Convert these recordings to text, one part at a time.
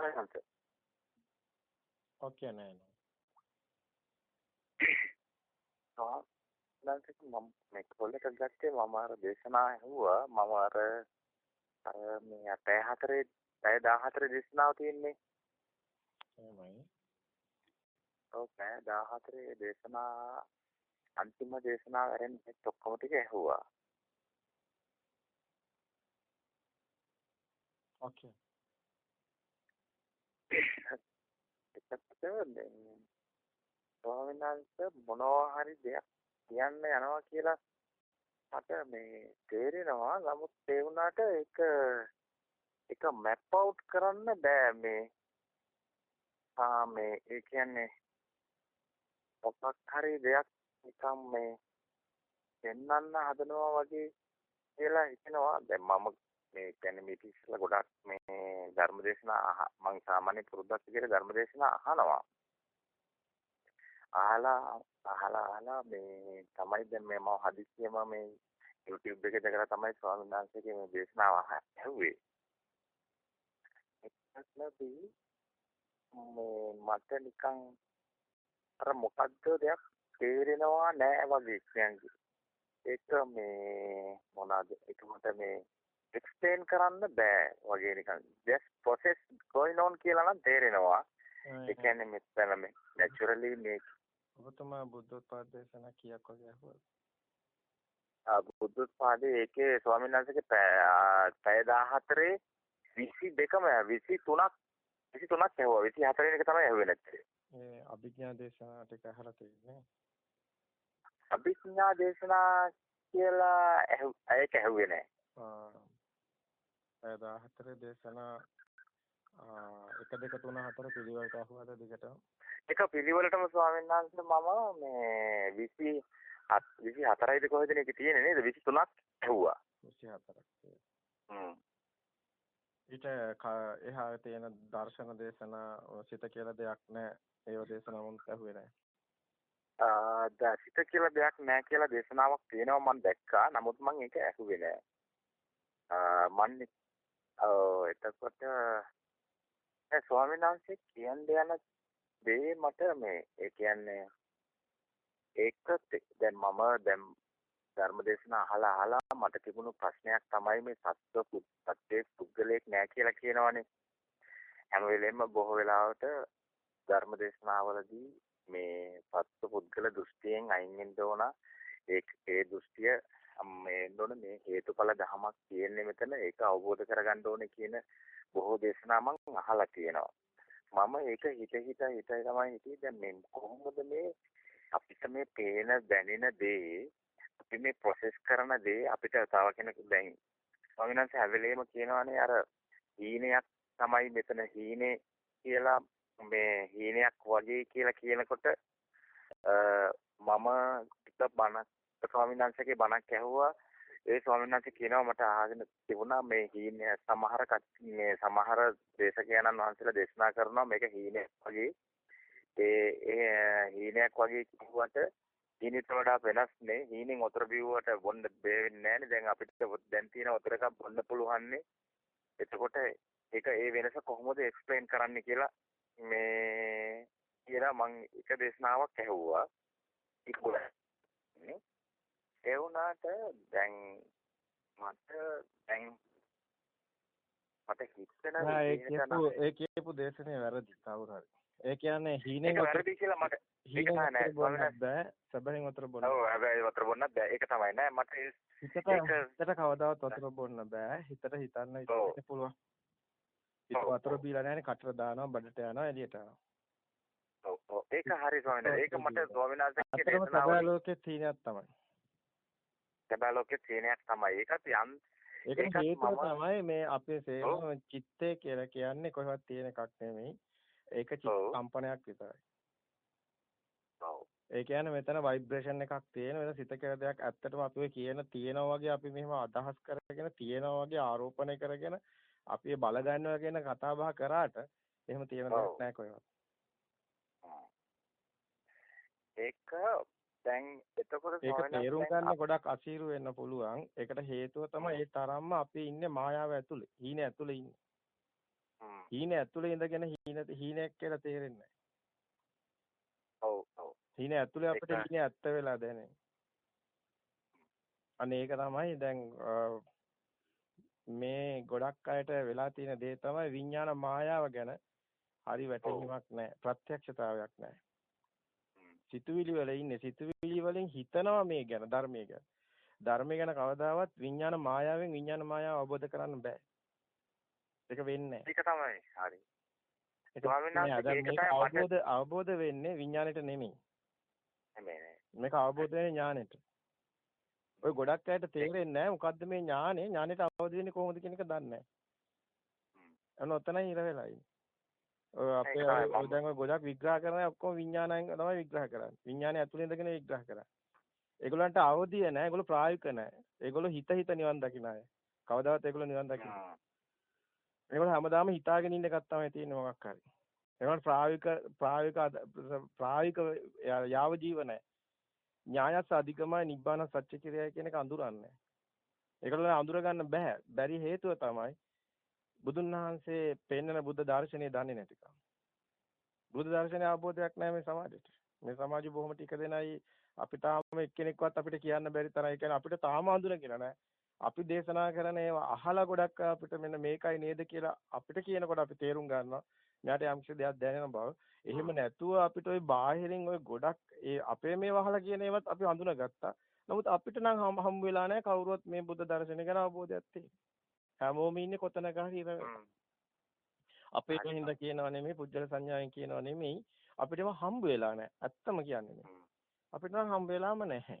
අනන්ත. ඔකේ නෑ නෑ. ආ දැන් මම මේ කොල්ලක ගත්තේ මම අර දේශනා ඇහුවා මම අර අර මේ 84 14 දේශනාව තියෙන්නේ. එහෙමයි. ඔව් 14 දේශනා අන්තිම දේශනාව ඇරෙන්න ඔක්කොම ටික ඇහුවා. ඔකේ. එතකොට මේ ස්වාමීන් වහන්සේ මොනවා හරි දෙයක් කියන්න යනවා කියලා මට මේ තේරෙනවා නමුත් ඒ වුණාට ඒක ඒක මැප් අවුට් කරන්න බෑ මේ ආ මේ ඒ කියන්නේ මොකක් හරි දෙයක් නිකම් මේ පෙන්වන්න හදනවා වගේ කියලා හිතෙනවා දැන් මම මේ කියන්නේ මේ ඉස්සෙල්ලා ගොඩක් මේ ධර්මදේශනා මම සාමාන්‍ය පුරුද්දක් විදිහට ධර්මදේශනා අහනවා. අහලා අහලා අහලා මේ තමයි දැන් මේ මම හදිස්සියම මේ YouTube එකේ දැකලා තමයි ස්වාමීන් වහන්සේගේ මේ දේශනාව අහුවේ එක්කත්ලදී මේ මට නිකන් අර මොකද්ද දෙයක් තේරෙනවා නෑ වගේ කියන්නේ ඒක මේ මොනවාද? ඒක මට මේ එක්ස්ප්ලেইন කරන්න බෑ වගේ නිකන් just process going on කියලා නම් තේරෙනවා ඒ කියන්නේ මෙතන මේ naturally මේ ඔබතුමා බුද්ධෝත්පාද දේශනා කීයක් වගේ අහුවද? ආ බුද්ධෝත්පාදේ ඒකේ ස්වාමීන් වහන්සේගේ පැය 14 22ම 23ක් 23ක් ඇහුවා 24 වෙනි එක තමයි ඇහුවේ නැත්තේ. ඒ අභිඥා දේශනා ටික අහලා තියෙන්නේ. අභිඥා දේශනා කියලා ඒක ඇහුවේ නෑ. ආ 14 දේශනා 1 2 3 4 පිළිවෙලට අහුවද දිගටම? එක පිළිවෙලටම ස්වාමීන් වහන්සේ මම මේ 20 24යිද කොහෙද මේක තියෙන්නේ නේද? 23ක් ඇහුවා. 24ක් හ්ම්. ඊට එහා තියෙන දර්ශන දේශනා සිත කියලා දෙයක් නැහැ ඒව දේශනා මොන්ට ඇහුවේ නැහැ ආ සිත කියලා දෙයක් නැහැ කියලා දේශනාවක් තියෙනවා මම දැක්කා. නමුත් මම ඒක ඇහුවේ නැහැ ආ මන් ඔව් එතකොට ඒ ස්වාමීන් වහන්සේ කියන්නේ යන දේ මට මේ ඒ කියන්නේ ඒක දැන් මම දැන් ධර්මදේශන අහලා අහලා මට තිබුණු ප්‍රශ්නයක් තමයි මේ සත්ව සත්‍යයේ පුද්ගලයෙක් නෑ කියලා කියනවනේ හැම වෙලෙම බොහෝ වෙලාවට ධර්මදේශනාවලදී මේ සත්ව පුද්ගල දෘෂ්ටියෙන් අයින් වෙන්න ඕන ඒ ඒ දෘෂ්ටිය මේ නෝන මේ හේතුඵල ධමයක් තියෙන්නේ මෙතන. ඒක අවබෝධ කරගන්න ඕනේ කියන බොහෝ දේශනා මම අහලා තියෙනවා. මම ඒක හිත හිත හිත තමයි හිතේ. දැන් මේ කොහොමද මේ අපිට මේ පේන දැනෙන දේ අපි මේ ප්‍රොසෙස් කරන දේ අපිට තව කෙනෙකු දැන් ස්වාමීන් හැවෙලේම කියනවානේ අර හීනයක් තමයි මෙතන හීනේ කියලා මේ හීනයක් වගේ කියලා කියනකොට මම ටික බණක් ස්වාමීන් වහන්සේගේ බණක් ඇහුවා. ඒ ස්වාමීන් වහන්සේ කියනවා මට අහගෙන තිබුණා මේ හීනය සමහර මේ සමහර දේශකයන්න් වහන්සේලා දේශනා කරනවා මේක හීනයක් වගේ. ඒ ඒ හීනයක් වගේ කිව්වට හීනෙට වඩා වෙනස් නේ. හීනෙන් වතුර බිව්වට බොන්න බෑවෙන්නේ නැහැනේ දැන් අපිට දැන් තියෙන වතුර එකක් බොන්න පුළුවන්නේ එතකොට ඒක ඒ වෙනස කොහොමද එක්ස්ප්ලেইন කරන්න කියලා මේ කියලා මම එක දේශනාවක් ඇහුවා. ඉක්කොල ඒ වුණාට දැන් මට දැන් මට හිතෙන කියපු ඒ කියපු දේශනේ වැරදි කවුරු හරි. ඒ කියන්නේ හීනෙන් වැරදි කියලා මට හීනෙන් නෑ බොන්නත් බෑ. සැබෑම වතුර බොන්න. ඔව් හැබැයි වතුර බොන්නත් බෑ. ඒක තමයි නෑ මට හිතට හිතට කවදාවත් වතුර බොන්න බෑ. හිතට හිතන්න ඉන්න පුළුවන්. හිත වතුර බීලා නැහැනේ කටට දානවා බඩට යනවා එළියට යනවා. ඔව් ඔව් ඒක හරි ස්වාමීන්. ඒක මට ස්වාමීන් වහන්සේගේ දේශනාව ලෝකේ තීනයක් තමයි. සැබෑ ලෝකේ තියෙනයක් තමයි. ඒකත් යම් ඒකට හේතුව තමයි මේ අපේ සේම චිත්තය කියලා කියන්නේ කොහෙවත් තියෙන එකක් නෙමෙයි. ඒක චිත්ත කම්පනයක් විතරයි. ඔව්. ඒ කියන්නේ මෙතන ভাইබ්‍රේෂන් එකක් තියෙන වෙන සිත කියලා දෙයක් ඇත්තටම අපි ඔය කියන තියෙනවා වගේ අපි මෙහෙම අදහස් කරගෙන තියෙනවා වගේ ආරෝපණය කරගෙන අපි බල ගන්නවා කියන කතා බහ කරාට එහෙම තියෙන දෙයක් නැහැ කොහෙවත්. ඒක දැන් එතකොට ඒක තේරුම් ගන්න ගොඩක් අසීරු වෙන්න පුළුවන්. ඒකට හේතුව තමයි ඒ තරම්ම අපි ඉන්නේ මායාව ඇතුලේ. හීනේ ඇතුලේ ඉන්නේ. හීන ඇතුලේ ඉඳගෙන හීන හීනයක් කියලා තේරෙන්නේ නැහැ. ඔව් ඔව්. හීන ඇතුලේ අපිට හීන ඇත්ත වෙලා දැනෙන්නේ. අනේ ඒක තමයි දැන් මේ ගොඩක් අයට වෙලා තියෙන දේ තමයි විඥාන මායාව ගැන හරි වැටහීමක් නැහැ. ප්‍රත්‍යක්ෂතාවයක් නැහැ. සිතුවිලි වල ඉන්නේ සිතුවිලි වලින් හිතනවා මේ ගැන ධර්මයේ ගැන. ධර්මය ගැන කවදාවත් විඥාන මායාවෙන් විඥාන මායාව අවබෝධ කරන්න බෑ. ඒක වෙන්නේ ඒක තමයි. හරි. අවබෝධ අවබෝධ වෙන්නේ විඥාණයට නෙමෙයි. මේක අවබෝධ වෙන්නේ ඥානෙට. ඔය ගොඩක් අයට තේරෙන්නේ නැහැ මොකද්ද මේ ඥානෙ ඥානෙට අවබෝධ වෙන්නේ කොහොමද කියන එක දන්නේ නැහැ. එන්න ඔතනයි ඉර වෙලා ඉන්නේ. ඔය අපේ දැන් ඔය ගොඩක් විග්‍රහ කරන ඔක්කොම විඥානයෙන් තමයි විග්‍රහ කරන්නේ. විඥානය ඇතුළේ ඉඳගෙන විග්‍රහ කරන්නේ. ඒගොල්ලන්ට අවදිය නැහැ. ඒගොල්ලෝ ප්‍රායෝගික නැහැ. ඒගොල්ලෝ හිත හිත නිවන් දකින්න අය. කවදාවත් ඒගොල්ලෝ නිවන් දකින්න. ඒගොල්ලෝ හැමදාම හිතාගෙන ඉන්න එකක් තමයි තියෙන්නේ මොකක් හරි. ඒගොල්ලෝ ප්‍රායෝගික ප්‍රායෝගික ප්‍රායෝගික යාව ජීවනයි. ඥායස අධිකමයි නිබ්බාන සත්‍ය කිරියයි කියන එක අඳුරන්නේ. ඒගොල්ලෝ අඳුර ගන්න බෑ. බැරි හේතුව තමයි බුදුන් වහන්සේ පෙන්වන බුද්ධ දර්ශනය දන්නේ නැතිකම. බුද්ධ දර්ශනය අවබෝධයක් නැහැ මේ සමාජෙට. මේ සමාජෙ බොහොම ටික දෙනයි අපිට තාම එක්කෙනෙක්වත් අපිට කියන්න බැරි තරයි කියන්නේ අපිට තාම අඳුනගෙන නැහැ. අපි දේශනා කරන ඒවා අහලා ගොඩක් අය අපිට මෙන්න මේකයි නේද කියලා අපිට කියනකොට අපි තේරුම් ගන්නවා. මෙයාට යම්කිසි දෙයක් දැනෙන බව. එහෙම නැතුව අපිට ওই බාහිරින් ওই ගොඩක් ඒ අපේ මේ වහලා කියන ඒවත් අපි අඳුනගත්තා. නමුත් අපිට නම් හම් හම් වෙලා නැහැ කවුරුවත් මේ බුද්ධ දර්ශනය ගැන අවබෝධයක් තියෙන්නේ. හැමෝම ඉන්නේ කොතනක හරි. අපේ. හින්දා කියනවා නෙමෙයි පුජ්‍යල සංඥාවෙන් කියනවා නෙමෙයි අපිටම හම්බ වෙලා නැහැ. ඇත්තම කියන්නේ නේ. අපිට නම් හම්බ වෙලාම නැහැ.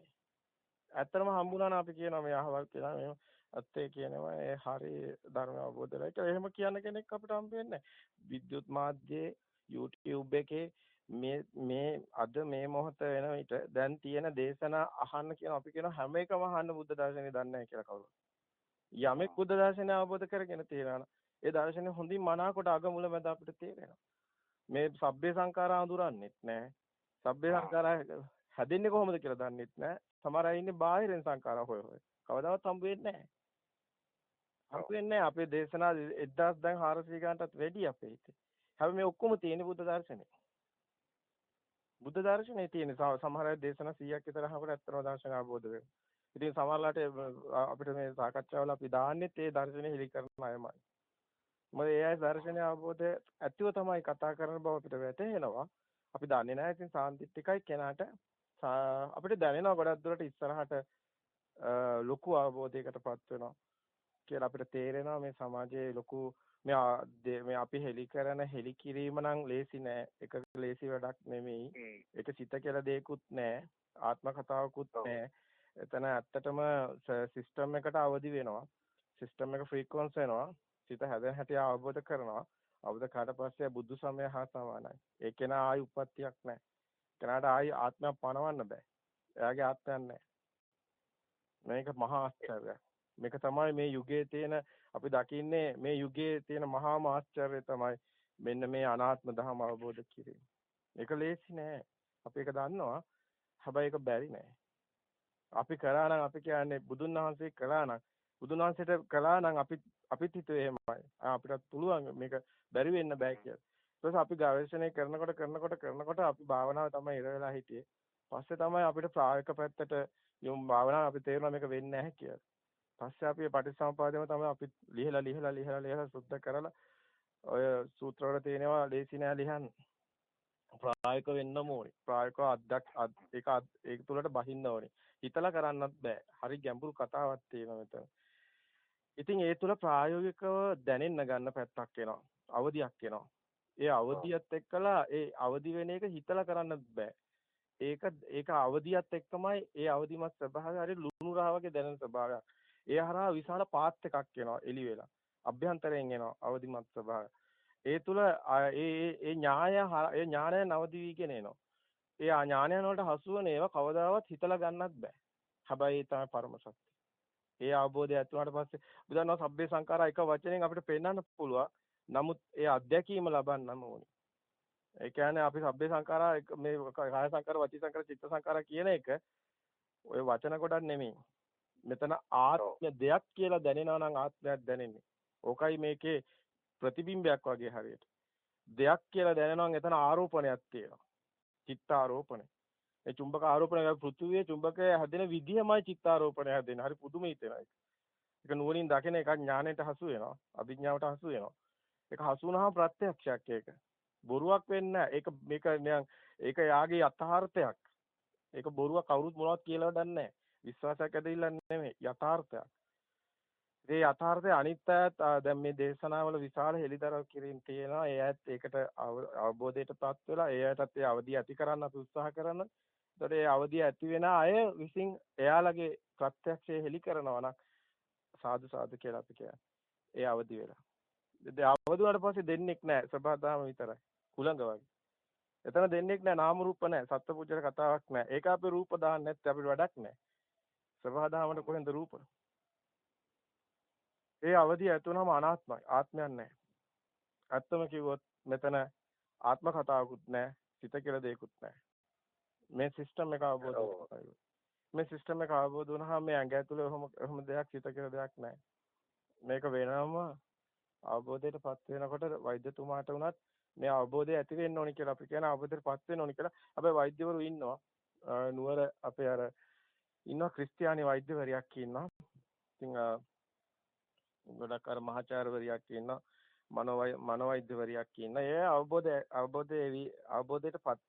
ඇත්තම හම්බුණා නම් අපි කියනවා මේ අහවල් කියලා මේ ඇත්තේ කියනවා ඒ හරි ධර්ම අවබෝධ වෙලා. ඒක එහෙම කියන කෙනෙක් අපිට හම්බ වෙන්නේ නැහැ. විද්‍යුත් මාධ්‍යයේ YouTube එකේ මේ මේ අද මේ මොහොත වෙන විට දැන් තියෙන දේශනා අහන්න කියන අපි කියන හැම එකම අහන්න බුද්ධ දර්ශනේ දන්නේ නැහැ කියලා කවුරු. යමෙක් බුද්ධ දර්ශනය අවබෝධ කරගෙන තියෙනවා ඒ දර්ශනේ හොඳින් මනාකොට අගමුල මැද අපිට තේරෙනවා. මේ සබ්බේ සංඛාරා අඳුරන්නේත් නැහැ. සබ්බේ සංඛාරා හැදෙන්නේ කොහොමද කියලා දන්නෙත් නැහැ. සමහර අය ඉන්නේ බාහිරින් සංඛාරා හොය හොය. කවදාවත් හම්බ වෙන්නේ නැහැ. හම්බ වෙන්නේ නැහැ. අපේ දේශනා 1000 දැන් 400 ගානටත් වැඩි අපේ හිතේ. හැබැයි මේ ඔක්කොම තියෙන බුද්ධ දර්ශනේ. බුද්ධ දර්ශනේ තියෙන සමහර අය දේශනා 100ක් විතර අහනකොට ඇත්තම දර්ශන අවබෝධ වෙනවා. ඉතින් සමහරලාට අපිට මේ සාකච්ඡාවල අපි දාන්නෙත් ඒ දර්ශනේ හෙලි කරන අයමයි. මොකද ඒ අය දර්ශනය අවබෝධය ඇතිව තමයි කතා කරන බව අපිට වැටහෙනවා. අපි දන්නේ නැහැ. ඉතින් සාන්තිත්තිකයි කෙනාට අපිට දැනෙනවා ගොඩක් දුරට ඉස්සරහට ලොකු අවබෝධයකටපත් වෙනවා කියලා අපිට තේරෙනවා. මේ සමාජයේ ලොකු මේ මේ අපි හෙලි කරන හෙලි කිරීම නම් ලේසි නෑ. ඒක ලේසි වැඩක් නෙමෙයි. ඒක සිත කියලා දෙයක්වත් නෑ. ආත්ම කතාවකුත් නෑ එතන ඇත්තටම සිස්ටම් එකට අවදි වෙනවා සිස්ටම් එක ෆ්‍රීකවන්ස් වෙනවා සිත හැදෙන හැටි අවබෝධ කරනවා අවබෝධ කරාට පස්සේ බුදු සමය හා සමානයි ඒ කෙනා ආයි උප්පත්තියක් නැහැ කෙනාට ආයි ආත්මයක් පණවන්න බෑ එයාගේ ආත්මයක් නැහැ මේක මහා ආශ්චර්යයක් මේක තමයි මේ යුගයේ තියෙන අපි දකින්නේ මේ යුගයේ තියෙන මහාම ආශ්චර්යය තමයි මෙන්න මේ අනාත්ම ධර්ම අවබෝධ කිරීම. ඒක ලේසි නෑ. අපි ඒක දන්නවා. හැබැයි ඒක බැරි නෑ. අපි කරා නම් අපි කියන්නේ බුදුන් වහන්සේ කළා නම් බුදුන් වහන්සේට කළා නම් අපි අපිත් හිතුවේ එහෙමයි. අපිට පුළුවන් මේක බැරි වෙන්න බෑ කියලා. ඊට අපි ගවේෂණය කරනකොට කරනකොට කරනකොට අපි භාවනාව තමයි ඉර වෙලා හිටියේ. පස්සේ තමයි අපිට ප්‍රායෝගික පැත්තට යොමු භාවනාව අපි තේරුණා මේක වෙන්නේ නැහැ කියලා. පස්සේ අපි පටිච්චසමුපාදෙම තමයි අපි ලිහලා ලිහලා ලිහලා ලිහලා සුද්ධ කරලා ඔය සූත්‍ර වල තියෙනවා ලේසි නෑ ලියන්න. ප්‍රායෝගික වෙන්නම ඕනේ. ප්‍රායෝගික අධ්‍යක් ඒක ඒක තුලට බහින්න ඕනේ. හිතලා කරන්නත් බෑ. හරි ගැඹුරු කතාවක් තියෙනවා මෙතන. ඉතින් ඒ තුල ප්‍රායෝගිකව දැනෙන්න ගන්න පැත්තක් එනවා. අවදියක් එනවා. ඒ අවදියත් එක්කලා ඒ අවදි වෙන එක හිතලා කරන්නත් බෑ. ඒක ඒක අවදියත් එක්කමයි ඒ අවදිමත් ස්වභාවය හරි ලුණු රහ වගේ දැනෙන ස්වභාවයක්. ඒ හරහා විශාල පාත් එකක් එනවා එළි වෙලා. අභ්‍යන්තරයෙන් එනවා අවදිමත් ස්වභාවය. ඒ තුල ඒ ඒ ඥාය ඒ ඥානය නවදි වීගෙන එනවා. ඒ ඥානයන් වලට හසු වෙන ඒවා කවදාවත් හිතලා ගන්නත් බෑ. හැබැයි ඒ තමයි පරම සත්‍ය. ඒ අවබෝධය ඇතුළට පස්සේ බුදුන් වහන්සේ සබ්බේ සංඛාරා එක වචනෙන් අපිට පෙන්වන්න පුළුවන්. නමුත් ඒ අත්දැකීම ලබන්නම ඕනේ. ඒ කියන්නේ අපි සබ්බේ සංඛාරා මේ කාය සංඛාර වචී සංඛාර චිත්ත සංඛාර කියන එක ඔය වචන කොටක් නෙමෙයි. මෙතන ආත්ම දෙයක් කියලා දැනෙනවා නම් ආත්මයක් දැනෙන්නේ. ඕකයි මේකේ ප්‍රතිබිම්බයක් වගේ හරියට. දෙයක් කියලා දැනෙනවා නම් එතන ආරෝපණයක් තියෙනවා. චිත්ත ආරෝපණය. ඒ චුම්බක ආරෝපණය පෘථුවියේ චුම්බකය හැදෙන විදිහමයි චිත්ත ආරෝපණය හැදෙන්නේ. හරි පුදුම හිතෙනවා ඒක. ඒක නුවණින් දකින එකක් ඥාණයට හසු වෙනවා. අභිඥාවට හසු වෙනවා. ඒක හසු වුණාම ප්‍රත්‍යක්ෂයක් ඒක. බොරුවක් වෙන්නේ ඒක මේක ඒක යාගේ යථාර්ථයක්. ඒක බොරුවක් කවුරුත් මොනවත් කියලා දන්නේ නැහැ. විශ්වාසයක් ඇතිවිලා නෙමෙයි යථාර්ථයක්. ඒ යථාර්ථය අනිත්‍යයත් දැන් මේ දේශනාවල විශාල හෙලිදරව් කිරීම තියෙනවා. ඒ ඇත් ඒකට අවබෝධයටපත් වෙලා ඒ ඇටත් ඒ අවධිය ඇති කරන්න අපි උත්සාහ කරන. ඒතකොට ඒ අවධිය ඇති වෙන අය විසින් එයාලගේ ප්‍රත්‍යක්ෂය හෙලි කරනවා නම් සාදු සාදු කියලා අපි කියන්නේ. ඒ අවදි වෙලා. දැන් අවදි වුණාට පස්සේ දෙන්නෙක් නැහැ. සබදාම විතරයි. කුලඟ වගේ. එතන දෙන්නෙක් නැහැ. නාම රූප නැහැ. සත්පුජ්‍යල කතාවක් නැහැ. ඒක අපි රූප දාන්න නැත්නම් අපිට වැඩක් නැහැ. සබදාමට කොහෙන්ද රූප? ඒ අවදිය ඇතුණම අනාත්මයි. ආත්මයක් නැහැ. ඇත්තම කිව්වොත් මෙතන ආත්ම කතාවකුත් නැහැ. සිත කියලා දෙයක්කුත් නැහැ. මේ සිස්ටම් එක අවබෝධ මේ සිස්ටම් එක අවබෝධ වුණාම මේ ඇඟ ඇතුලේ ඔහොම ඔහොම දෙයක් සිත කියලා දෙයක් නැහැ. මේක වෙනම අවබෝධයටපත් වෙනකොට වෛද්‍යතුමාට උනත් මේ අවබෝධය ඇති වෙන්න ඕනි කියලා අපි කියන අවබෝධයටපත් වෙන්න ඕනි කියලා. හැබැයි වෛද්‍යවරු ඉන්නවා. නුවර අපේ අර ඉන්නවා ක්‍රිස්තියානි වෛද්‍යවරියක් ඉන්නවා. ඉතින් ගොඩක් අර මහාචාර්යවරියක් ඉන්නවා. මනෝ මනෝවෛද්‍යවරියක් ඉන්නවා. ඒ අවබෝධය අවබෝධයේ අවබෝධයටපත්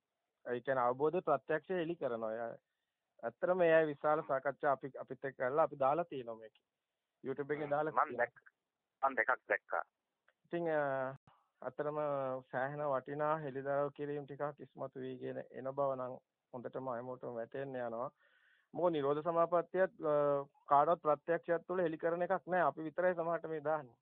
ඒ කියන්නේ අවබෝධ ප්‍රත්‍යක්ෂය එලි කරනවා. ඇත්තටම එයා විශාල සාකච්ඡා අපි අපිත් එක්ක කරලා අපි දාලා තියෙනවා මේකේ. YouTube එකේ දාලා මම දැක්ක මම දෙකක් දැක්කා. ඉතින් අතරම සෑහෙන වටිනා හෙලිදරව් කිරීම ටිකක් ඉස්මතු වීගෙන එන බව නම් හොඳටම අයමෝටම වැටෙන්න යනවා. මොකද නිරෝධ සමාපත්තියත් කාටවත් ප්‍රත්‍යක්ෂයක් තුළ හෙලි කරන එකක් නෑ. අපි විතරයි සමහරට මේ දාන්නේ.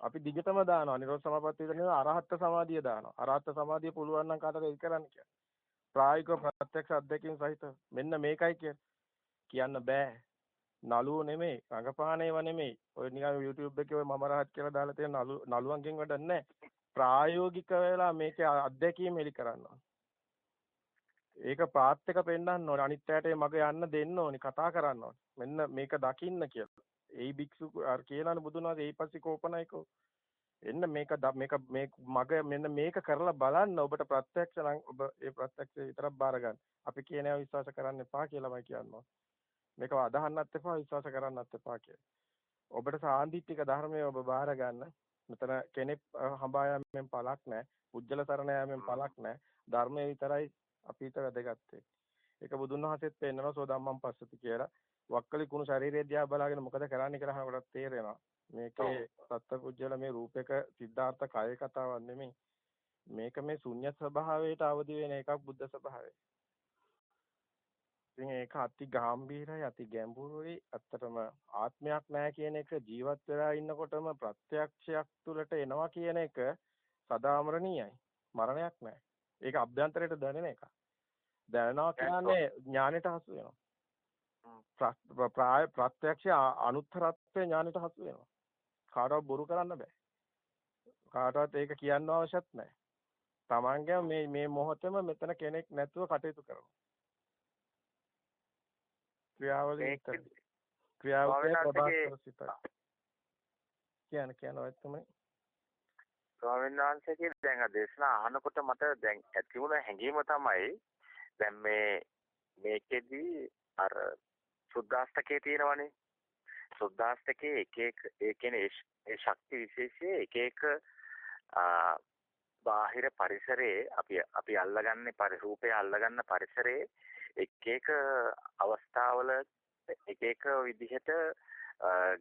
අපි දිගටම දානවා. නිරෝධ සමාපත්තිය නෙවෙයි අරහත් සමාධිය දානවා. අරහත් සමාධිය පුළුවන් නම් කාටද හෙලි කරන්න කියලා. ප්‍රායෝගික ප්‍රත්‍යක්ෂ අත්දැකීම් සහිත මෙන්න මේකයි කියන්න බෑ. නළුවෝ නෙමෙයි, රඟපානේව නෙමෙයි. ඔය නිකන් YouTube එකේ ඔය මම රහත් කියලා දාලා තියෙන නළුවන්ගෙන් වැඩක් නැහැ. ප්‍රායෝගික වෙලා මේකේ අත්දැකීම් එලි කරනවා. ඒක පාත් එක පෙන්වන්න ඕනේ. අනිත් පැයට මග යන්න දෙන්න ඕනේ. කතා කරන්න ඕනේ. මෙන්න මේක දකින්න කියලා. ඒ භික්ෂු අර කියලානේ බුදුන් වහන්සේ ඊපස්සේ කෝපනයිකෝ. එන්න මේක මේක මේ මග මෙන්න මේක කරලා බලන්න ඔබට ප්‍රත්‍යක්ෂ නම් ඔබ ඒ ප්‍රත්‍යක්ෂය විතරක් බාර ගන්න. අපි කියන ඒවා විශ්වාස කරන්න එපා කියලාමයි කියනවා. මේක අදහන්නත් එපා විශ්වාස කරන්නත් එපා කියලා. ඔබට සාන්දිටික ධර්මය ඔබ බාර ගන්න. මෙතන කෙනෙක් හඹා යෑමෙන් පළක් නැහැ. පුජ්‍යල සරණ යෑමෙන් පළක් නැහැ. ධර්මය විතරයි අපිට වැදගත් ඒක බුදුන් වහන්සේත් පෙන්නනවා සෝදම්මන් පස්සති කියලා. වක්කලි කුණු ශරීරය දිහා බලාගෙන මොකද කරන්නේ කියලා අහනකොට තේරෙනවා. මේකේ සත්පුජ්‍යල මේ රූපයක සිද්ධාර්ථ කය කතාවක් නෙමෙයි. මේක මේ ශුන්‍ය ස්වභාවයට අවදි වෙන එකක් බුද්ධ ස්වභාවය. ඉතින් ඒක අති ගැඹීරයි අති ගැඹුරුයි ඇත්තටම ආත්මයක් නැහැ කියන එක ජීවත් වෙලා ඉන්නකොටම ප්‍රත්‍යක්ෂයක් තුළට එනවා කියන එක සදාමරණීයයි මරණයක් නැහැ ඒක අභ්‍යන්තරයට දැනෙන එකක්. දැනනවා කියන්නේ ඥානෙට හසු වෙනවා. ප්‍රාය ප්‍රත්‍යක්ෂ අනුත්තරත්වයේ ඥානෙට හසු වෙනවා. කාටවත් බොරු කරන්න බෑ. කාටවත් ඒක කියන්න අවශ්‍යත් නැහැ තමන්ගේ මේ මේ මොහොතේම මෙතන කෙනෙක් නැතුව කටයුතු කරනවා. ක්‍රියාවලිය ක්‍රියාවලිය ප්‍රබාස්තර සිතයි. කියන කියන ඔය තමයි. ස්වාමීන් වහන්සේගේ දැන් අද දේශනා අහනකොට මට දැන් ඇති වුණ හැඟීම තමයි දැන් මේ මේකෙදි අර සුද්දාස්තකේ තියෙනවනේ. සුද්දාස්තකේ එක එක ඒ කියන්නේ ඒ ශක්ති විශේෂයේ එක එක බාහිර පරිසරයේ අපි අපි අල්ලගන්නේ පරිරූපය අල්ලගන්න පරිසරයේ එක එක අවස්ථාවල එක එක විදිහට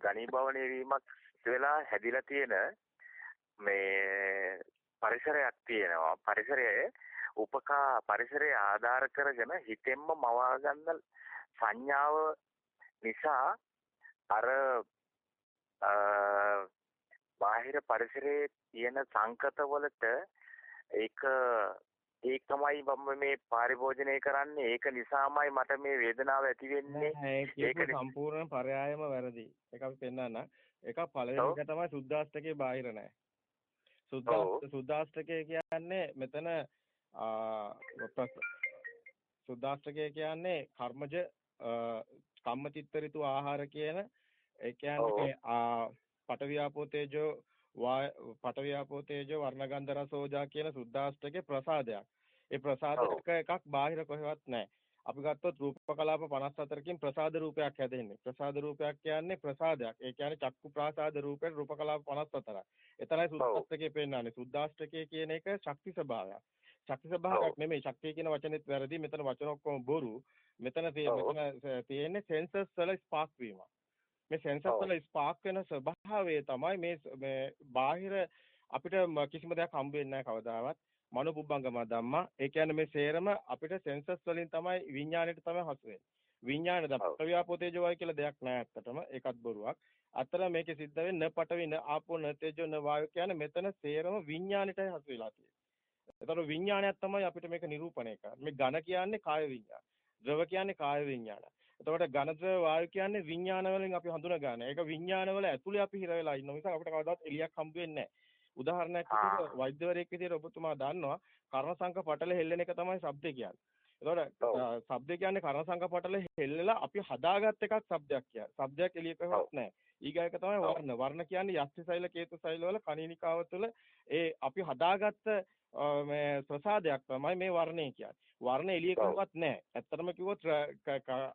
ගණීභවණය වීමක් වෙලා හැදිලා තියෙන මේ පරිසරයක් තියෙනවා. පරිසරයේ උපකා පරිසරය ආධාර කරගෙන හිතෙන්ම මවා ගන්න සංඥාව නිසා අර බාහිර පරිසරයේ තියෙන සංකතවලට ඒක ඒකමයි මම මේ පරිභෝජනය කරන්නේ. ඒක නිසාමයි මට මේ වේදනාව ඇති වෙන්නේ. ඒක සම්පූර්ණ පරයායම වැරදි. ඒක අපි පෙන්නන්න ඒක පළවෙනි එක තමයි සුද්දාස්තකේ බාහිර නැහැ සුද්දාස්තකේ කියන්නේ මෙතන සුද්දාස්තකේ කියන්නේ කර්මජ කම්මචිත්ත ඍතු ආහාර කියන ඒ කියන්නේ පටවියාපෝ තේජෝ පටවියාපෝ තේජෝ වර්ණගන්ධ රසෝජා කියන සුද්දාෂ්ටකේ ප්‍රසාදයක්. ඒ ප්‍රසාදක එකක් බාහිර කොහෙවත් නැහැ. අපි ගත්තොත් රූප කලාප 54කින් ප්‍රසාද රූපයක් හැදෙන්නේ. ප්‍රසාද රූපයක් කියන්නේ ප්‍රසාදයක්. ඒ කියන්නේ චක්කු ප්‍රාසාද රූපේ රූප කලාප 54යි. එතරයි සුද්දාෂ්ටකේ පෙන්නන්නේ. සුද්දාෂ්ටකේ කියන එක ශක්ති ස්වභාවයක්. ශක්ති ස්වභාවයක් නෙමෙයි. ශක්තිය කියන වචනේත් වැරදි. මෙතන වචන ඔක්කොම බොරු. මෙතන තියෙන්නේ සෙන්සර්ස් වල ස්පාර්ක් වීම. මේ සෙන්සර්ස් වල ස්පාර්ක් වෙන ස්වභාවය තමයි මේ මේ බාහිර අපිට කිසිම දෙයක් හම්බ වෙන්නේ නැහැ කවදාවත්. මනෝපුබ්බංගම ධම්මා. ඒ කියන්නේ මේ සේරම අපිට සෙන්සස් වලින් තමයි විඥාණයට තමයි හසු වෙන්නේ. විඥාණය ද පටවියාපෝතේජෝ වායු කියලා දෙයක් නෑ ඇත්තටම. ඒකත් බොරුවක්. අතර මේකේ සිද්ධ වෙන්නේ න පටවි න ආපෝ න තේජෝ න වායු කියන්නේ මෙතන සේරම විඥාණයටයි හසු වෙලා තියෙන්නේ. ඒතර විඥාණයක් තමයි අපිට මේක නිරූපණය කරන්නේ. මේ ඝන කියන්නේ කාය විඥාන. ද්‍රව කියන්නේ කාය විඥාන. එතකොට ඝන ද්‍රව වායු කියන්නේ විඥාන වලින් අපි හඳුනා ගන්න. ඒක විඥාන වල ඇතුලේ අපි හිර වෙලා ඉන්න නිසා අපිට කවදාවත් එලියක් හම්බ වෙන්නේ නැහැ. උදාහරණයක් විදිහට වෛද්‍යවරයෙක් විදිහට ඔබතුමා දන්නවා කර්ණසංක පටල හෙල්ලෙන එක තමයි ශබ්දේ කියන්නේ. එතකොට ශබ්දේ කියන්නේ කර්ණසංක පටල හෙල්ලලා අපි හදාගත් එකක් ශබ්දයක් කියන්නේ. ශබ්දයක් එළියකවත් නැහැ. ඊගායක තමයි වර්ණ. වර්ණ කියන්නේ යස්ති සෛල කේතු සෛල වල කණිනිකාව තුළ ඒ අපි හදාගත්ත මේ ප්‍රසාදයක් තමයි මේ වර්ණය කියන්නේ. වර්ණ එළියකවත් නැහැ. ඇත්තටම කිව්වොත්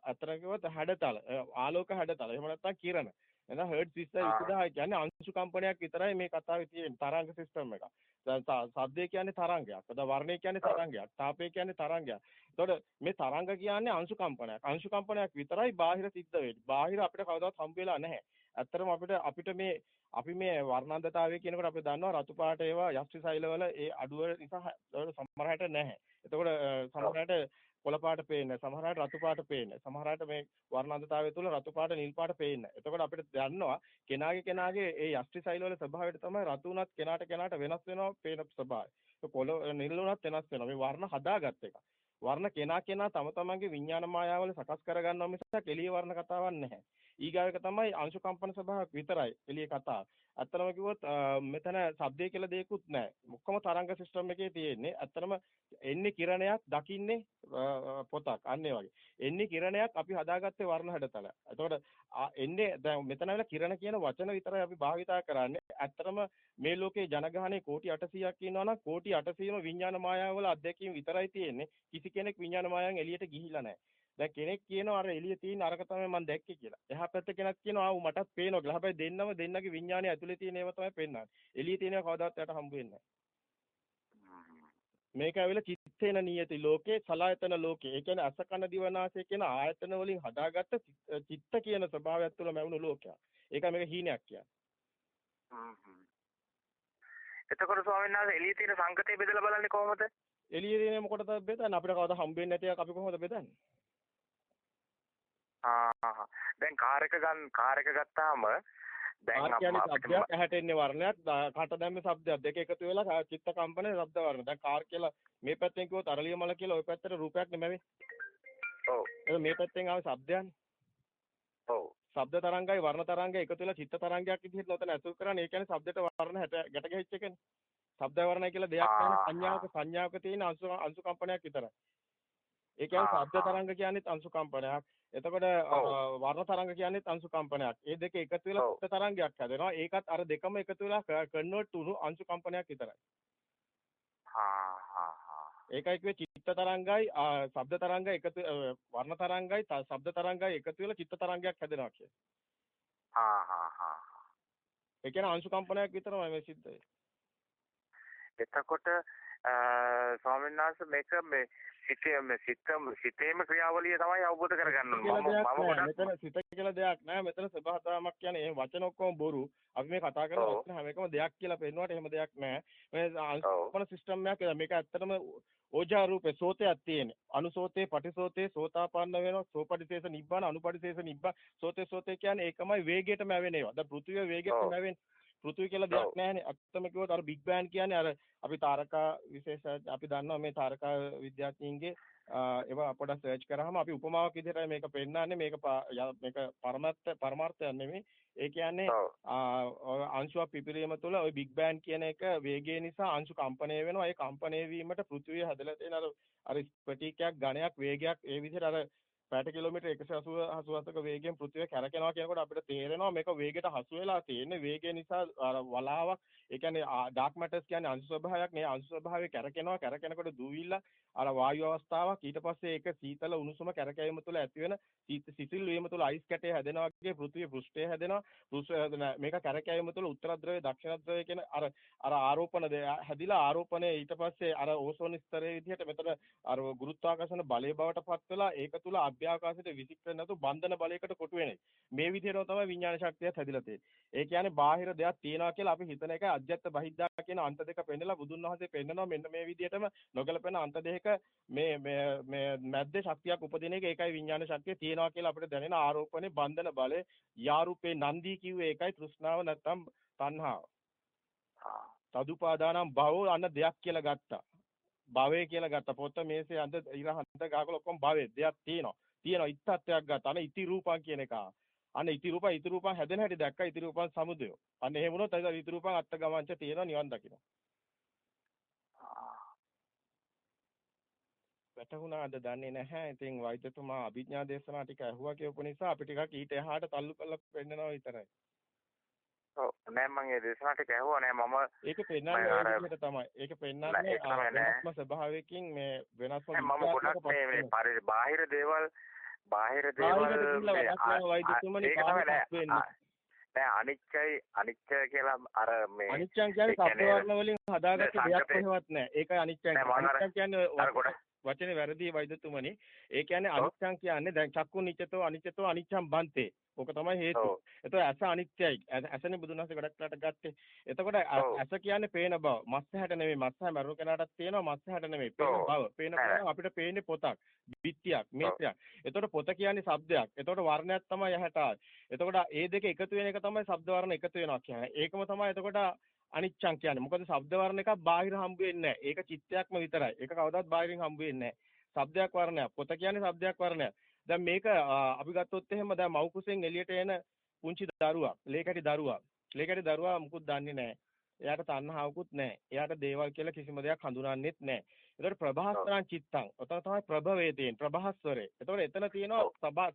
අතර කිව්වොත් හැඩතල ආලෝක හැඩතල. එහෙම නැත්නම් කිරණ. එහෙනම් හර්ට් 20000 කියන්නේ අංශු කම්පනයක් විතරයි මේ කතාවේ තියෙන තරංග සිස්ටම් එක. ශබ්දය කියන්නේ තරංගයක්. එතකොට වර්ණය කියන්නේ තරංගයක්. තාපය කියන්නේ තරංගයක්. එතකොට මේ තරංග කියන්නේ අංශු කම්පනයක්. අංශු කම්පනයක් විතරයි බාහිර සිද්ධ වෙන්නේ. බාහිර අපිට කවදාවත් හම්බ වෙලා නැහැ. ඇත්තටම අපිට අපිට මේ අපි මේ වර්ණන්දතාවය කියනකොට අපි දන්නවා රතු පාට ඒවා යෂ්ටි සෛලවල ඒ අඩුව නිසා සමහරකට නැහැ. එතකොට සමහරකට කොළ පාට පේන්නේ සමහරවිට රතු පාට පේන්නේ සමහරවිට මේ වර්ණන්දතාවය තුළ රතු පාට නිල් පාට පේන්නේ එතකොට අපිට දන්නවා කෙනාගේ කෙනාගේ ඒ යෂ්ටි සෛල වල ස්වභාවයට තමයි රතු උනත් කෙනාට කෙනාට වෙනස් වෙනවා පේන ස්වභාවය. කොළ නිල් උනත් වෙනස් වෙනවා. මේ වර්ණ හදාගත් එක. වර්ණ කෙනා කෙනා තම තමන්ගේ විඥාන මායාවල සකස් කරගන්නවා මිසක් එළිය වර්ණ කතාවක් නැහැ. ඊගාවක තමයි අංශු කම්පන ස්වභාවයක් විතරයි එළිය කතාව. ඇත්තම කිව්වොත් මෙතන ශබ්දය කියලා දෙයක්වත් නැහැ. ඔක්කොම තරංග සිස්ටම් එකේ තියෙන්නේ. ඇත්තම එන්නේ කිරණයක් දකින්නේ පොතක්. අන්න වගේ. එන්නේ කිරණයක් අපි හදාගත්තේ වර්ණ හැඩතල. එතකොට එන්නේ දැන් මෙතන වෙලා කිරණ කියන වචන විතරයි අපි භාවිතා කරන්නේ. ඇත්තම මේ ලෝකේ ජනගහනේ කෝටි 800ක් ඉන්නවා නම් කෝටි 800ම විඥාන මායාව වල අධ්‍යක්ීම් විතරයි තියෙන්නේ. කිසි කෙනෙක් විඥාන මායාවෙන් එළියට ගිහිලා නැහැ. දැන් කෙනෙක් කියනවා අර එළිය තියෙන අරක තමයි මම දැක්කේ කියලා. එහා පැත්තේ කෙනෙක් කියනවා ආ මටත් පේනවා කියලා. හැබැයි දෙන්නම දෙන්නගේ විඥානය ඇතුලේ තියෙන ඒවා තමයි පෙන්වන්නේ. එළිය තියෙනව කවදාවත් යට හම්බ වෙන්නේ මේක ඇවිල්ලා චිත්තේන නියති ලෝකේ සලායතන ලෝකේ. ඒ කියන්නේ අස කන දිවනාසය කියන ආයතන වලින් හදාගත්ත චිත්ත කියන ස්වභාවයත් තුළ මැවුණු ලෝකයක්. ඒකයි මේක හීනයක් කියන්නේ. එතකොට ස්වාමීන් වහන්සේ එළියේ තියෙන සංකතය බෙදලා බලන්නේ කොහොමද? එළියේ තියෙන මොකටද බෙදන්නේ? අපිට කවදා හම්බ වෙන්නේ නැති එක අපි කොහොමද බෙදන්නේ? ආහා. දැන් කාර් එක ගන්න කාර් එක ගත්තාම දැන් අපිට ඇහැට එන්නේ වර්ණයක් කට දැම්මේ ශබ්දයක්. දෙක එකතු වෙලා චිත්ත කම්පන ශබ්ද වර්ණ. දැන් කාර් කියලා මේ පැත්තෙන් කිව්වොත් අරලිය මල කියලා ওই පැත්තට රූපයක් නෙමෙයි. ඔව්. මේ පැත්තෙන් ආවේ ශබ්දයන්නේ ඔව්. ශබ්ද තරංගයි වර්ණ තරංගයි එකතු වෙලා චිත්ත තරංගයක් විදිහට නොතන ඇසුරු කරන්නේ. ඒ කියන්නේ ශබ්දයට වර්ණ ගැට ගැහිච්ච එකනේ. ශබ්ද වර්ණයි කියලා දෙයක් නැහැ සංඥාවක සංඥාවක තියෙන අංශු අංශු කම්පනයක් විතරයි. ඒ කියන්නේ ශබ්ද තරංග කියන්නේ අංශු කම්පනයක්. එතකොට වර්ණ තරංග කියන්නේත් අංශු කම්පනයක්. ඒ දෙක එකතු වෙලා චිත්ත තරංගයක් හැදෙනවා. ඒකත් අර දෙකම එකතු වෙලා කන්වර්ට් වුණු අංශු කම්පනයක් විතරයි. හා හා හා. ඒකයි කිව්වේ චිත්ත තරංගයි ශබ්ද තරංගයි එකතු වර්ණ තරංගයි ශබ්ද තරංගයි එකතු වෙලා චිත්ත තරංගයක් හැදෙනවා කියන්නේ. හා හා හා. ඒ කියන්නේ අංශු කම්පනයක් විතරමයි මේ සිද්ධ වෙන්නේ. එතකොට ස්වාමීන් වහන්සේ මේක මේ සිතේම සිතම සිතේම ක්‍රියාවලිය තමයි අවබෝධ කරගන්න ඕනේ. මම මෙතන සිත කියලා දෙයක් නැහැ. මෙතන සබහාතාවක් කියන්නේ මේ වචන ඔක්කොම බොරු. අපි මේ කතා කරන වචන හැම එකම දෙයක් කියලා පෙන්නුවට එහෙම දෙයක් නැහැ. මේ අනුස්පන සිස්ටම් එකක් මේක ඇත්තටම ඕජා රූපේ සෝතයක් තියෙන්නේ. අනුසෝතේ පටිසෝතේ සෝතාපන්න වෙනවා. සෝපටිශේෂ නිබ්බාන අනුපටිශේෂ නිබ්බා සෝතේ සෝතේ කියන්නේ ඒකමයි වේගයටම ඇවෙනේවා. දැන් පෘථිවිය වේගයටම ඇවෙන්නේ. පෘථිවි කියලා දෙයක් නැහැනේ. අත්තම කිව්වොත් අර බිග් බෑන් කියන්නේ අර අපි තාරකා විශේෂ අපි දන්නවා මේ තාරකා විද්‍යාඥයින්ගේ ඒවා පොඩක් සර්ච් කරාම අපි උපමාවක් විදිහට මේක පෙන්නන්නේ මේක මේක පරමත්ත පරමාර්ථයක් නෙමෙයි. ඒ කියන්නේ අංශුවක් පිපිරීම තුළ ওই බිග් බෑන් කියන එක වේගය නිසා අංශු කම්පණය වෙනවා. ඒ කම්පණය වීමට පෘථිවිය හැදලා තියෙන අර අර ස්පටිකයක් ඝණයක් වේගයක් ඒ විදිහට අර පැයට කිලෝමීටර 187ක වේගයෙන් පෘථිවිය කැරකෙනවා කියනකොට අපිට තේරෙනවා මේක වේගයට හසු වෙලා තියෙන්නේ වේගය නිසා අර වලාවක් ඒ කියන්නේ ඩාර්ක් මැටර්ස් කියන්නේ අංශු ස්වභාවයක් නේ. අංශු ස්වභාවය කැරකෙනවා. කැරකෙනකොට දුවිල්ල අර වායු අවස්ථාවක්. ඊට පස්සේ ඒක සීතල උණුසුම කැරකැවීම තුළ ඇති වෙන සිසිල් වීම තුළ අයිස් කැටය හැදෙනවා වගේ පෘථිවිය පෘෂ්ඨය හැදෙනවා. මේක කැරකැවීම තුළ උත්තර ද්‍රවය දක්ෂිණ ද්‍රවය කියන අර අර ආරෝපණ හැදිලා ආරෝපණය ඊට පස්සේ අර ඕසෝන ස්තරයේ විදිහට මෙතන අර ගුරුත්වාකර්ෂණ බලය බවට පත් වෙලා ඒක තුළ අභ්‍යවකාශයට විසිකරන්න නැතු බන්ධන බලයකට කොටු වෙන්නේ මේ විදිහටම තමයි විඥාන ශක්තියත් හැදිලා තියෙන්නේ ඒ කියන්නේ බාහිර දෙයක් තියනවා කියලා අපි හිතන එක අජ්ජත් බහිද්දා කියන අන්ත දෙක පෙන්නලා බුදුන් වහන්සේ පෙන්නනවා මෙන්න මේ විදිහටම නොගලපෙන අන්ත දෙක මේ මේ මේ මැද්දේ ශක්තියක් උපදින එක ඒකයි විඥාන ශක්තිය තියනවා කියලා අපිට දැනෙන ආරෝපණේ බන්ධන බලය යාරූපේ නන්දී කිව්වේ ඒකයි තෘෂ්ණාව නැත්තම් තණ්හාව. තදුපාදානම් භවෝ අන්න දෙයක් කියලා ගත්තා. භවය කියලා ගත්තා. පොත මේසේ අඳ ඉරහන්ත ගාකල ඔක්කොම භවය දෙයක් තියෙනවා. තියෙනවා ඉත්තත්වයක් ගත්තා. අන්න ඉති රූපං කියන එක. අන්න ඉති රූප ඉති රූපං හැදෙන හැටි දැක්කා ඉති රූපං සමුදය. අන්න එහෙම වුණොත් ඒක ඉති රූපං අත්ත ගමංච තියෙනවා නිවන් දකින්න. වැටහුණාද දන්නේ නැහැ. ඉතින් වෛද්‍යතුමා අභිඥා දේශනා ටික ඇහුවා කියපු නිසා අපි ටිකක් ඊට එහාට තල්ලු කරලා පෙන්නනවා විතරයි. ඔව් නෑ මම ඒ දේශනා ටික ඇහුවා නෑ මම ඒක පෙන්නන්නේ ඒ විදිහට තමයි. ඒක පෙන්නන්නේ වෙනස්ම ස්වභාවයකින් මේ වෙනස්ම මම ගොඩක් මේ මේ බාහිර දේවල් බාහිර දේවල් නෑ අනිච්චයි අනිච්ච කියලා අර මේ අනිච්චන් කියන්නේ සබ්ද වර්ණ වලින් හදාගත්ත දෙයක් කොහෙවත් නෑ. ඒකයි අනිච්චන්. කියන්නේ වචනේ වැරදි වෛද්‍යතුමනි. ඒ කියන්නේ අනිච්චන් කියන්නේ දැන් චක්කු නිච්චතෝ අනිච්චතෝ අනිච්චම් බන්තේ. ඕක තමයි හේතුව. එතකොට ඇස අනිත්‍යයි. ඇසනේ බුදුන් වහන්සේ ගොඩක් ලාට ගත්තේ. එතකොට ඇස කියන්නේ පේන බව. මස්ස හැට නෙමෙයි. මස්ස මරුණු කෙනාටත් තියෙනවා මස්ස හැට නෙමෙයි. පේන බව. පේන බව අපිට පේන්නේ පොතක්, බිත්තියක්, මේත්‍යක්. එතකොට පොත කියන්නේ ශබ්දයක්. එතකොට වර්ණයක් තමයි යහට එතකොට ඒ දෙක එකතු වෙන එක තමයි ශබ්ද වර්ණ එකතු වෙනවා කියන්නේ. ඒකම තමයි එතකොට අනිච්චං කියන්නේ. මොකද ශබ්ද වර්ණ එකක් බාහිර හම්බ වෙන්නේ නැහැ. ඒක චිත්තයක්ම විතරයි. ඒක කවදාවත් බාහිරින් හම්බ වෙන්නේ නැහැ. ශබ්දයක් වර්ණයක්. පොත කියන්නේ ශබ්දයක් වර්ණයක්. දැන් මේක අපි ගත්තොත් එහෙම දැන් මව් කුසෙන් එළියට එන පුංචි දරුවා, ලේකැටි දරුවා. ලේකැටි දරුවා මුකුත් දන්නේ නැහැ. එයාට තණ්හාවකුත් නැහැ. එයාට දේවල් කියලා කිසිම දෙයක් හඳුනන්නෙත් නැහැ. ඒතකොට ප්‍රභාස්තරං චිත්තං. ඔතන තමයි ප්‍රභවයේ තියෙන ප්‍රභාස්වරේ. ඒතකොට එතන තියෙනවා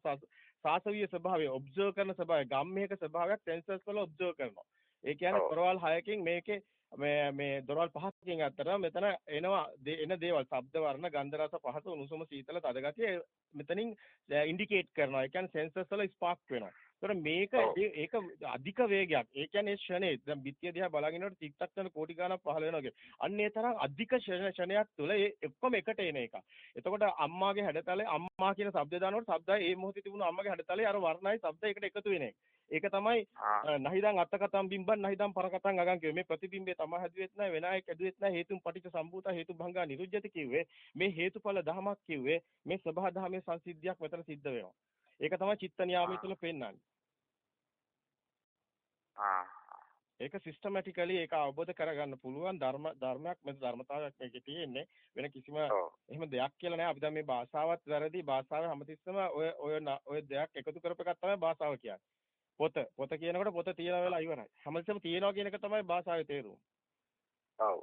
සාසවීය ස්වභාවය, ඔබ්සර්ව් කරන ස්වභාවය, ගම්මේක ස්වභාවයක් සෙන්සර්ස් වල ඔබ්සර්ව් කරනවා. ඒ කියන්නේ දොරවල් 6කින් මේකේ මේ මේ දොරවල් පහකින් අතර මෙතන එනවා එන දේවල්. ශබ්ද වර්ණ ගන්ධ රස පහස උණුසුම සීතල තද ගතිය මෙතනින් ඉන්ඩිකේට් කරනවා. ඒ කියන්නේ සෙන්සර්ස් වල ස්පාර්ක් වෙනවා. ඒතර මේක ඒක අධික වේගයක්. ඒ කියන්නේ ෂණේ දැන් බිත්තිය දිහා බලාගෙන ඉන්නකොට ටික්ටක් කරන කෝටි ගණක් පහල වෙනවා වගේ. අන්න ඒ තරම් අධික ෂණයක් තුළ ඒ ඔක්කොම එකට එන එක. එතකොට අම්මාගේ හැඩතලේ අම්මා කියන શબ્ද දානකොට શબ્දය ඒ මොහොතේ තිබුණු අම්මගේ හැඩතලේ අර වර්ණයි શબ્දය එකට එකතු වෙන එක. ඒක තමයි නහිදන් අත්තකතම් බිම්බන් නහිදන් පරකතම් අගන් කිව්වේ. මේ ප්‍රතිබිම්බේ තමයි හැදුවෙත් නැහැ වෙනායෙක් හැදුවෙත් නැහැ හේතුන් පටිච්ච සම්භූත හේතු භංගා නිරුජ්‍යති කිව්වේ. මේ හේතුඵල ධමයක් කිව්වේ. මේ සබහා ධමයේ සංසිද්ධියක් මෙතන සිද්ධ වෙනවා. ඒක තමයි චිත්ත නියාමයේ තුල පෙන්වන්නේ. ඒක සිස්ටමැටිකලි ඒක අවබෝධ කරගන්න පුළුවන් ධර්ම ධර්මයක් මෙතන ධර්මතාවයක් මේකේ තියෙන්නේ වෙන කිසිම එහෙම දෙයක් කියලා නෑ අපි දැන් මේ භාෂාවත් වැරදි භාෂාවේ හැමතිස්සම ඔය ඔය ඔය දෙයක් එකතු කරපු එකක් තමයි භාෂාව කියන්නේ පොත පොත කියනකොට පොත තියන වෙලාව ඉවරයි. හැමතිස්සම තියනවා කියන එක තමයි භාෂාවේ තේරුම. ඔව්.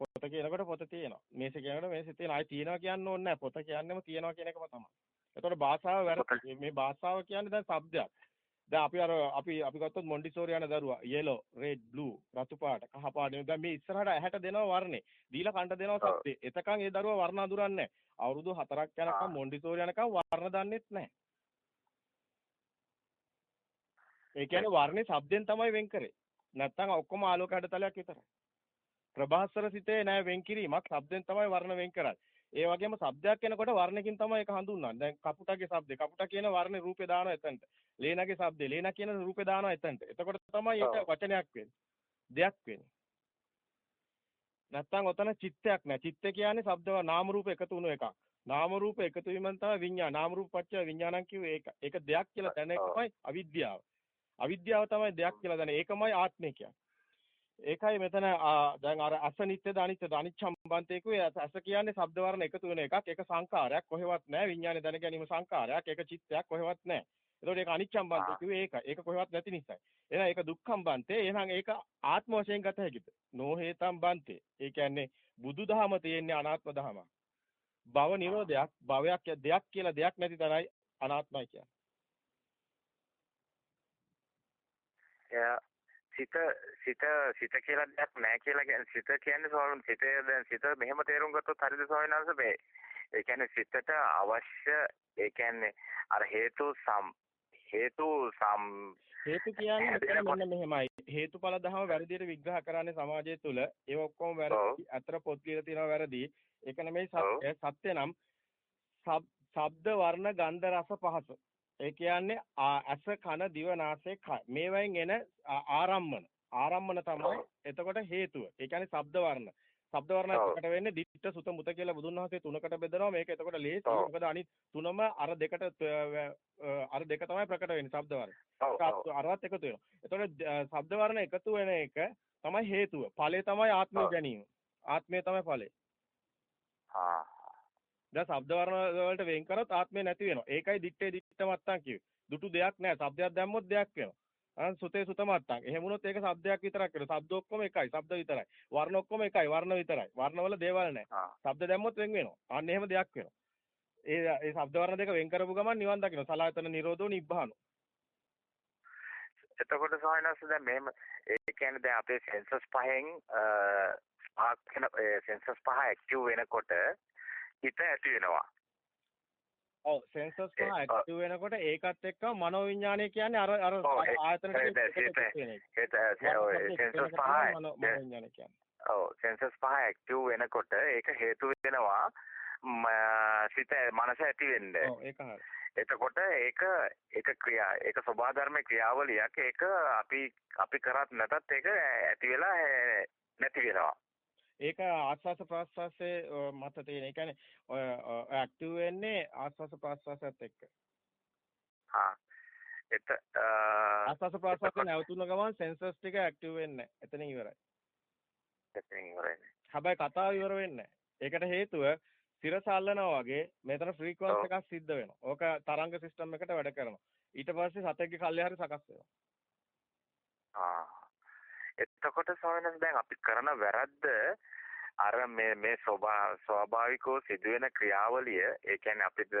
පොත කියනකොට පොත තියෙනවා. මේස කියනකොට මේස තියෙනවා. ආයි තියනවා කියන්න ඕනේ නෑ පොත කියන්නේම තියනවා කියන එකම තමයි. එතකොට භාෂාව වැරදි මේ භාෂාව කියන්නේ දැන් શબ્දයක් දැන් අපි අර අපි අපි ගත්තොත් මොන්ටිසෝරි යන දරුවා. yellow red blue රතු පාට කහ පාට දැන් මේ ඉස්සරහට ඇහැට දෙනවා වර්ණේ. දීලා කන්ට දෙනවා සත්‍යේ එතකන් ඒ දරුවා වර්ණ අඳුරන්නේ අවුරුදු 4ක් යනකම් මොන්ටිසෝරි යනකම් වර්ණ දන්නෙත් නැහැ ඒ කියන්නේ වර්ණේ ශබ්දෙන් තමයි වෙන් කරේ. නැත්තම් ඔක්කොම ආලෝක හඩතලයක් විතරයි. ප්‍රභාස්වර සිතේ නෑ වෙන් කිරීමක් ශබ්දෙන් තමයි වර්ණ වෙන් කරන්නේ. ඒ වගේම ශබ්දයක් එනකොට වර්ණකින් තමයි ඒක හඳුන්වන්නේ. දැන් කපුටගේ ශබ්දේ කපුට කියන වර්ණේ රූපේ දානවා එතනට. ලේනගේ ශබ්දේ ලේන කියන රූපේ දානවා එතනට. එතකොට තමයි ඒක වචනයක් වෙන්නේ. දෙයක් වෙන්නේ. නැත්තම් ඔතන චිත්තයක් නෑ. චිත්ත කියන්නේ ශබ්දව නාම රූප එකතු වුණු එකක්. නාම රූප එකතු වීමෙන් තමයි විඤ්ඤාණ. නාම රූප පත්‍ය විඤ්ඤාණං කිව්වේ ඒක. ඒක දෙයක් කියලා දැන එකමයි අවිද්‍යාව. අවිද්‍යාව තමයි දෙයක් කියලා දැන. ඒකමයි ආත්මය කියන්නේ. ඒකයි මෙතන දැන් අර අසනිත්‍යද අනිත්‍යද? අනිච්ඡම් බන්තේකුවේ අස කියන්නේ ශබ්ද වර්ණ එකතු වෙන එකක්. ඒක සංකාරයක් කොහෙවත් නැහැ විඥානේ දැන ගැනීම සංකාරයක් ඒක චිත්තයක් කොහෙවත් නැහැ එතකොට ඒක අනිච්ඡම් බන්තේ කිව්වේ ඒක. ඒක කොහෙවත් නැති නිසායි. එහෙනම් ඒක දුක්ඛම් බන්තේ එහෙනම් ඒක ආත්ම වශයෙන් ගත හැකිද? නොහේතම් බන්තේ ඒ කියන්නේ බුදුදහම තියෙන්නේ අනාත්ම දහමක්. භව නිරෝධයක් භවයක් දෙයක් කියලා දෙයක් නැති තරයි අනාත්මයි කියන්නේ. එයා සිත සිත සිත කියලා දෙයක් නැහැ කියලා කියන්නේ සිත කියන්නේ ස්වාමීන් සිත දැන් සිත මෙහෙම තේරුම් ගත්තොත් හරිද ස්වාමීන් වහන්සේ? මේ ඒ කියන්නේ සිතට අවශ්‍ය ඒ කියන්නේ අර හේතු සම් හේතු සම් හේතු කියන්නේ මෙතන මෙන්න මෙහෙමයි. හේතුඵල ධම වැරදියට විග්‍රහ කරන්නේ සමාජය තුළ. ඒ ඔක්කොම වැරදි. අතර පොත් ලියලා තියෙනවා වැරදි. ඒක නෙමෙයි සත්‍ය නම් ශබ්ද වර්ණ ගන්ධ රස පහස ඒ කියන්නේ ඇස කන දිව නාසය මේවෙන් එන ආරම්මන. ආරම්මන තමයි එතකොට හේතුව. ඒ කියන්නේ ශබ්ද වර්ණ. ශබ්ද වර්ණ එකට වෙන්නේ දිට්ඨ සුත මුත කියලා බුදුන් වහන්සේ තුනකට බෙදනවා. මේක එතකොට ලේසි මොකද අනිත් තුනම අර දෙකට අර දෙක තමයි ප්‍රකට වෙන්නේ ශබ්ද වර්ණ. අරවත් එකතු වෙනවා. එතකොට ශබ්ද වර්ණ එකතු වෙන එක තමයි හේතුව. ඵලය තමයි ආත්මය ගැනීම. ආත්මය තමයි ඵලය දැන් ශබ්ද වර්ණ වලට වෙන් කරොත් ආත්මය නැති වෙනවා. ඒකයි දිත්තේ දිත්ත මත්තන් කිව්වේ. දුටු දෙයක් නැහැ. ශබ්දයක් දැම්මොත් දෙයක් වෙනවා. අන් සුතේ සුත මත්තන්. එහෙම වුණොත් ඒක ශබ්දයක් විතරක් වෙනවා. ශබ්ද ඔක්කොම එකයි. ශබ්ද විතරයි. වර්ණ ඔක්කොම එකයි. වර්ණ විතරයි. වර්ණවල දේවල් නැහැ. ශබ්ද දැම්මොත් වෙන් වෙනවා. අන්න එහෙම දෙයක් වෙනවා. ඒ ඒ ශබ්ද වර්ණ දෙක වෙන් කරපු ගමන් නිවන් දකින්න. සලායතන නිරෝධෝ නිබ්බානෝ. එතකොට සායනස් දැන් මෙහෙම ඒ කියන්නේ දැන් අපේ සෙන්සස් පහෙන් පහක් වෙන සෙන්සස් පහ ඇක්ටිව් වෙනකොට හිත ඇති වෙනවා. ඔව් සෙන්සස් පහ ඇක්ටිව් වෙනකොට ඒකත් එක්ක මනෝවිඤ්ඤාණය කියන්නේ අර අර ආයතන සෙන්සස් පහ ඔව් සෙන්සස් පහ ඇක්ටිව් වෙනකොට ඒක හේතු වෙනවා සිත මනස ඇති වෙන්නේ. ඔව් ඒක හරි. එතකොට ඒක ඒක ක්‍රියා ඒක සබහා ධර්ම ක්‍රියාවලියක් ඒක අපි අපි කරත් නැතත් ඒක ඇති වෙලා නැති වෙනවා. ඒක ආස්වාස ප්‍රාස්වාසයේ මත තියෙන. ඒ කියන්නේ ඔය ඇක්ටිව් වෙන්නේ ආස්වාස ප්‍රාස්වාසයත් එක්ක. හා එත ආස්වාස ප්‍රාස්වාසයේ නැවතුන ගමන් සෙන්සර්ස් ටික ඇක්ටිව් වෙන්නේ නැහැ. එතනින් ඉවරයි. එතනින් ඉවරයි. හැබැයි කතාව ඉවර වෙන්නේ ඒකට හේතුව සිරස අල්ලනවා වගේ මෙතන ෆ්‍රීකවන්ස් එකක් සිද්ධ වෙනවා. ඕක තරංග සිස්ටම් එකට වැඩ කරනවා. ඊට පස්සේ සතෙක්ගේ කල්ලේ හරි සකස් වෙනවා. ආ එතකොට ස්වාමීන් දැන් අපි කරන වැරද්ද අර මේ මේ ස්වභාවිකව සිදුවෙන ක්‍රියාවලිය ඒ කියන්නේ අපිට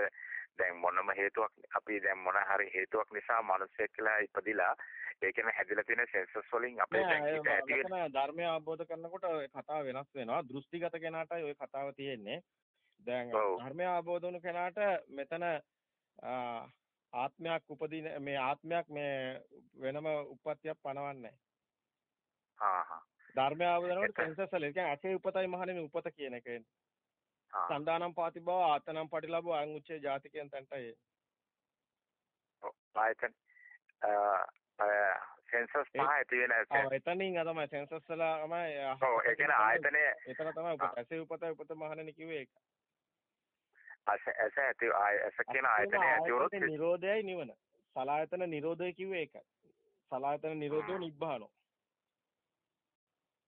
දැන් මොනම හේතුවක් අපි දැන් මොන හරි හේතුවක් නිසා මිනිස්සෙක් කියලා ඉපදිලා ඒ කියන්නේ හැදිලා තියෙන සෙන්සස් වලින් අපේ දැන් හිත ඇති වෙන ධර්මය අවබෝධ කරනකොට කතාව වෙනස් වෙනවා. දෘෂ්ටිගත කෙනාටයි ওই කතාව තියෙන්නේ. දැන් ධර්මය අවබෝධ වුණු කෙනාට මෙතන ආත්මයක් උපදින මේ ආත්මයක් මේ වෙනම උප්පත්තියක් පණවන්නේ නැහැ ධර්මය අවබෝධනකොට සෙන්සස් වල කියන්නේ ඇසේ උපතයි මහණෙනි උපත කියන එක එන්නේ. සන්දානම් පාති බව ආතනම් පටිලබව අං උච්චේ ජාතිකයන් තන්ටයි. ඔව් ආයතන සෙන්සස් පහ ඇති වෙන ඇස. ඔව් එතනින් තමයි සෙන්සස් වල තමයි ඔව් ඒ කියන්නේ ආයතනය එතන තමයි උපත ඇසේ උපත උපත මහණෙනි කිව්වේ ඒක. ඇස ඇස ඇති ඇස කියන ආයතනය ඇති වුණොත් නිරෝධයයි නිවන. සලායතන නිරෝධය කිව්වේ ඒකයි. සලායතන නිරෝධෝ නිබ්බානෝ.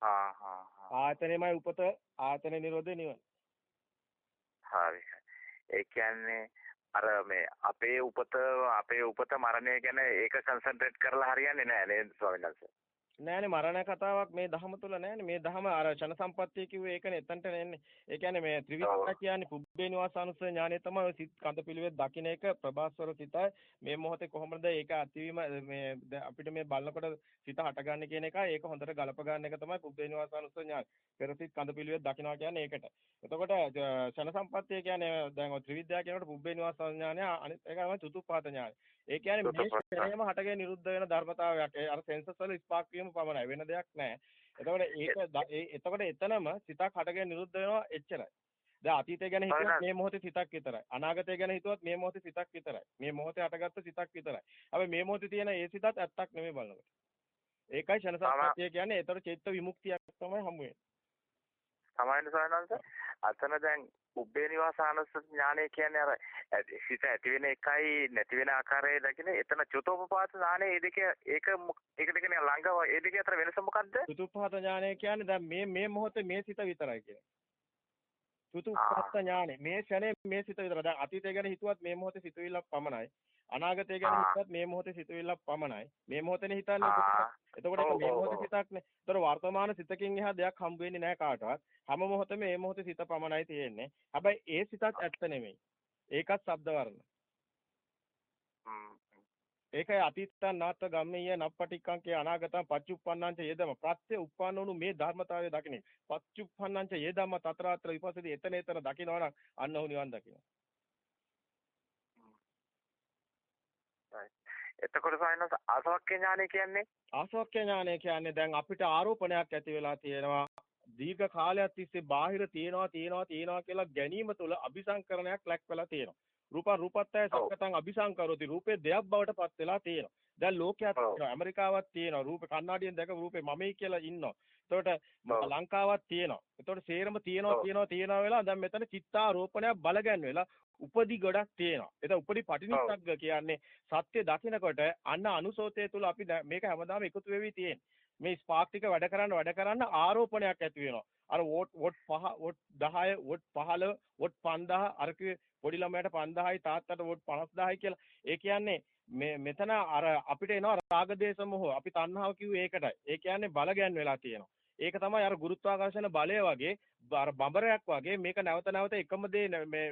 ආයතනෙමයි උපත ආයතන නිරෝධේ නිවන. හරි. ඒ කියන්නේ අර මේ අපේ උපත අපේ උපත මරණය ගැන ඒක කන්සන්ට්‍රේට් කරලා හරියන්නේ නැහැ නේද ස්වාමීන් වහන්සේ? නෑනේ මරණ කතාවක් මේ ධහම තුල නෑනේ. මේ ධහම අර ෂණ සම්පත්තිය කිව්වේ ඒකනේ එතනට එන්නේ. ඒ කියන්නේ මේ ත්‍රිවිධ කියන්නේ පුබ්බේ නිවාසානුස්සය ඥානය තමයි සිත් කඳ පිළිවෙත් දකින්න එක. ප්‍රභාස්වර සිතයි. මේ මොහොතේ කොහොමද ඒක ඇතිවීම මේ අපිට මේ බලනකොට සිත හටගන්නේ කියන එක ඒක හොඳට ගලප ගන්න එක තමයි පුබ්බේ නිවාසානුස්සය ඥානය. පෙර සිත් කඳ පිළිවෙත් දකින්නවා කියන්නේ ඒකට. එතකොට ෂණ සම්පත්තිය කියන්නේ දැන් ඔය ත්‍රිවිධය කියනකොට පුබ්බේ නිවාසානුස්සය ඥානය අනිත් එක තමයි චතුප්පාත ඥානය ඒ කියන්නේ මේ ශරීරයම හටගෙන නිරුද්ධ වෙන ධර්මතාවයක්. අර සෙන්සස් වල ස්පාක් වීම පමණයි. වෙන දෙයක් නැහැ. එතකොට ඒක එතකොට එතනම සිතක් හටගෙන නිරුද්ධ වෙනවා එච්චරයි. දැන් අතීතය ගැන හිතුවත් මේ මොහොතේ සිතක් විතරයි. අනාගතය ගැන හිතුවත් මේ මොහොතේ සිතක් විතරයි. මේ මොහොතේ හටගත්ත සිතක් විතරයි. හැබැයි මේ මොහොතේ තියෙන ඒ සිතත් ඇත්තක් නෙමෙයි බලනකොට. ඒකයි ශනසත්‍ය කියන්නේ. ඒතර චිත්ත විමුක්තියක් තමයි හමු වෙන්නේ. සමායන සයනන්ත අතන දැන් උබ්බේ නිවාසානස ඥානය කියන්නේ අර සිත ඇති වෙන එකයි නැති වෙන ආකාරය දකින එතන චුතෝපපාත ඥානය ඒ දෙක ඒක ඒකට කියන්නේ ළඟව ඒ දෙක අතර වෙනස මොකද්ද? චුතෝපපාත ඥානය කියන්නේ දැන් මේ මේ මොහොතේ මේ සිත විතරයි කියන්නේ. චුතුප්පත්ත ඥානෙ. මේ ෂනේ මේ සිත විතර. දැන් අතීතය ගැන හිතුවත් මේ මොහොතේ සිතුවිල්ලක් පමණයි. අනාගතය ගැන හිතුවත් මේ මොහොතේ සිතුවිල්ලක් පමණයි. මේ මොහොතේනේ හිතන්නේ. එතකොට ඒක මේ මොහොතේ සිතක්නේ. ඒතර වර්තමාන සිතකින් එහා දෙයක් හම්බ වෙන්නේ නැහැ කාටවත්. හැම මොහොතෙම මේ මොහොතේ සිත පමණයි තියෙන්නේ. හැබැයි ඒ සිතත් ඇත්ත නෙමෙයි. ඒකත් ශබ්ද වර්ණ. ඒකයි අතීතං නාත ගම්මීය නප්පටික්කංකේ අනාගතං පච්චුප්පන්නංච යේදම. ප්‍රත්‍ය උප්පන්නෝනු මේ ධර්මතාවය දකින්නේ. පච්චුප්පන්නංච යේදම තතරාත්‍ර විපස්සදී එතන එතන දකින්නවනම් අන්න ඔහු නිවන් දකිනවා. එතකොට සායනස ආසවක්ඛ්‍ය ඥානය කියන්නේ? ආසවක්ඛ්‍ය ඥානය කියන්නේ දැන් අපිට ආරෝපණයක් ඇති වෙලා තියෙනවා. දීර්ඝ කාලයක් තිස්සේ බාහිර තියනවා තියනවා තියනවා කියලා ගැනීම තුළ අபிසංකරණයක් ලැක් වෙලා තියෙනවා රූපං රූපත්තය සක්කතං අபிසංකරෝති රූපේ දෙයක් බවට පත් වෙලා තියෙනවා. දැන් ලෝකයක් තියෙනවා ඇමරිකාවක් තියෙනවා රූපේ කණ්ණාඩියෙන් දැක රූපේ මමයි කියලා ඉන්නවා. එතකොට ලංකාවක් තියෙනවා. එතකොට සේරම තියෙනවා තියෙනවා තියෙනවා වෙලා දැන් මෙතන චිත්තාරෝපණයක් බලගන්න වෙලා උපදි ගොඩක් තියෙනවා. එතන උපදි පටිනිස්සග්ග කියන්නේ සත්‍ය දකිනකොට අන්න අනුසෝතය තුල අපි මේක හැමදාම එකතු වෙවි තියෙන්නේ. මේ ස්පාක් ටික වැඩ කරන්න වැඩ කරන්න ආරෝපණයක් ඇති වෙනවා. අර watt watt 5 watt 10 watt 15 watt 5000 අර පොඩි ළමයාට 5000යි තාත්තට වෝට් 50000යි කියලා. ඒ කියන්නේ මේ මෙතන අර අපිට එනවා රාගදේශ මොහ. අපි තණ්හාව කිව්වේ ඒකටයි. ඒ කියන්නේ බල ගැන් වෙලා තියෙනවා. ඒක තමයි අර ගුරුත්වාකර්ෂණ බලය වගේ අර බඹරයක් වගේ මේක නැවත නැවත එකම දේ මේ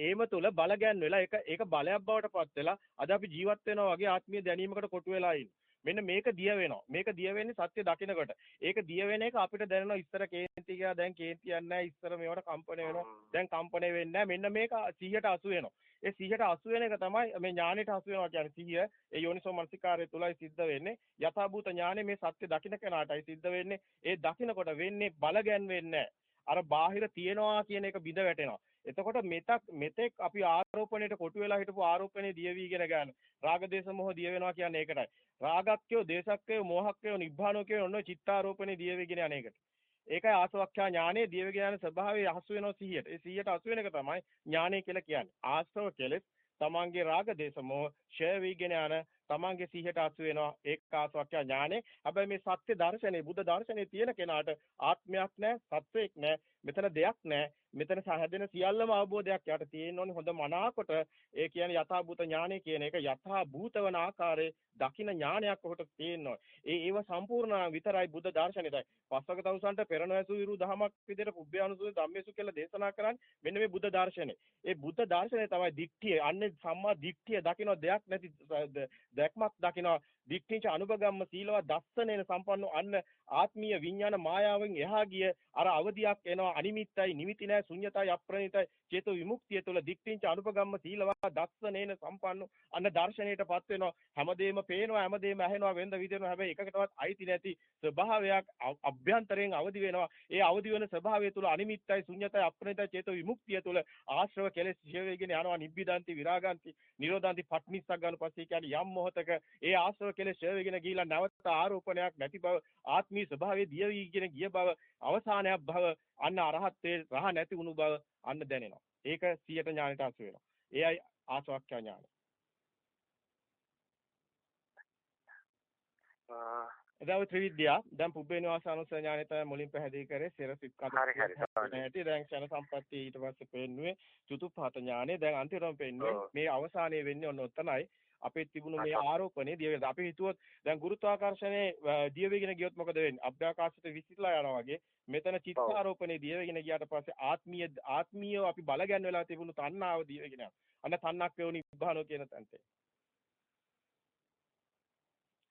ඒම තුල බල ගැන් වෙලා ඒක ඒක බලයක් බවට පත් වෙලා අද අපි ජීවත් වෙනවා වගේ ආත්මීය දැනීමකට කොටු වෙලා ඉන්නේ. මෙන්න මේක දිය වෙනවා. මේක දිය වෙන්නේ සත්‍ය දකිනකොට. ඒක දිය වෙන එක අපිට දැනෙනවා ඉස්සර කේන්ති ගියා දැන් කේන්ති යන්නේ නැහැ. ඉස්සර මේවට කම්පණය වෙනවා. දැන් කම්පණය වෙන්නේ නැහැ. මෙන්න මේක 100ට 80 වෙනවා. ඒ 100ට 80 වෙන එක තමයි මේ ඥානෙට 80 වෙනවා කියන්නේ 100 ඒ යෝනිසෝ මනසිකාරය තුලයි සිද්ධ වෙන්නේ. යථාභූත ඥානෙ මේ සත්‍ය දකින්න කෙනාටයි සිද්ධ වෙන්නේ. ඒ දකිනකොට වෙන්නේ බල ගැන්වෙන්නේ අර බාහිර තියනවා කියන එක බිඳ වැටෙනවා. එතකොට මෙතක් මෙතෙක් අපි ආරෝපණයට කොටු වෙලා හිටපු ආරෝපණේ දිය වීගෙන ගන්න. රාග දේශ මොහ දිය වෙනවා කියන්නේ ඒකටයි. රාගක්කයෝ දේශක්කයෝ මෝහක්කයෝ නිබ්බානෝ කියන ඔන්න චිත්තාරෝපණේ දිය වීගෙන අනේකට. ඒකයි ආසවක්ඛ්‍යා ඥානයේ දිය වීගෙන යන ස්වභාවය හසු වෙනවා 100ට. ඒ 100ට හසු වෙන එක තමයි ඥානය කියලා කියන්නේ. ආශ්‍රව කෙලෙස් තමන්ගේ රාග දේශ මොහ ෂය වීගෙන යන තමන්ගේ 100ට අසු වෙනවා ඒක ආසවක්ඛ්‍යා ඥානේ. හැබැයි මේ සත්‍ය දර්ශනේ බුද්ධ දර්ශනේ තියෙන කෙනාට ආත්මයක් නැහැ, සත්වයක් නැහැ, මෙතන දෙයක් නැහැ. මෙතන සහදෙන සියල්ලම අවබෝධයක් යට තියෙන්න ඕනේ හොඳ මනාකොට ඒ කියන්නේ යථාභූත ඥානය කියන එක යථාභූත වන ආකාරයේ දකින ඥානයක් ඔහුට තියෙනවා. ඒ ඒව සම්පූර්ණ විතරයි බුද්ධ දර්ශනෙටයි. පස්වක තවුසන්ට පෙරණැසු විරු දහමක් විදිහට පුබ්බයානුසු ධම්මේසු කියලා දේශනා කරන්නේ මෙන්න මේ බුද්ධ දර්ශනේ. ඒ බුද්ධ දර්ශනේ තමයි දික්ඨිය. අන්නේ සම්මා දික්ඨිය දකින්න දෙයක් නැති දැක්මක් දකින්න දික්ඨිච අනුභගම්ම සීලව දස්සනේන සම්පන්නෝ අන්න ආත්මීය විඥාන මායාවෙන් එහා ගිය අර අවදියක් එනවා. අනිමිත්තයි නිමිති නැහැ ශුන්‍යතයි අප්‍රණිතයි. චේතෝ විමුක්තිය තුළ දික්ඨිංච අනුපගම්ම සීලවා දස්සනේන සම්පන්නු අන්න දර්ශනයටපත් වෙනවා. හැමදේම පේනවා හැමදේම ඇහෙනවා වෙන්ද විදිනවා හැබැයි එකකටවත් අයිති නැති ස්වභාවයක් අභ්‍යන්තරයෙන් අවදි වෙනවා. ඒ අවදි වෙන ස්වභාවය තුළ අනිමිත්තයි ශුන්‍යතයි අප්‍රණිතයි චේතෝ විමුක්තිය තුළ ආශ්‍රව කෙලෙස් ජීවයෙන් යනවා. නිබ්බිදාන්ති විරාගාන්ති නිරෝධාන්ති පට්නිස්සක් ගන්න පස්සේ කියන්නේ යම් මොහතක ඒ ආශ්‍රව කෙලෙස් ජීවයෙන් ගිහිලා නැවත ආරෝපණයක් නැති බව ආත්මී ස්වභාවයේ දිය වීගෙන ගිය බව අවසානයක් බව අන්න අරහත්ත්වයේ රහ නැති වුණු බව අන්න දැනෙනවා. ඒක 100ට ඥානයට අසු වෙනවා. එයයි ආසවක්ඛ්‍ය ඥානය. එදාව ත්‍රිවිද්‍යා දැන් පුබ්බේ නිවාසානුස ඥානය තමයි මුලින් පැහැදිලි කරේ. සිරසිත් කඩේ දැන් ක්ෂණ සම්පatti ඊට පස්සේ පෙන්නුවේ චතුප්පහත ඥානය දැන් අන්තිමටම පෙන්නුවේ මේ අවසානයේ වෙන්නේ ඔන්න ඔතනයි අපේ තිබුණු මේ ආරෝපණය දිය වේගන අපි හිතුවොත් දැන් ගුරුත්වාකර්ෂණයේ දිය වේගන ගියොත් මොකද වෙන්නේ? අභ්‍යාකාශයට විසිරලා යනවා වගේ මෙතන චිත්තාරෝපණේ දිය වේගන ගියාට පස්සේ ආත්මීය ආත්මීයව අපි බල ගැන් වෙලා තිබුණු තණ්හාව දිය වේගන අන්න තණ්හක් වේව නිබ්බානෝ කියන තැනට.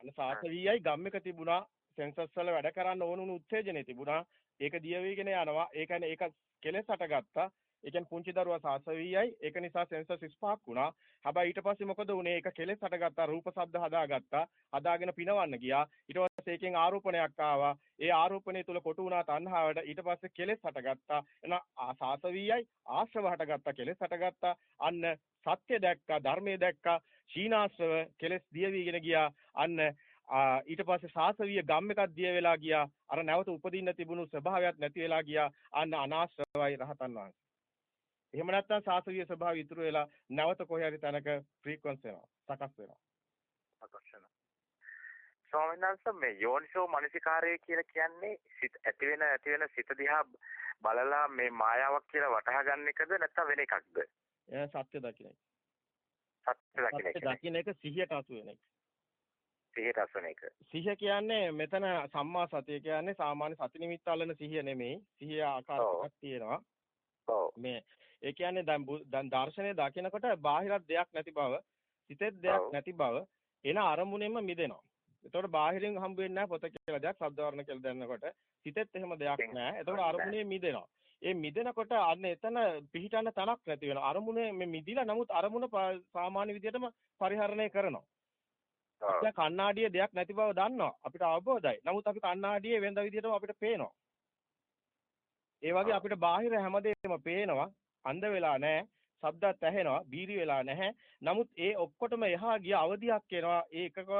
අන්න සාසවියයි ගම් එක තිබුණා සෙන්සස් වල වැඩ කරන්න ඕන උණු උත්තේජනේ තිබුණා. ඒක දිය වේගන යනවා. ඒ කියන්නේ ඒක කෙලෙස් හටගත්තා ඒ කියන්නේ පුංචි දරුවා සාසවීයයි ඒක නිසා සෙන්සස් 35ක් වුණා. හැබැයි ඊට පස්සේ මොකද වුනේ? ඒක කෙලෙස් හටගත්තා, රූප ශබ්ද හදාගත්තා. හදාගෙන පිනවන්න ගියා. ඊට පස්සේ ඒකෙන් ආරෝපණයක් ආවා. ඒ ආරෝපණය තුල කොටු වුණා තණ්හාවට. ඊට පස්සේ කෙලෙස් හටගත්තා. එන සාසවීයයි ආශ්‍රව හටගත්තා, කෙලෙස් හටගත්තා. අන්න සත්‍ය දැක්කා, ධර්මයේ දැක්කා. ශීනාශ්‍රව කෙලෙස් දිය වීගෙන ගියා. අන්න ඊට පස්සේ සාසවීය ගම් එකක් දිය වෙලා ගියා අර නැවත උපදින්න තිබුණු ස්වභාවයක් නැති වෙලා ගියා අන්න අනාශ්‍රවයි රහතන් වහන්සේ එහෙම නැත්නම් සාසවිය ස්වභාවය ඉතුරු වෙලා නැවත කොහේ හරි තැනක ෆ්‍රීකවන්ස් වෙනවා. සකස් වෙනවා. සකස් වෙනවා. ස්වාමීන් වහන්සේ මේ යෝනිසෝ මනසිකාරය කියලා කියන්නේ සිත ඇති වෙන ඇති වෙන සිත දිහා බලලා මේ මායාවක් කියලා වටහා ගන්න එකද නැත්නම් වෙන එකක්ද? එයා සත්‍ය දකින්න එක. සත්‍ය දකින්න එක. දකින්න එක සිහියට අසු වෙන එක. සිහියට අසන එක. සිහිය කියන්නේ මෙතන සම්මා සතිය කියන්නේ සාමාන්‍ය සති නිමිත්ත අල්ලන සිහිය නෙමෙයි. සිහිය ආකාර. දෙකක් තියෙනවා. ඔව්. මේ ඒ කියන්නේ දැන් දර්ශනය දකිනකොට බාහිරත් දෙයක් නැති බව, සිතෙත් දෙයක්. නැති බව එන අරමුණෙන්ම මිදෙනවා. එතකොට බාහිරින් හම්බ වෙන්නේ නැහැ පොත කියලා දෙයක්, ශබ්ද වර්ණ කියලා දැනනකොට. සිතෙත් එහෙම දෙයක් නැහැ. එතකොට. අරමුණේ මිදෙනවා. ඒ මිදෙනකොට අන්න එතන පිහිටන්න තනක් නැති වෙනවා. අරමුණේ මේ මිදිලා නමුත් අරමුණ සාමාන්‍ය විදිහටම පරිහරණය කරනවා. දැන් කණ්ණාඩියේ දෙයක් නැති බව දන්නවා. අපිට අවබෝධයි. නමුත් අපි කණ්ණාඩියේ වෙනද විදිහටම අපිට පේනවා. ඒ වගේ. අපිට බාහිර හැමදේම පේනවා. අන්ධ වෙලා නැහැ. ශබ්දත් ඇහෙනවා. බීරි වෙලා නැහැ. නමුත් ඒ ඔක්කොටම එහා ගිය අවධියක් එනවා. ඒ එකක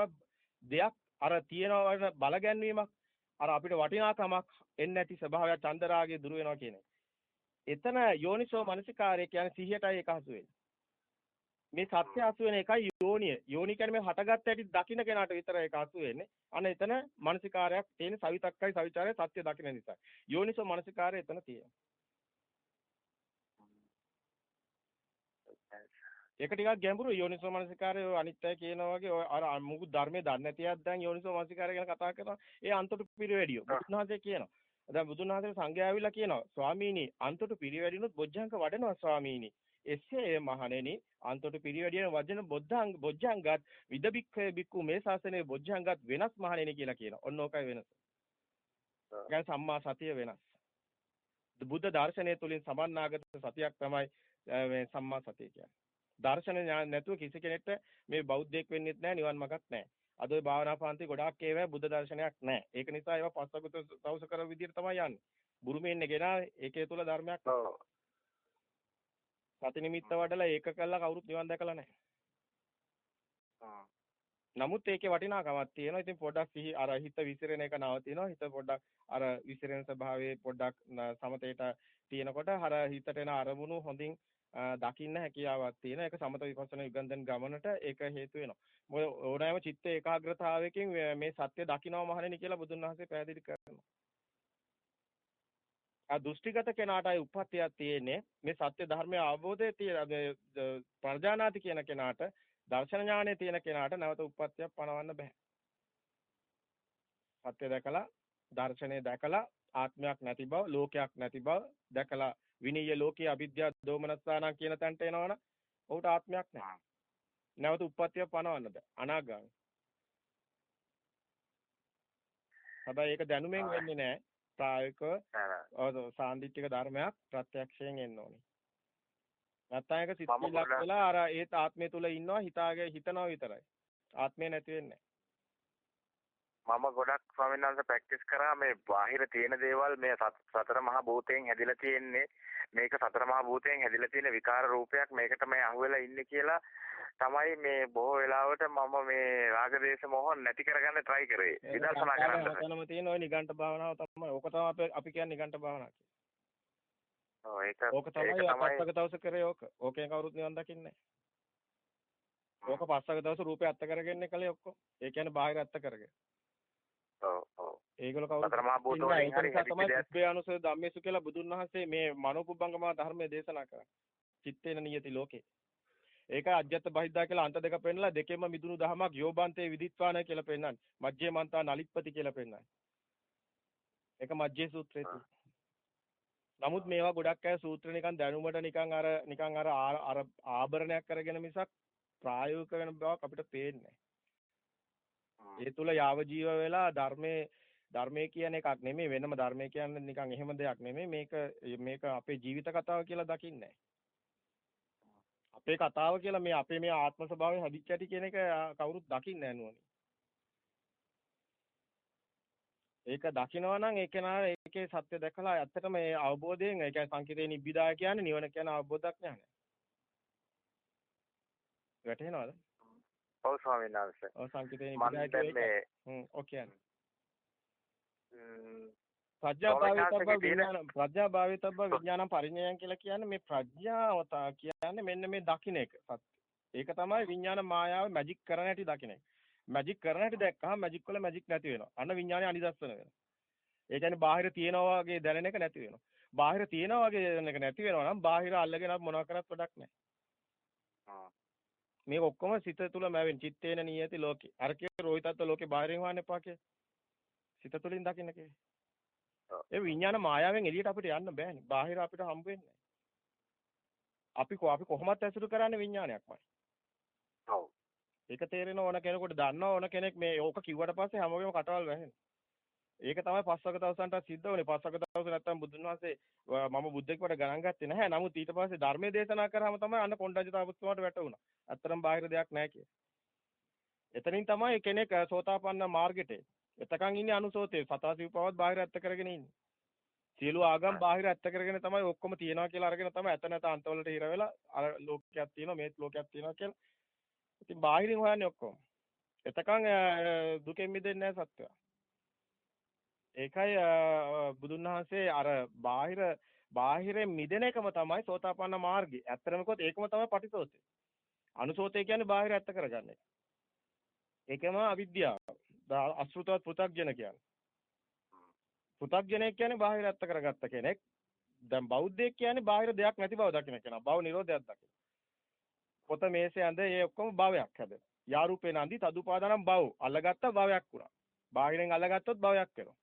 දෙයක් අර තියෙනවා බල ගැන්වීමක්. අර අපිට වටිනාකමක් එන්නේ නැති ස්වභාවය චන්දරාගය දුර වෙනවා කියන එක. එතන යෝනිසෝ මනසිකාරය කියන්නේ සිහියටයි ඒක හසු වෙන්නේ. මේ සත්‍ය හසු වෙන එකයි යෝනිය. යෝනි කියන්නේ මේ හටගත් ඇටි දකින්න කෙනාට විතරයි ඒක හසු වෙන්නේ. අන්න එතන මානසිකාරයක් තියෙන සවිතක්කයි සවිචාරය සත්‍ය දකින්න නිසා. යෝනිසෝ මානසිකාරය එතන තියෙනවා. ඒක ටිකක් ගැඹුරු යෝනිසෝ මානසිකාරය අනිත්‍යය කියනවා වගේ ඔය අර මුකුත් ධර්මයේ දන්නේ නැති අය දැන් යෝනිසෝ මානසිකාරය ගැන කතා කරනවා. ඒ අන්තොට පිරිවැඩියෝ. බුදුන් වහන්සේ කියනවා. දැන් බුදුන් වහන්සේ සංඝයා ඇවිල්ලා කියනවා ස්වාමීනි අන්තොට පිරිවැඩිනුත් බොජ්ජංක වඩනවා ස්වාමීනි. එසේ මහණෙනි අන්තොට පිරිවැඩියන වචන බොද්ධංග බොජ්ජංගත් විදබික්ඛය බික්කු මේ ශාසනයේ බොජ්ජංගත් වෙනස් මහණෙනි කියලා කියනවා. ඔන්න ඕකයි වෙනස. يعني සම්මා සතිය වෙනස්. බුද්ධ දර්ශනය තුලින් සමන්නාගත සතියක් තමයි මේ සම්මා සතිය කියන්නේ. දර්ශන ඥාන නැතුව කිසි කෙනෙක්ට මේ බෞද්ධයෙක් වෙන්නෙත් නැහැ නිවන් මාර්ගක් නැහැ. අද ඔය භාවනා පන්ති ගොඩාක් ඒවා බුද්ධ දර්ශනයක් නැහැ. ඒක නිසා ඒවා පස්සකට තවුස කර විදිහට තමයි යන්නේ. බුරුමේ ඉන්නේ ගෙනා ඒකේ තුල ධර්මයක් ඔව්. සති නිමිත්ත වඩලා ඒක කළා කවුරුත් නිවන් දැකලා නැහැ. නමුත් ඒකේ වටිනාකමක් තියෙනවා. ඉතින් පොඩ්ඩක් සිහි අර හිත විසිරෙන එක නවතිනවා. හිත පොඩ්ඩක් අර විසිරෙන ස්වභාවයේ පොඩ්ඩක් සමතේට තියෙනකොට අර හිතට එන අරමුණු හොඳින් දකින්න හැකියාවක් තියෙන. ඒක සමත විපස්සනා යුගන්ධන් ගමනට ඒක හේතු වෙනවා. මොකද ඕනෑම චිත්ත ඒකාග්‍රතාවයකින් මේ සත්‍ය දකින්නව මහණෙනි කියලා බුදුන් වහන්සේ පැහැදිලි කරනවා. ආ දෘෂ්ටිගත කෙනාටයි උප්පත්තියක් තියෙන්නේ මේ සත්‍ය ධර්මයේ අවබෝධය තියෙන මේ, ද- ප්‍රඥානාති කියන කෙනාට දර්ශන ඥානය තියෙන කෙනාට නැවත උප්පත්තියක් පණවන්න බෑ. සත්‍ය දැකලා දර්ශනය දැකලා ආත්මයක් නැති බව ලෝකයක් නැති බව දැකලා විනීය ලෝකයේ අවිද්‍යා දෝමනස්සාන කියන තැනට එනවනම් ඔහුට ආත්මයක් නැහැ. නැවත උප්පත්තිය පණවන්න බෑ. අනාගාමී. හැබැයි ඒක දැනුමෙන් වෙන්නේ නැහැ. ප්‍රායෝගිකව ඔව් සාන්දිටික ධර්මයක් ප්‍රත්‍යක්ෂයෙන් එන්න ඕනේ. නැත්නම් ඒක සිත්විලක් ගොඩක්- වෙලා අර ඒත් ආත්මය තුල ඉන්නවා හිතාගේ හිතනවා විතරයි. ආත්මය නැති වෙන්නේ මම ගොඩක් ස්වාමීන් වහන්සේ ප්‍රැක්ටිස් කරා මේ බාහිර තියෙන දේවල් මේ සත- සතර මහා භූතයෙන් හැදිලා තියෙන්නේ මේක සතර මහා භූතයෙන් හැදිලා තියෙන විකාර රූපයක් මේකට මේ අහුවෙලා ඉන්නේ කියලා තමයි මේ බොහෝ වෙලාවට මම මේ රාග දේශ මොහ නැති කරගන්න try කරේ. විදර්ශනා කරන්න. හතනම තියෙන ওই නිගණ්ඨ භාවනාව තමයි. ඕක තමයි අපි කියන්නේ නිගණ්ඨ භාවනාව කියලා. ඔව් ඒක ඕක තමයි පස්සක දවස කරේ ඕක. ඕකෙන් කවුරුත් නිවන් දකින්නේ නැහැ. ඕක පස්සක දවස රූපේ අත්ත කරගෙන කලේ ඔක්කොම. ඒ කියන්නේ බාහිර අත්ත කරගෙන. ඔව් ඔව් ඒගොල්ලෝ නැහැ. වලින් ඒක හරි තමයි අනුසය ධම්මේසු කියලා බුදුන් වහන්සේ මේ මනෝපුබ්බංගම ධර්මයේ දේශනා කරා. චිත්තේන නියති ලෝකේ. ඒක අජ්‍යත් බහිද්දා කියලා අන්ත දෙක පෙන්නලා දෙකෙන්ම මිදුණු දහමක් යෝබන්තේ විදිත්වාන කියලා පෙන්නන්නේ. මජ්ජේ මන්තා නලිප්පති කියලා පෙන්නන්නේ. ඒක මජ්ජේ සූත්‍රයේ. නමුත් මේවා ගොඩක් අය සූත්‍ර නිකන් දැනුමට නිකන් අර නිකන් අර ආභරණයක් කරගෙන මිසක් ප්‍රායෝගික වෙන බවක් අපිට පේන්නේ. ඒ තුල යාව ජීව වෙලා ධර්මයේ ධර්මයේ කියන එකක් නෙමෙයි වෙනම ධර්මයේ කියන්නේ නිකන් එහෙම දෙයක් නෙමෙයි මේක මේක අපේ ජීවිත කතාව කියලා දකින්නේ අපේ කතාව කියලා මේ අපේ මේ ආත්ම ස්වභාවය හැදිච්ච ඇති කියන එක කවුරුත් දකින්නේ නැහැ. ඒක දකිනවා නම් ඒක නා ඒකේ සත්‍ය දැකලා ඇත්තටම ඒ අවබෝධයෙන් ඒ කියන්නේ සංකිතේ නිබ්බිදා කියන්නේ නිවන කියන අවබෝධයක් නෑ. වැටහෙනවද? ඔව් ස්වාමීන් වහන්සේ ඔව් සංකිතේ කියන්නේ මේ හ්ම් ඔකේ. ම්, ප්‍රඥාභාවිතබ්බ විඥාන ප්‍රඥාභාවිතබ්බ විඥානම් පරිඥයන් කියලා කියන්නේ මේ ප්‍රඥාව තා- කියන්නේ මෙන්න මේ දකින්න එක සත්‍ය. ඒක තමයි විඥාන මායාව මැජික් කරන හැටි දකින්න එක. මැජික් කරන හැටි දැක්කහම මැජික් වල මැජික් නැති වෙනවා. අන්න විඥානේ අනිදස්සන වෙනවා. ඒ කියන්නේ බාහිර තියනවා වගේ දැනෙන එක නැති වෙනවා. බාහිර තියනවා වගේ දැනෙන එක නැති වෙනවා නම් බාහිර අල්ලගෙන මොනවා කරත් වැඩක් නැහැ. ආ. මේක ඔක්කොම සිත තුළ මැවෙන චිත්තේන නියති ලෝකේ. අර කිය රෝහිතත්ව ලෝකේ බාහිරින් හොයන්න එපා කිය. සිත තුළින් දකින්න කිය. ඒ විඥාන මායාවෙන් එළියට අපිට යන්න බෑනේ. බාහිර අපිට හම්බ වෙන්නේ අපි අපි කොහොමත් ඇසුරු කරන්නේ විඥානයක්මයි. ඔව්. ඒක තේරෙන ඕන කෙනෙකුට දන්නවා ඕන කෙනෙක් මේ ඕක කිව්වට පස්සේ හැමෝගෙම කටවල් වැහෙනවා. ඒක තමයි පස්වක දවසන්ට සිද්ධ වුනේ. පස්වක දවසේ නැත්තම් බුදුන් වහන්සේ මම බුද්ධෙක් වට ගණන් ගත්තේ නැහැ. නමුත් ඊට පස්සේ ධර්මයේ දේශනා කරාම තමයි අන්න කොණ්ඩඤ්ඤ තාපසතුමාට වැටුණා. අත්‍තරම් බාහිර දෙයක් නැහැ කිය. එතනින් තමයි කෙනෙක් සෝතාපන්න මාර්ගෙට. එතකන් ඉන්නේ අනුසෝතේ. සතාසිව්පවත් බාහිර ඇත්ත කරගෙන ඉන්නේ. සියලු ආගම් බාහිර ඇත්ත කරගෙන තමයි ඔක්කොම තියනවා කියලා අරගෙන තමයි ඇත නැත අන්තවලට හිර වෙලා අර ලෝකයක් තියෙනවා මේත් ලෝකයක් තියෙනවා කියලා. ඉතින් බාහිරින් හොයන්නේ ඔක්කොම. එතකන් දුකෙන් මිදෙන්නේ නැහැ සත්‍යය. ඒකයි බුදුන් වහන්සේ අර බාහිර බාහිරෙන් මිදෙන එකම තමයි සෝතාපන්න මාර්ගය. ඇත්තටම කිව්වොත් ඒකම තමයි පටිසෝතේ. අනුසෝතේ කියන්නේ බාහිර ඇත්ත කරගන්න එක. ඒකම අවිද්‍යාව. අසෘතවත් පෘථග්ජන කියන්නේ. පෘථග්ජනෙක් කියන්නේ බාහිර ඇත්ත කරගත්ත කෙනෙක්. දැන් බෞද්ධයෙක් කියන්නේ බාහිර දෙයක් නැති බව දකින කෙනා. භව නිරෝධයක් දකින. පොත මේසේ ඇඳ ඒ ඔක්කොම භවයක් හැදෙන. යාරූපේ නන්දි තදුපාදානම් භව. අල්ලගත්ත භවයක් වුණා. බාහිරෙන් අල්ලගත්තොත් භවයක් වෙනවා.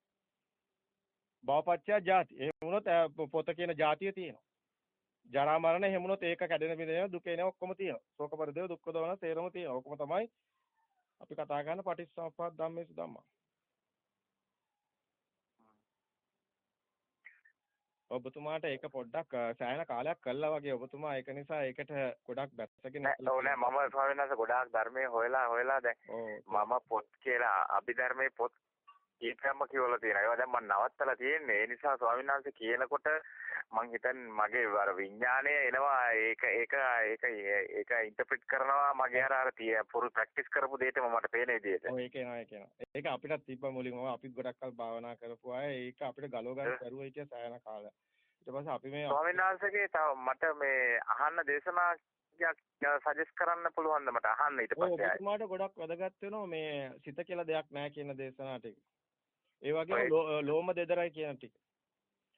භවපච්චය ජාති. එහෙම වුණොත් පොත කියන ජාතිය තියෙනවා. ජරා මරණ එහෙම වුණොත් ඒක කැඩෙන බිඳෙන දුක එන ඔක්කොම තියෙනවා. ශෝක පරිදේව දුක්ඛ දෝමන සේරම තියෙනවා. ඔක්කොම තමයි අපි කතා කරන පටිච්චසමුප්පාද ධම්මේසු ධම්මා. ඔබතුමාට ඒක පොඩ්ඩක් සෑහෙන කාලයක් කළා වගේ ඔබතුමා ඒක නිසා ඒකට ගොඩක් බැස්සගෙන ඔව් නෑ මම ස්වාමීන් වහන්සේ ගොඩාක් ධර්මයේ හොයලා හොයලා දැන් මම පොත් කියලා අභිධර්මයේ පොත් කීපයක්ම කියවලා තියෙනවා. ඒවා දැන් මම නවත්තලා තියෙන්නේ. ඒ නිසා ස්වාමීන් වහන්සේ කියනකොට මං හිතන්නේ මගේ අර විඥාණය එනවා ඒක ඒක ඒක ඒක ඉන්ටර්ප්‍රිට් කරනවා මගේ අර අර පුරු ප්‍රැක්ටිස් කරපු දෙයටම මට පේන විදිහට. ඔව් ඒක එනවා ඒක එනවා. ඒක අපිටත් තිබ්බ මුලින්ම අපිත් ගොඩක් කල් භාවනා කරපු අය ඒක අපිට ගලව ගන්න බැරුව හිටිය සෑහෙන කාලයක්. ඊට පස්සේ අපි මේ ස්වාමීන් වහන්සේගේ තව මට මේ අහන්න දේශනා සජෙස්ට් කරන්න පුළුවන්ද මට අහන්න ඊට පස්සේ ආයෙ. ඔබතුමාට ගොඩක් වැදගත් වෙනවා මේ සිත කියලා දෙයක් නැහැ කියන දේශනා ටික. ඒ වගේම ලෝම දෙදරයි කියන ටික.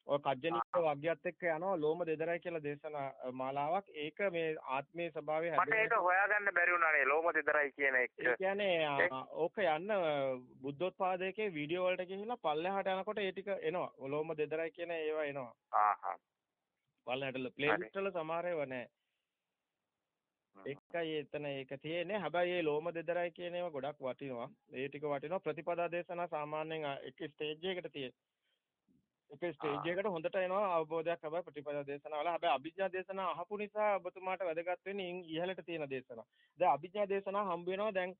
ඔය කජ්ජනික වග්ගයත් එක්ක යනවා ලෝම දෙදරයි කියලා දේශනා මාලාවක්. ඒක මේ ආත්මයේ ස්වභාවය හැදෙන. මට ඒක හොයාගන්න බැරි වුණානේ ලෝම දෙදරයි කියන එක. ඒ කියන්නේ ඕක යන්න බුද්ධෝත්පාදයේ වීඩියෝ වලට ගිහිල්ලා පල්ලෙහාට යනකොට ඒ ටික එනවා. ලෝම දෙදරයි කියන ඒවා එනවා. ආහා. පල්ලෙහාට ප්ලේලිස්ට් වල සමහර ඒවා නැහැ. ඒකයි එතන ඒක තියෙන්නේ. හැබැයි මේ ලෝම දෙදරයි කියන ඒවා ගොඩක් වටිනවා. ඒ ටික වටිනවා. ප්‍රතිපදා දේශනා සාමාන්‍යයෙන් එක ස්ටේජ් එකකට තියෙන. එක ස්ටේජ් එකකට හොඳට එනවා අවබෝධයක් හැබැයි ප්‍රතිපදා දේශනාවල. හැබැයි අභිඥා දේශනා අහපු නිසා ඔබතුමාට වැදගත් වෙන්නේ ඉහළට තියෙන දේශනා. දැන් අභිඥා දේශනා හම්බ වෙනවා දැන්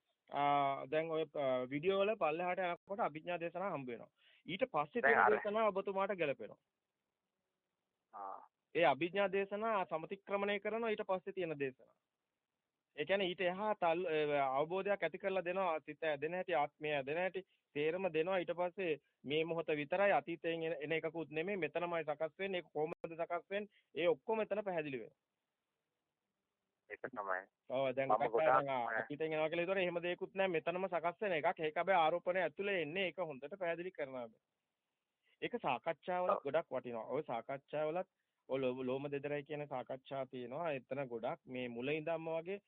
දැන් ඔය වීඩියෝ වල පල්ලෙහාට යනකොට අභිඥා දේශනා හම්බ වෙනවා. ඊට පස්සේ තියෙන දේශනා ඔබතුමාට ගැලපෙනවා. ඒ අභිඥා දේශනා සමතික්‍රමණය කරනවා ඊට පස්සේ තියෙන දේශනා. ඒ කියන්නේ ඊට එහා අවබෝධයක් ඇති කරලා දෙනවා සිත ඇදෙන හැටි ආත්මය ඇදෙන හැටි තේරම දෙනවා. ඊට පස්සේ මේ මොහොත විතරයි අතීතයෙන් එන එකකුත් නෙමෙයි මෙතනමයි සකස් වෙන්නේ. ඒක කොහොමද සකස් වෙන්නේ? ඒ ඔක්කොම එතන පැහැදිලි වෙනවා. ඒක තමයි. ඔව් දැන් අතීතයෙන් එනවා කියලා හිතුවර එහෙම දෙයක්වත් නැහැ. මෙතනම සකස් වෙන එකක්. ඒක හැබැයි ආරෝපණය ඇතුලේ එන්නේ. ඒක හොඳට පැහැදිලි කරනවා. ඒක සාකච්ඡාවල ගොඩක් වටිනවා. ඔය සාකච්ඡාවලත් ඔය ලෝම දෙදරයි කියන සාකච්ඡා තියෙනවා. එතන ගොඩක් මේ මුල ඉඳන්ම වගේ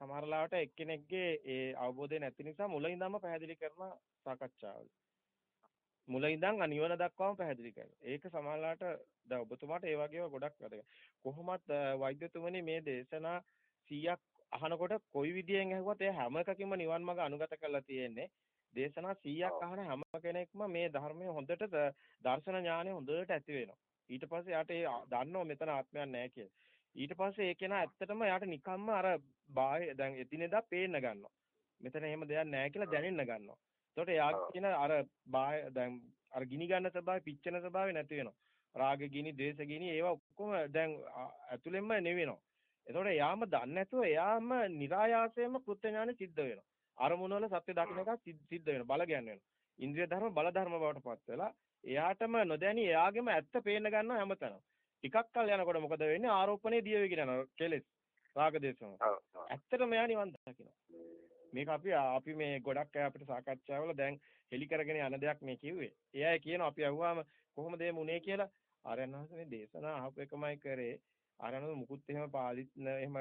සමහර ලාවට එක්කෙනෙක්ගේ ඒ අවබෝධය නැති නිසා මුල ඉඳන්ම පැහැදිලි කරන සාකච්ඡාවල. මුල ඉඳන් අනිවන දක්වාම පැහැදිලි කරනවා. ඒක සමහර ලාට දැන් ඔබතුමාට ඒ වගේව ගොඩක් වැදගත්. කොහොමත් වෛද්‍යතුමනි මේ දේශනා 100ක් අහනකොට කොයි විදියෙන් ඇහුවත් ඒ හැම එකකින්ම නිවන් මඟ අනුගත කරලා තියෙන්නේ. දේශනා 100ක් අහන හැම කෙනෙක්ම මේ ධර්මයේ හොඳට දර්ශන ඥානය හොඳට ඇති වෙනවා. ඊට පස්සේ යාට ඒ දන්නව මෙතන ආත්මයක් නැහැ කියලා. ඊට පස්සේ ඒ කෙනා ඇත්තටම යාට නිකම්ම අර බාහිර දැන් එදිනෙදා පේන්න ගන්නවා. මෙතන එහෙම දෙයක් නැහැ කියලා දැනෙන්න ගන්නවා. එතකොට එයා කියන අර බාහිර දැන් අර ගිනි ගන්න ස්වභාවය, පිච්චෙන ස්වභාවය නැති වෙනවා. රාග ගිනි, ද්වේෂ ගිනි ඒවා ඔක්කොම දැන් ඇතුළෙන්ම නෙවෙනවා. එතකොට එයාම දන්නේ නැතුව එයාම નિરાයාසයෙන්ම කෘත්‍ය ඥානෙ සිද්ධ වෙනවා. අරමුණ වල සත්‍ය දකින්න එක සිද්ධ වෙනවා. බල ගැන්වෙනවා. ඉන්ද්‍රිය ධර්ම බල ධර්ම බවට පත් වෙලා එයාටම නොදැනි එයාගෙම ඇත්ත පේන්න ගන්නවා හැමතැනම. ටිකක් කල් යනකොට මොකද වෙන්නේ ආරෝපණය දිය වෙගෙන යනවා කෙලෙස් රාග දේශම. ඇත්තටම එයා නිවන් දකිනවා. මේක අපි අපි මේ ගොඩක් අය අපිට සාකච්ඡාවල දැන් හෙලි කරගෙන යන දෙයක් මේ කිව්වේ. එයා කියනවා අපි අහුවාම කොහොමද මේ මුනේ කියලා. ආරයන්වහන්සේ මේ දේශනා අහපු එකමයි කරේ. ආරයන්වහන්සේ මුකුත් එහෙම පාලිත් එහෙම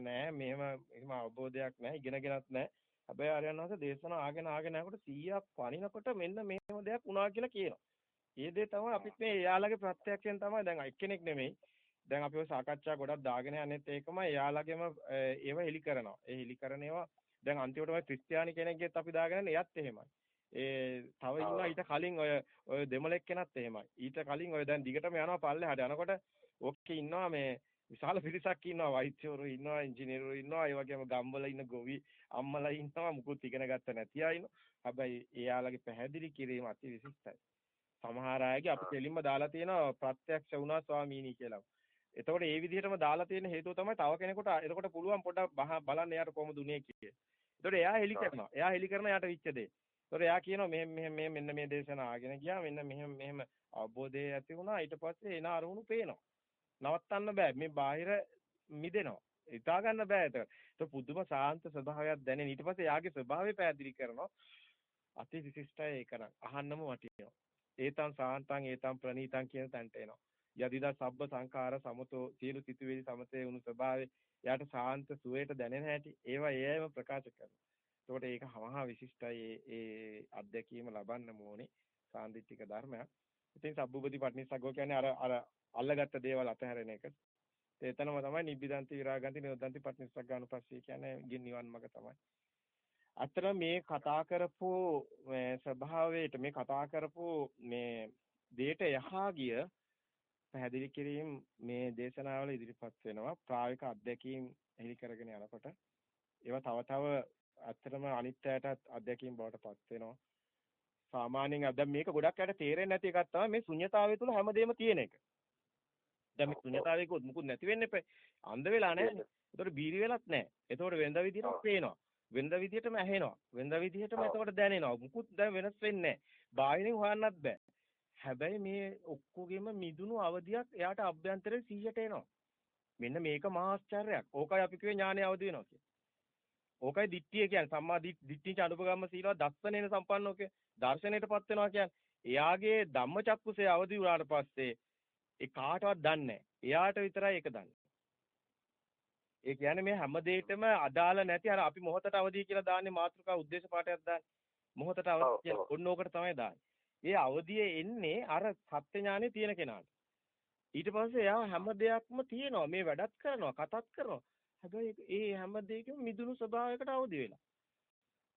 නැහැ. මෙහෙම එහෙම අවබෝධයක් නැහැ. ඉගෙනගෙනත් නැහැ. හැබැයි ආරයන්වහන්සේ දේශනා ආගෙන ආගෙන යනකොට 100ක් පණිනකොට මෙන්න මේම දෙයක් වුණා කියලා කියනවා. ඒ දේ තමයි අපිත් මේ එයාලගේ ප්‍රත්‍යක්ෂයෙන් තමයි දැන් එක්කෙනෙක් නෙමෙයි. දැන් අපි ඔය සාකච්ඡා ගොඩක් දාගෙන යන්නේත් ඒකමයි එයාලගේම ඒව හෙලි කරනවා. ඒ හෙලි කරන ඒවා දැන් අන්තිමට ඔය ක්‍රිස්තියානි කෙනෙක්ගෙත් අපි දාගෙන එයත් එහෙමයි. ඒ තව ඉන්නවා ඊට කලින් ඔය ඔය දෙමළෙක් කෙනත් එහෙමයි. ඊට කලින් ඔය දැන් දිගටම යනවා පල්ලෙහාට යනකොට ඔක්කේ ඉන්නවා මේ විශාල පිරිසක් ඉන්නවා වෛද්‍යවරු ඉන්නවා ඉංජිනේරුවරු ඉන්නවා ඒ වගේම ගම්වල ඉන්න ගොවි අම්මලා ඉන්නවා මුකුත් ඉගෙන ගත්ත නැති අය ඉන්නවා. හැබැයි එයාලගේ පැහැදිලි කිරීම අති විශිෂ්ටයි. සමහර අයගේ අපි දෙලින්ම දාලා තියෙනවා ප්‍රත්‍යක්ෂ වුණා ස්වාමීනි කියලා. එතකොට ඒ විදිහටම දාලා තියෙන හේතුව තමයි තව කෙනෙකුට එතකොට පුළුවන් පොඩ්ඩක් බලන්න එයාට කොහොමද උනේ කියලා. එතකොට එයා හෙලි කරනවා. එයා හෙලි කරන යාට විච්ච දේ. එතකොට එයා කියනවා මෙහෙම මෙහෙම මෙහෙම මෙන්න මේ දේශන ආගෙන ගියා මෙන්න මෙහෙම මෙහෙම අවබෝධය ඇති වුණා ඊට පස්සේ එන අරමුණු පේනවා. නවත්තන්න බෑ. මේ බාහිර මිදෙනවා. හිතා ගන්න බෑ ඒක. ඒක පුදුම සාන්ත ස්වභාවයක් දැනෙන. ඊට පස්සේ යාගේ ස්වභාවය පැහැදිලි කරනවා. අති විශිෂ්ටයි ඒක නම්. අහන්නම වටිනවා. ඒතං සාන්තං ඒතං ප්‍රණීතං කියන තැනට එනවා. යදිදා සබ්බ සංඛාර සමතෝ සියලු සිතුවිලි සමතේ වුණු ස්වභාවය යාට සාන්ත සුවයට දැනෙන හැටි ඒවා ඒයම ප්‍රකාශ කරනවා. එතකොට ඒක මහා විශිෂ්ටයි ඒ අත්දැකීම ලබන්න ඕනේ සාන්දිටික ධර්මයක්. ඉතින් සබ්බුපති පට්නිස්සග්ගෝ කියන්නේ අර අර අල්ලගත්ත දේවල් අතහැරෙන එක. එතනම තමයි නිබ්බිදන්ති විරාගන්ති නිරෝධන්ති පට්නිස්සග්ගානුපස්සී කියන්නේ නිවන් මඟ තමයි. අතර මේ කතා කරපු ස්වභාවයට මේ කතා කරපු මේ දෙයට යහා ගිය පැහැදිලි කිරීම මේ දේශනාවල ඉදිරිපත් වෙනවා ප්‍රායෝගික අත්දැකීම් එලි කරගෙන යනකොට ඒවා තව තව ඇත්තටම අනිත්‍යයටත් අත්දැකීම් බවට පත් වෙනවා සාමාන්‍යයෙන් දැන් මේක ගොඩක් අයට තේරෙන්නේ නැති එකක් තමයි මේ ශුන්‍යතාවය තුළ හැමදේම තියෙන එක. දැන් මේ ශුන්‍යතාවයක මුකුත් නැති වෙන්න. අන්ධ වෙලා නැහැ. ඒතකොට බීරි වෙලත් නැහැ. ඒතකොට වෙනද විදිහට පේනවා. වෙනද විදිහටම ඇහෙනවා. වෙනද විදිහටම එතකොට දැනෙනවා. මුකුත් දැන් වෙනස් වෙන්නේ නැහැ. බාහිරින් හොයන්නත් බෑ. හැබැයි මේ ඔක්කොගෙම මිදුණු අවදියක් එයාට අභ්‍යන්තරේ 100ට එනවා. මෙන්න මේක මහා ආශ්චර්යයක්. ඕකයි අපි කිව්වේ ඥානය අවදි වෙනවා කියන්නේ. ඕකයි දිට්ඨිය කියන්නේ සම්මා දිට්ඨිච අනුපගම්ම සීලව දස්සනේන සම්පන්නෝ කිය. දර්ශනයටපත් වෙනවා කියන්නේ. එයාගේ ධම්මචක්කුසේ අවදි වුණාට පස්සේ ඒ කාටවත් දන්නේ. එයාට විතරයි ඒක දන්නේ. ඒ කියන්නේ මේ හැම දෙයකම අදාළ නැති අර අපි මොහොතට අවදි කියලා දාන්නේ මාතෘකා උද්දේශ පාඩයක් දාන්නේ. මොහොතට අවදි ඔන්න ඕකට තමයි දාන්නේ. ඒ අවදිය එන්නේ අර සත්‍ය ඥානෙ තියෙන කෙනාට. ඊට පස්සේ එයා හැම දෙයක්ම තියෙනවා. මේ වැඩත් කරනවා, කතාත් කරනවා. හැබැයි ඒ හැම දෙයකම මිදුණු ස්වභාවයකට අවදි වෙලා.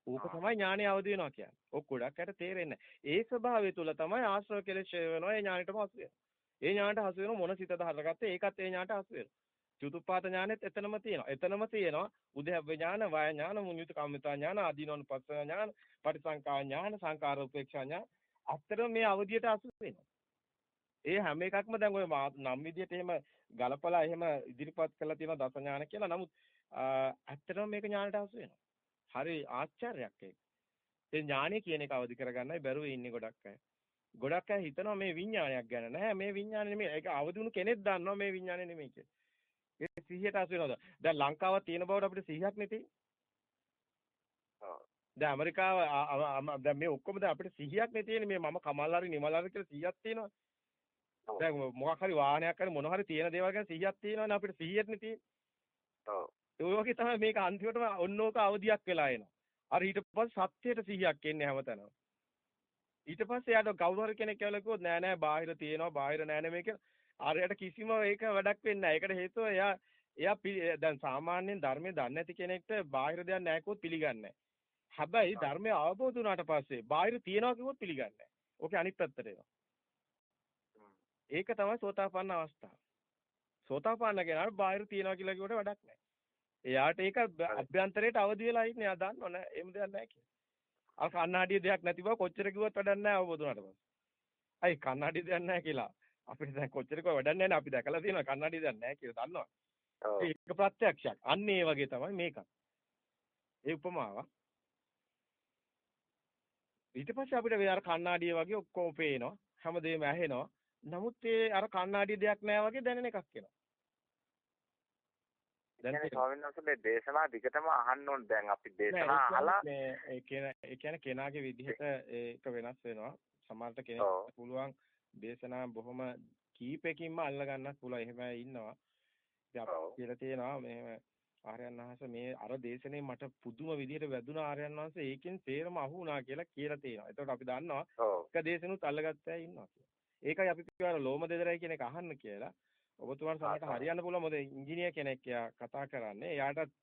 ඕක තමයි ඥානෙ අවදි වෙනවා කියන්නේ. ඔක් ගොඩක් අයට තේරෙන්නේ ඒ ස්වභාවය තුල තමයි ආශ්‍රව කෙලෙස් වෙනවා. ඒ ඥානෙටම හසු වෙනවා. ඒ ඥානට හසු වෙන මොන සිතද හරගත්තේ ඒකත් ඒ ඥානට හසු වෙනවා. චතුප්පාත ඥානෙත් එතනම තියෙනවා. එතනම තියෙනවා උදේහබ්බ ඥාන, වාය ඥාන, මුඤ්ඤිත කම්මිතා ඥාන, ආදීනෝනුපස්ස ඥාන, පටිසංකා ඥාන, සංකාර උපේක්ෂා ඥාන. අත්‍තරම මේ අවධියට අසු වෙනවා. ඒ හැම එකක්ම දැන් ඔය නම් විදියට එහෙම ගලපලා එහෙම ඉදිරිපත් කරලා තියෙනවා දස ඥාන කියලා. නමුත් ඇත්තටම මේක ඥානට අසු වෙනවා. හරි ආශ්චර්යයක් ඒක. ඒ ඥානය කියන එක අවදි කරගන්නයි බැරුව ඉන්නේ ගොඩක් අය. ගොඩක් අය හිතනවා මේ විඥානයක් ගැන. නෑ මේ විඥානේ නෙමෙයි. ඒක අවදුණු කෙනෙක් දන්නවා මේ විඥානේ නෙමෙයි කියලා. ඒ 100ට අසු වෙනවද? දැන් ලංකාවක් තියෙන බවට අපිට 100ක් නෙතේ. දැන් ඇමරිකාව දැන් මේ ඔක්කොම දැන් අපිට 100ක් නේ තියෙන්නේ මේ මම කමල් හරි නිමල් හරි කියලා 100ක් තියෙනවා. දැන් මොකක් හරි වාහනයක් හරි මොන හරි තියෙන දේවල් ගැන 100ක් තියෙනවනේ අපිට 100ක් නේ තියෙන්නේ. ඔව්. ඒ වගේ තමයි මේක අන්තිමටම ඔන්නෝක අවදියක් වෙලා එනවා. අර ඊට පස්සේ සත්‍යයට 100ක් එන්නේ හැමතැනම. ඊට පස්සේ යාට කවුරු හරි කෙනෙක් කියලා කිව්වොත් නෑ නෑ බාහිර තියෙනවා බාහිර නෑ නේ මේක ආරයට කිසිම ඒක වැඩක් වෙන්නේ නැහැ. ඒකට හේතුව එයා එයා දැන් සාමාන්‍යයෙන් ධර්මයේ දන්නේ නැති කෙනෙක්ට බාහිර දෙයක් නැහැ කිව්වොත් පිළිගන්නේ හැබැයි ධර්මය අවබෝධ වුණාට පස්සේ බාහිර තියනවා කිව්වොත් පිළිගන්නේ නැහැ. ඕකේ අනිත් පැත්තට. ඒක තමයි සෝතාපන්න අවස්ථාව. සෝතාපන්න කෙනාට බාහිර තියනවා කියලා කිව්වට වැඩක් නැහැ. එයාට ඒක අභ්‍යන්තරයට අවදි වෙලා ඉන්නේ. එයා දන්නව නෑ. එහෙම දෙයක් නැහැ කියලා. අර කන්නාඩිය දෙයක් නැති බව කොච්චර කිව්වත් වැඩක් නැහැ අවබෝධ වුණාට පස්සේ. අයි කන්නාඩිය දෙයක් නැහැ කියලා. අපිට දැන් කොච්චර කව වැඩක් නැහැ අපි දැකලා තියෙනවා කන්නඩි දැන් නැහැ කියලා දන්නවා. ඒක ප්‍රත්‍යක්ෂයක්. අන්න ඒ වගේ තමයි මේකත්. ඒ උපමාවක්. ඊට පස්සේ අපිට මේ අර කණ්ණාඩිය වගේ ඔක්කොම පේනවා. හැමදේම ඇහෙනවා. නමුත් ඒ අර කණ්ණාඩිය දෙයක් නැහැ වගේ දැනෙන එකක් එනවා. දැන් ස්වාමීන් වහන්සේ දේශනා දිගටම අහන්න ඕනේ. දැන් අපි දේශනා අහලා මේ ඒ කියන ඒ කියන්නේ කෙනාගේ විදිහට ඒක වෙනස් වෙනවා. සමහරට. කෙනෙක් පුළුවන් දේශනා බොහොම කීපෙකින්ම අල්ල ගන්නත් පුළුවන්. එහෙම ඉන්නවා. ඉතින් අපි ඔව්. කියලා තියෙනවා මෙහෙම ආර්යයන් වහන්සේ මේ අර දේශනේ මට පුදුම විදිහට වැදුනා ආර්යයන් වහන්සේ ඒකෙන් තේරම අහු වුණා කියලා කියලා තියෙනවා. එතකොට අපි දන්නවා. එක දේශනුත් අල්ලගත්ත ඉන්නවා කියලා. ඒකයි අපි කියවර ලෝම දෙදරයි කියන එක අහන්න කියලා. ඔබතුමාට සමහරට හරියන්න පුළුවන් මොකද ඉංජිනේර කෙනෙක් කතා කරන්නේ. එයාට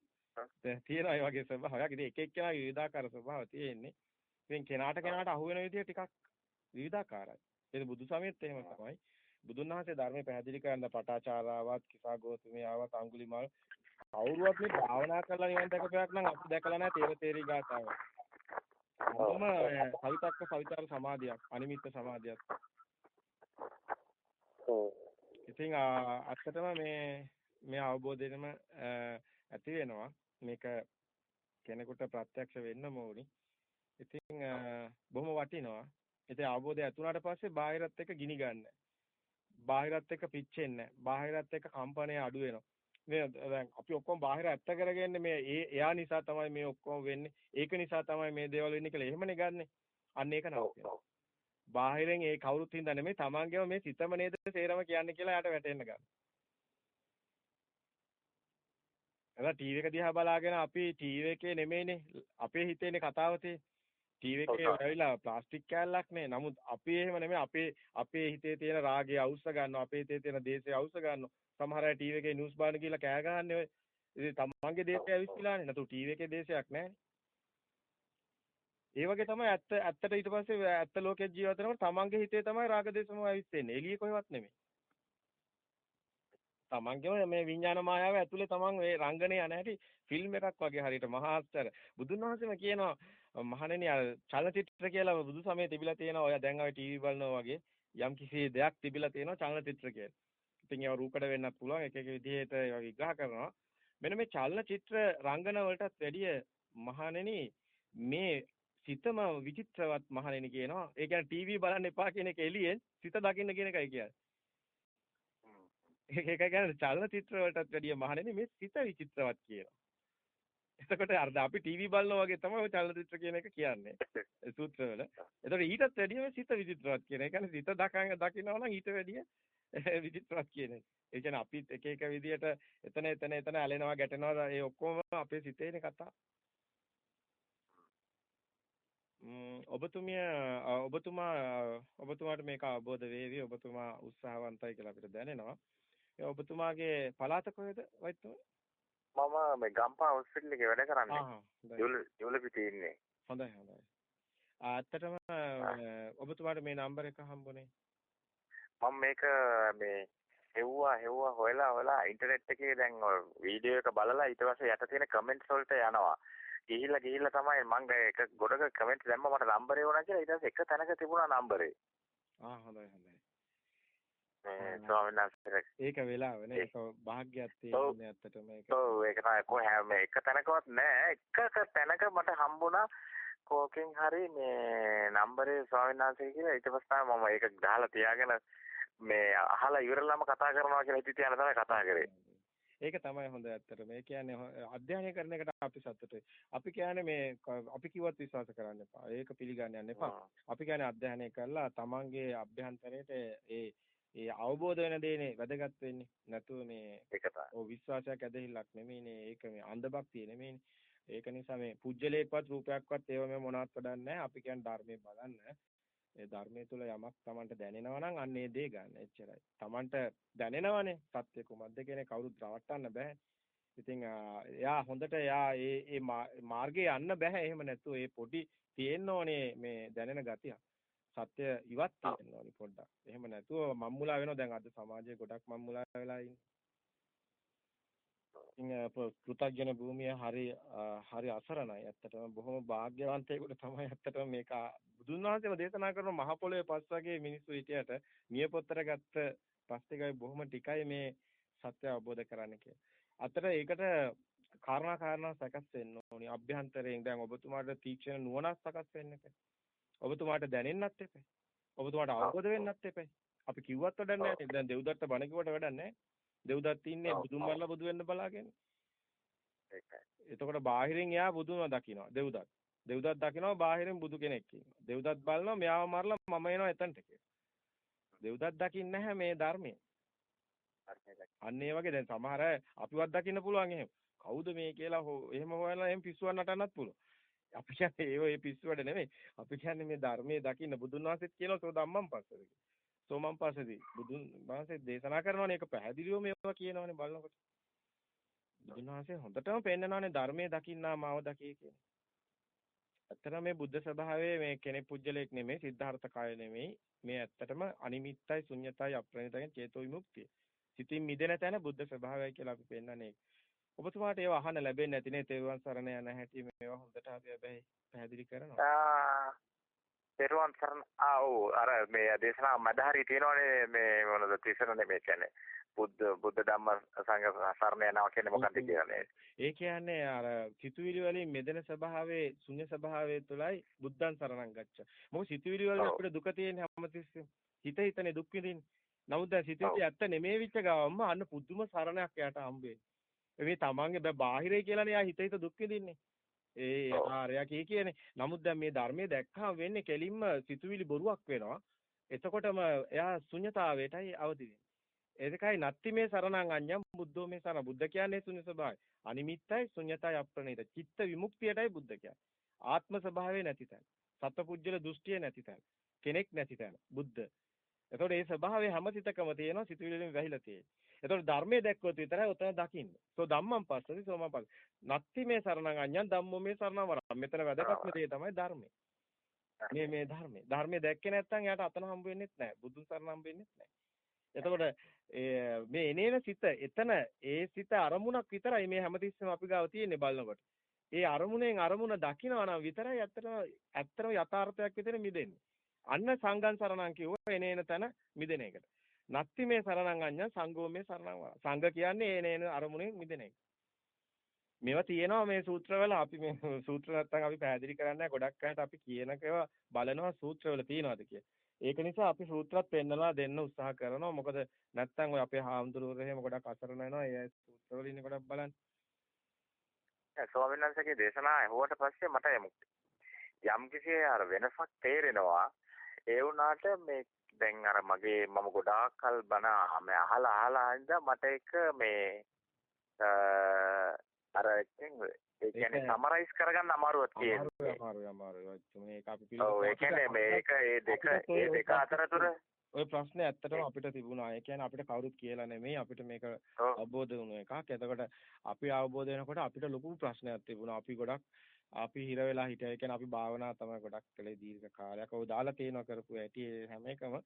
තියෙනවා ඒ වගේ ස්වභාවයක්. ඉතින් එක එක්කෙනා විවිධාකාර ස්වභාව තියෙන්නේ. ඉතින් කෙනාට කෙනාට අහු වෙන විදිහ ටිකක් විවිධාකාරයි. ඒක බුදු සමයේත් එහෙම තමයි. බුදුන් වහන්සේ ධර්මය පැහැදිලි කරන්න පටාචාරාවත්, කිසා ගෝතමියාවත්, අඟුලිමාල කවුරුවත් මේ භාවනා කරලා නිවන් දැකපයක් නම් අපි දැකලා නැහැ තේර තේරි ගාතාව. මොනම සවිතක්ක සවිචාර සමාධියක්, අනිමිත්ත සමාධියක්. ඉතින් අත්තටම මේ මේ අවබෝධයෙන්ම ඇති වෙනවා. මේක කෙනෙකුට ප්‍රත්‍යක්ෂ වෙන්නම ඕනි. ඉතින් බොහොම වටිනවා. ඉතින් අවබෝධය ඇතුණාට පස්සේ බාහිරත් එක්ක ගිනි ගන්න. බාහිරත් එක්ක පිච්චෙන්නේ බාහිරත් එක්ක කම්පණය අඩු වෙනවා. මේ දැන් අපි ඔක්කොම බාහිර ඇත්ත කරගන්නේ මේ එයා නිසා තමයි මේ ඔක්කොම වෙන්නේ. ඒක නිසා තමයි මේ දේවල් වෙන්නේ කියලා එහෙමනේ ගන්නෙ. අන්න ඒක නවතිනවා. බාහිරෙන් ඒ කවුරුත් හින්දා නෙමෙයි තමන්ගේම මේ සිතම නේද සේරම කියන්නේ කියලා යාට වැටෙන්න ගන්න. එලා ටීවී එක දිහා බලාගෙන අපි ටීවී එකේ නෙමෙයිනේ අපේ හිතේනේ කතාව තියෙන්නේ. ටීවී එකේ ඇවිල්ලා ප්ලාස්ටික් කෑල්ලක් නේ. නමුත් අපි එහෙම නෙමෙයි අපේ අපේ හිතේ තියෙන රාගය අවුස්ස ගන්නවා. අපේ හිතේ තියෙන දේශය අවුස්ස ගන්නවා. සමහර අය ටීවී එකේ නිවුස් බලන කියලා කෑ ගහන්නේ ඔය. ඉතින් තමන්ගේ දේශය ඇවිස්සලානේ. නැතු ටීවී එකේ දේශයක් නැහැ. ඒ වගේ තමයි ඇත්ත ඇත්තට ඊට පස්සේ ඇත්ත ලෝකයේ ජීවත් වෙනකොට තමන්ගේ හිතේ තමයි රාග දේශම ඇවිස්සෙන්නේ. එළියේ කොහෙවත් නෙමෙයි. තමන්ගේම මේ විඥාන මායාව ඇතුලේ තමන් මේ රංගනේ යන හැටි ෆිල්ම් එකක් වගේ හරියට මහාස්තර බුදුන් වහන්සේම කියනවා මහණෙනි අර චලනචිත්‍ර කියලා බුදු සමයේ තිබිලා තියෙනවා ඔය දැන් ආවේ ටීවී බලනවා වගේ යම් කිසි දෙයක් තිබිලා තියෙනවා චලනචිත්‍ර කියලා. ඉතින් ඒවා රූකඩ වෙන්නත් පුළුවන් එක එක විදිහට ඒවා විග්‍රහ කරනවා. මෙන්න මේ චලනචිත්‍ර රංගන වලටත් වැඩිය මහණෙනි මේ සිතම විචිත්‍රවත් මහණෙනි කියනවා. ඒ කියන්නේ ටීවී බලන්න එපා කියන එක එළියෙන් සිත දකින්න කියන එකයි කියන්නේ. ඒක කියන්නේ චලනචිත්‍ර වලටත් වැඩිය මහණෙනි මේ සිත විචිත්‍රවත් කියනවා. එතකොට අර අපි ටීවී බලනවා වගේ තමයි ඔය චලනචිත්‍ර කියන එක කියන්නේ. සූත්‍රවල. එතකොට ඊටත් වැඩිය සිත විචිත්‍රවත් කියන එක. කියන්නේ සිත දකන දකිනවා නම් ඊට වැඩිය විචිත්‍රවත් කියන එක. ඒ කියන්නේ අපි එක එක විදියට එතන එතන එතන ඇලෙනවා ගැටෙනවා ඒ ඔක්කොම අපේ සිතේනේ කතා. ඔබතුමිය ඔබතුමා ඔබතුමාට මේක අවබෝධ වේවි ඔබතුමා උත්සාහවන්තයි කියලා අපිට දැනෙනවා. ඔබතුමාගේ පළාත කොහෙද වයිතුමා? මම මේ ගම්පහ හොස්පිටල් එකේ වැඩ කරන්නේ. ජුවල ජුවල පිටේ ඉන්නේ. හොඳයි හොඳයි. ඇත්තටම ඔබතුමාට මේ නම්බර එක හම්බුනේ. මම මේක මේ හෙව්වා හෙව්වා හොයලා හොයලා ඉන්ටර්නෙට් එකේ දැන් වීඩියෝ එක බලලා ඊට පස්සේ යට තියෙන කමෙන්ට්ස් වලට යනවා. ගිහිල්ලා ගිහිල්ලා තමයි මම එක ගොඩක කමෙන්ට් දැම්ම මට නම්බරේ ඕන කියලා ඊට පස්සේ එක තැනක තිබුණා නම්බරේ. ආ හොඳයි හොඳයි. මේ ස්වාමීන් වහන්සේ ඒක වෙලාවනේ ඒක භාග්‍යයක් තියෙන්නේ ඇත්තටම ඒක. ඔව් ඒක තමයි කොහොම එක තැනකවත් නෑ එකක තැනක මට හම්බුණා කෝකෙන් හරි මේ නම්බරේ ස්වාමීන් වහන්සේ කියලා ඊට පස්සේ මම ඒක ගහලා තියාගෙන මේ අහලා ඉවරලම කතා කරනවා කියලා හිතේ තියන තමයි කතා කරේ. ඒක තමයි හොඳ ඇත්තටම. ඒ කියන්නේ අධ්‍යයනය කරන එකට අපි සතුටුයි. අපි කියන්නේ මේ අපි කිව්වත් විශ්වාස කරන්න එපා. ඒක පිළිගන්න යන්න එපා. අපි කියන්නේ අධ්‍යයනය කරලා තමන්ගේ අභ්‍යන්තරයට ඒ ඒ අවබෝධ වෙන දේනේ වැදගත් වෙන්නේ. නැතුව මේ ඒක තමයි. ඔව් විශ්වාසයක් ඇදහිල්ලක් නෙමෙයිනේ. ඒක මේ අන්ධභක්තිය නෙමෙයිනේ. ඒක නිසා මේ පුජ්‍යලේපවත් රූපයක්වත් ඒව මේ මොනවත් වඩන්නේ. අපි කියන්නේ ධර්මයේ බලන්න. ඒ ධර්මයේ තුල යමක් Tamanට දැනෙනවා නම් අන්න ඒ දේ ගන්න. එච්චරයි. Tamanට දැනෙනවනේ සත්‍ය කුමක්ද කියන කවුරුත් රවට්ටන්න බෑ. ඉතින් එයා හොඳට එයා ඒ ඒ මාර්ගේ යන්න බෑ. එහෙම නැතුව ඒ පොඩි තියෙන්න ඕනේ මේ දැනෙන ගතිය. සත්‍ය ඉවත් තියෙන්න ඕනේ පොඩ්ඩක්. එහෙම නැතුව මම්මුලා වෙනවා දැන් අද සමාජයේ ගොඩක් මම්මුලා වෙලා ඉන්නේ. පෘථග්ජන භූමිය හරි හරි අසරණයි. ඇත්තටම බොහොම වාග්යවන්තයෙකුට තමයි ඇත්තටම මේක බුදුන් වහන්සේම දේශනා කරන මහ පොළොවේ පස් වගේ මිනිස්සු හිටියට නියපොත්තර ගත්ත පස් ටිකයි බොහොම ටිකයි මේ සත්‍ය අවබෝධ කරන්න කියලා. අතට ඒකට කාරණා කාරණා සකස් වෙන්න ඕනි. අභ්‍යන්තරයෙන් දැන් ඔබතුමාට තීක්ෂණ නුවණක් සකස් වෙන්න එපා. ඔබතුමාට දැනෙන්නත් එපා. ඔබතුමාට අවබෝධ වෙන්නත් එපා. අපි කිව්වත් වැඩක් නැහැ. දැන් දෙව්දත්ත බණ කිව්වට වැඩක් නැහැ. දෙව්දත් ඉන්නේ බුදුන් වහන්සේ බුදු වෙන්න බලාගෙන. ඒකයි. එතකොට බාහිරින් එයා බුදුම දකිනවා දෙව්දත්. දෙව්දත් දකිනවා බාහිරින් බුදු කෙනෙක් ඉන්නවා. දෙව්දත් බලනවා මෙයාව මරලා මම එනවා එතනට කියලා. දෙව්දත් දකින්නේ නැහැ මේ ධර්මයේ. අන්න ඒ වගේ දැන් සමහර අපිවත් දකින්න පුළුවන් එහෙම. කවුද මේ කියලා එහෙම හොයලා එහෙම පිස්සුවක් නටන්නත් පුළුවන්. අපි කියන්නේ ඒ ඔය පිස්සු වැඩ නෙමෙයි. අපි කියන්නේ මේ ධර්මයේ දකින්න බුදුන් වහන්සේත් කියනවා සෝ ධම්මං පස්සද සෝමං පස්සදී බුදුන් වහන්සේ දේශනා කරනවානේ ඒක පැහැදිලිව මේවා කියනවානේ බලනකොට. බුදුන් වහන්සේ හොඳටම පෙන්නනවානේ ධර්මයේ දකින්නා මාව දකී කියන. ඇත්තටම මේ බුද්ධ ස්වභාවයේ මේ කෙනෙක් පුජ්‍යලයක් නෙමෙයි සිද්ධාර්ථ කාය නෙමෙයි මේ ඇත්තටම අනිමිත්තයි ශුන්‍යතයි අප්‍රණිතයි චේතෝ විමුක්තිය. සිතින් මිදෙන තැන බුද්ධ ස්වභාවයයි කියලා අපි පෙන්නන්නේ. ඔබතුමාට ඒව අහන්න ලැබෙන්නේ නැතිනේ තෙරුවන් සරණ යන හැටි මේවා හොඳට අපි හැබැයි පැහැදිලි කරනවා. ආ තෙරුවන් සරණ ආ ඔව් අර මේ දේශනා මදහරි තියෙනවනේ මේ මොනද තිසරනේ මේ කියන්නේ බුද්ධ බුද්ධ ධම්ම සංඝ සරණ යනවා කියන්නේ මොකක්ද කියලා නේද? ඒ කියන්නේ අර සිතුවිලි වලින් මෙදෙන ස්වභාවයේ ශුන්‍ය ස්වභාවය තුළයි බුද්ධං සරණං ගච්ඡ. මොකද සිතුවිලි වලින් අපිට දුක තියෙන්නේ හැමතිස්සෙම. හිත හිතනේ දුක් විඳින්නේ. නමුත් දැන් සිතුවිලි ඇත්ත නෙමෙයි විච්ච ගාවම අන්න පුදුම සරණයක් යාට හම්බෙන්නේ. මේ තමන්ගේ බාහිරේ කියලානේ යා හිත හිත දුක් විඳින්නේ. ඒ ආර්යා කී කියන්නේ. නමුත් දැන් මේ ධර්මයේ දැක්කම වෙන්නේ කෙලින්ම සිතුවිලි බොරුවක් වෙනවා. එතකොටම එයා ශුන්‍යතාවයටයි අවදි වෙන්නේ. ඒකයි නත්ති මේ සරණං අඤ්ඤම් බුද්ධෝ මේ සරණ. බුද්ධ කියන්නේ ශුන්‍ය ස්වභාවය. අනිමිත්තයි ශුන්‍යතයි අප්‍රණීත. චිත්ත විමුක්තියටයි බුද්ධ කියන්නේ. ආත්ම ස්වභාවය නැති තැන. සත්පුජ්‍යල දෘෂ්ටිය නැති තැන. කෙනෙක් නැති තැන. බුද්ධ. එතකොට මේ ස්වභාවය හැම සිතකම තියෙනවා සිතුවිලි වලින් වැහිලා තියෙන්නේ. එතකොට ධර්මයේ දැක්කොත් විතරයි උතන දකින්නේ. සෝ ධම්මං පස්සති සෝමං පස්ස. නත්ති මේ සරණං අඤ්ඤං ධම්මෝ මේ සරණං වරං. මෙතන වැදගත්ම දේ තමයි ධර්මය. මේ මේ ධර්මය. ධර්මයේ දැක්කේ නැත්නම් එයාට අතන හම්බ වෙන්නේ නැහැ. බුදුන් සරණ හම්බ වෙන්නේ නැහැ. එතකොට මේ එනේන සිත එතන ඒ සිත අරමුණක් විතරයි මේ හැමතිස්සෙම අපි ගාව තියෙන්නේ බලනකොට. ඒ අරමුණෙන් අරමුණ දකිනවා නම් විතරයි ඇත්තටම ඇත්තටම යථාර්ථයක් විතර මිදෙන්නේ. අන්න සංගම් සරණං කිව්ව එනේන තැන මිදෙන එකට. නත්ති මේ සරණං අඤ්ඤං සංඝෝ මේ සරණං වර. සංඝ කියන්නේ එනේන අරමුණෙන් මිදෙන එක. මේවා තියෙනවා මේ සූත්‍රවල අපි මේ සූත්‍ර නැත්තම් අපි පැහැදිලි කරන්නේ ගොඩක් අයට අපි කියනකව බලනවා සූත්‍රවල තියෙනවද කියලා. ඒක නිසා අපි සූත්‍රات පෙන්නලා දෙන්න උත්සාහ කරනවා. මොකද නැත්තම් ඔය අපේ හාමුදුරුවෝ එහෙම ගොඩක් අසරණ වෙනවා. ඒ සූත්‍රවල ඉන්නේ ගොඩක් බලන්න. ඒ ස්වාමීන් වහන්සේගේ දේශනා ඇහුවට පස්සේ මට යම් කිසි අර වෙනසක් තේරෙනවා. ඒ වුණාට මේ දැන් අර මගේ මම ගොඩාක් කල් බණ මේ අහලා අහලා ඉඳලා මට එක මේ අර ඒ කියන්නේ සමරයිස් කරගන්න අමාරුවක් තියෙනවා. අමාරුයි අමාරුයි. මේක අපි පිළිගන්න. ඔව් ඒ කියන්නේ මේක ඒ දෙක ඒ දෙක අතරතුර ওই ප්‍රශ්නේ ඇත්තටම අපිට තිබුණා. ඒ කියන්නේ අපිට කවුරුත් කියලා නෙමෙයි අපිට මේක අවබෝධ වුණ එකක්. එතකොට අපි අවබෝධ වෙනකොට අපිට ලොකු ප්‍රශ්නයක් තිබුණා. අපි ගොඩක් අපි හිර වෙලා හිටියා. ඒ කියන්නේ අපි භාවනා තමයි ගොඩක් කළේ දීර්ඝ කාලයක්. ඔය දාලා තියෙනවා කරපු ඇටි හැම එකම.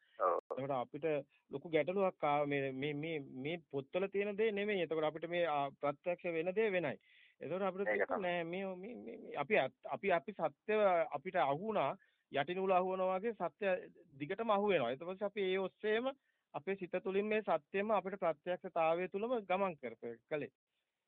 එතකොට අපිට ලොකු ගැටලුවක් මේ මේ මේ මේ පොත්වල තියෙන දේ නෙමෙයි. එතකොට අපිට මේ ප්‍රත්‍යක්ෂ වෙන දේ වෙනයි. එතකොට අපිට නෑ මේ මේ අපි අපි අපි සත්‍ය අපිට අහුණා යටිනූල අහුවනවා වගේ සත්‍ය දිගටම අහු වෙනවා. ඊට පස්සේ අපි ඒ ඔස්සේම අපේ සිත තුළින් මේ සත්‍යෙම අපිට ප්‍රත්‍යක්ෂතාවය තුළම ගමන් කරපේ.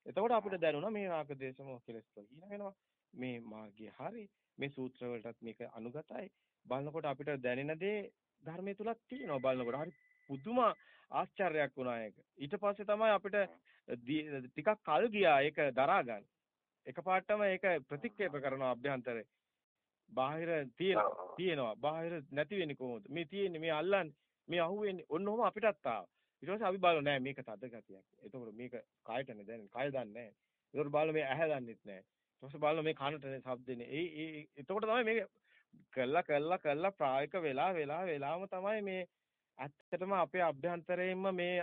එතකොට අපිට දැනුණා මේ රාග දේශ මොහ කෙලස් වල වෙනවා. මේ මාර්ගය හරි මේ සූත්‍ර වලටත් මේක අනුගතයි. බලනකොට අපිට දැනෙන දේ ධර්මයේ තුලක් තියෙනවා බලනකොට. හරි පුදුම ආශ්චර්යයක් වුණා ඒක. ඊට පස්සේ තමයි අපිට ටිකක් කල් ගියා ඒක දරා ගන්න. එකපාරටම ඒක ප්‍රතික්ෂේප කරනවා අභ්‍යන්තරේ. බාහිර තියෙනවා තියෙනවා. බාහිර නැති වෙන්නේ කොහොමද? මේ තියෙන්නේ මේ අල්ලන්නේ මේ අහුවෙන්නේ ඔන්න ඔහම අපිටත් ආවා. ඊට පස්සේ අපි බලනවා නෑ මේක තද ගතියක්. එතකොට මේක කායටනේ දැනෙන්නේ. කය දන්නේ නෑ. ඒකට බලන මේ ඇහැ දන්නෙත් නෑ ඊට බලන මේ කනටනේ ශබ්දනේ. ඒ ඒ එතකොට තමයි මේ කළා කළා කළා ප්‍රායක වෙලා වෙලා වෙලාම තමයි මේ ඇත්තටම අපේ අභ්‍යන්තරයෙන්ම මේ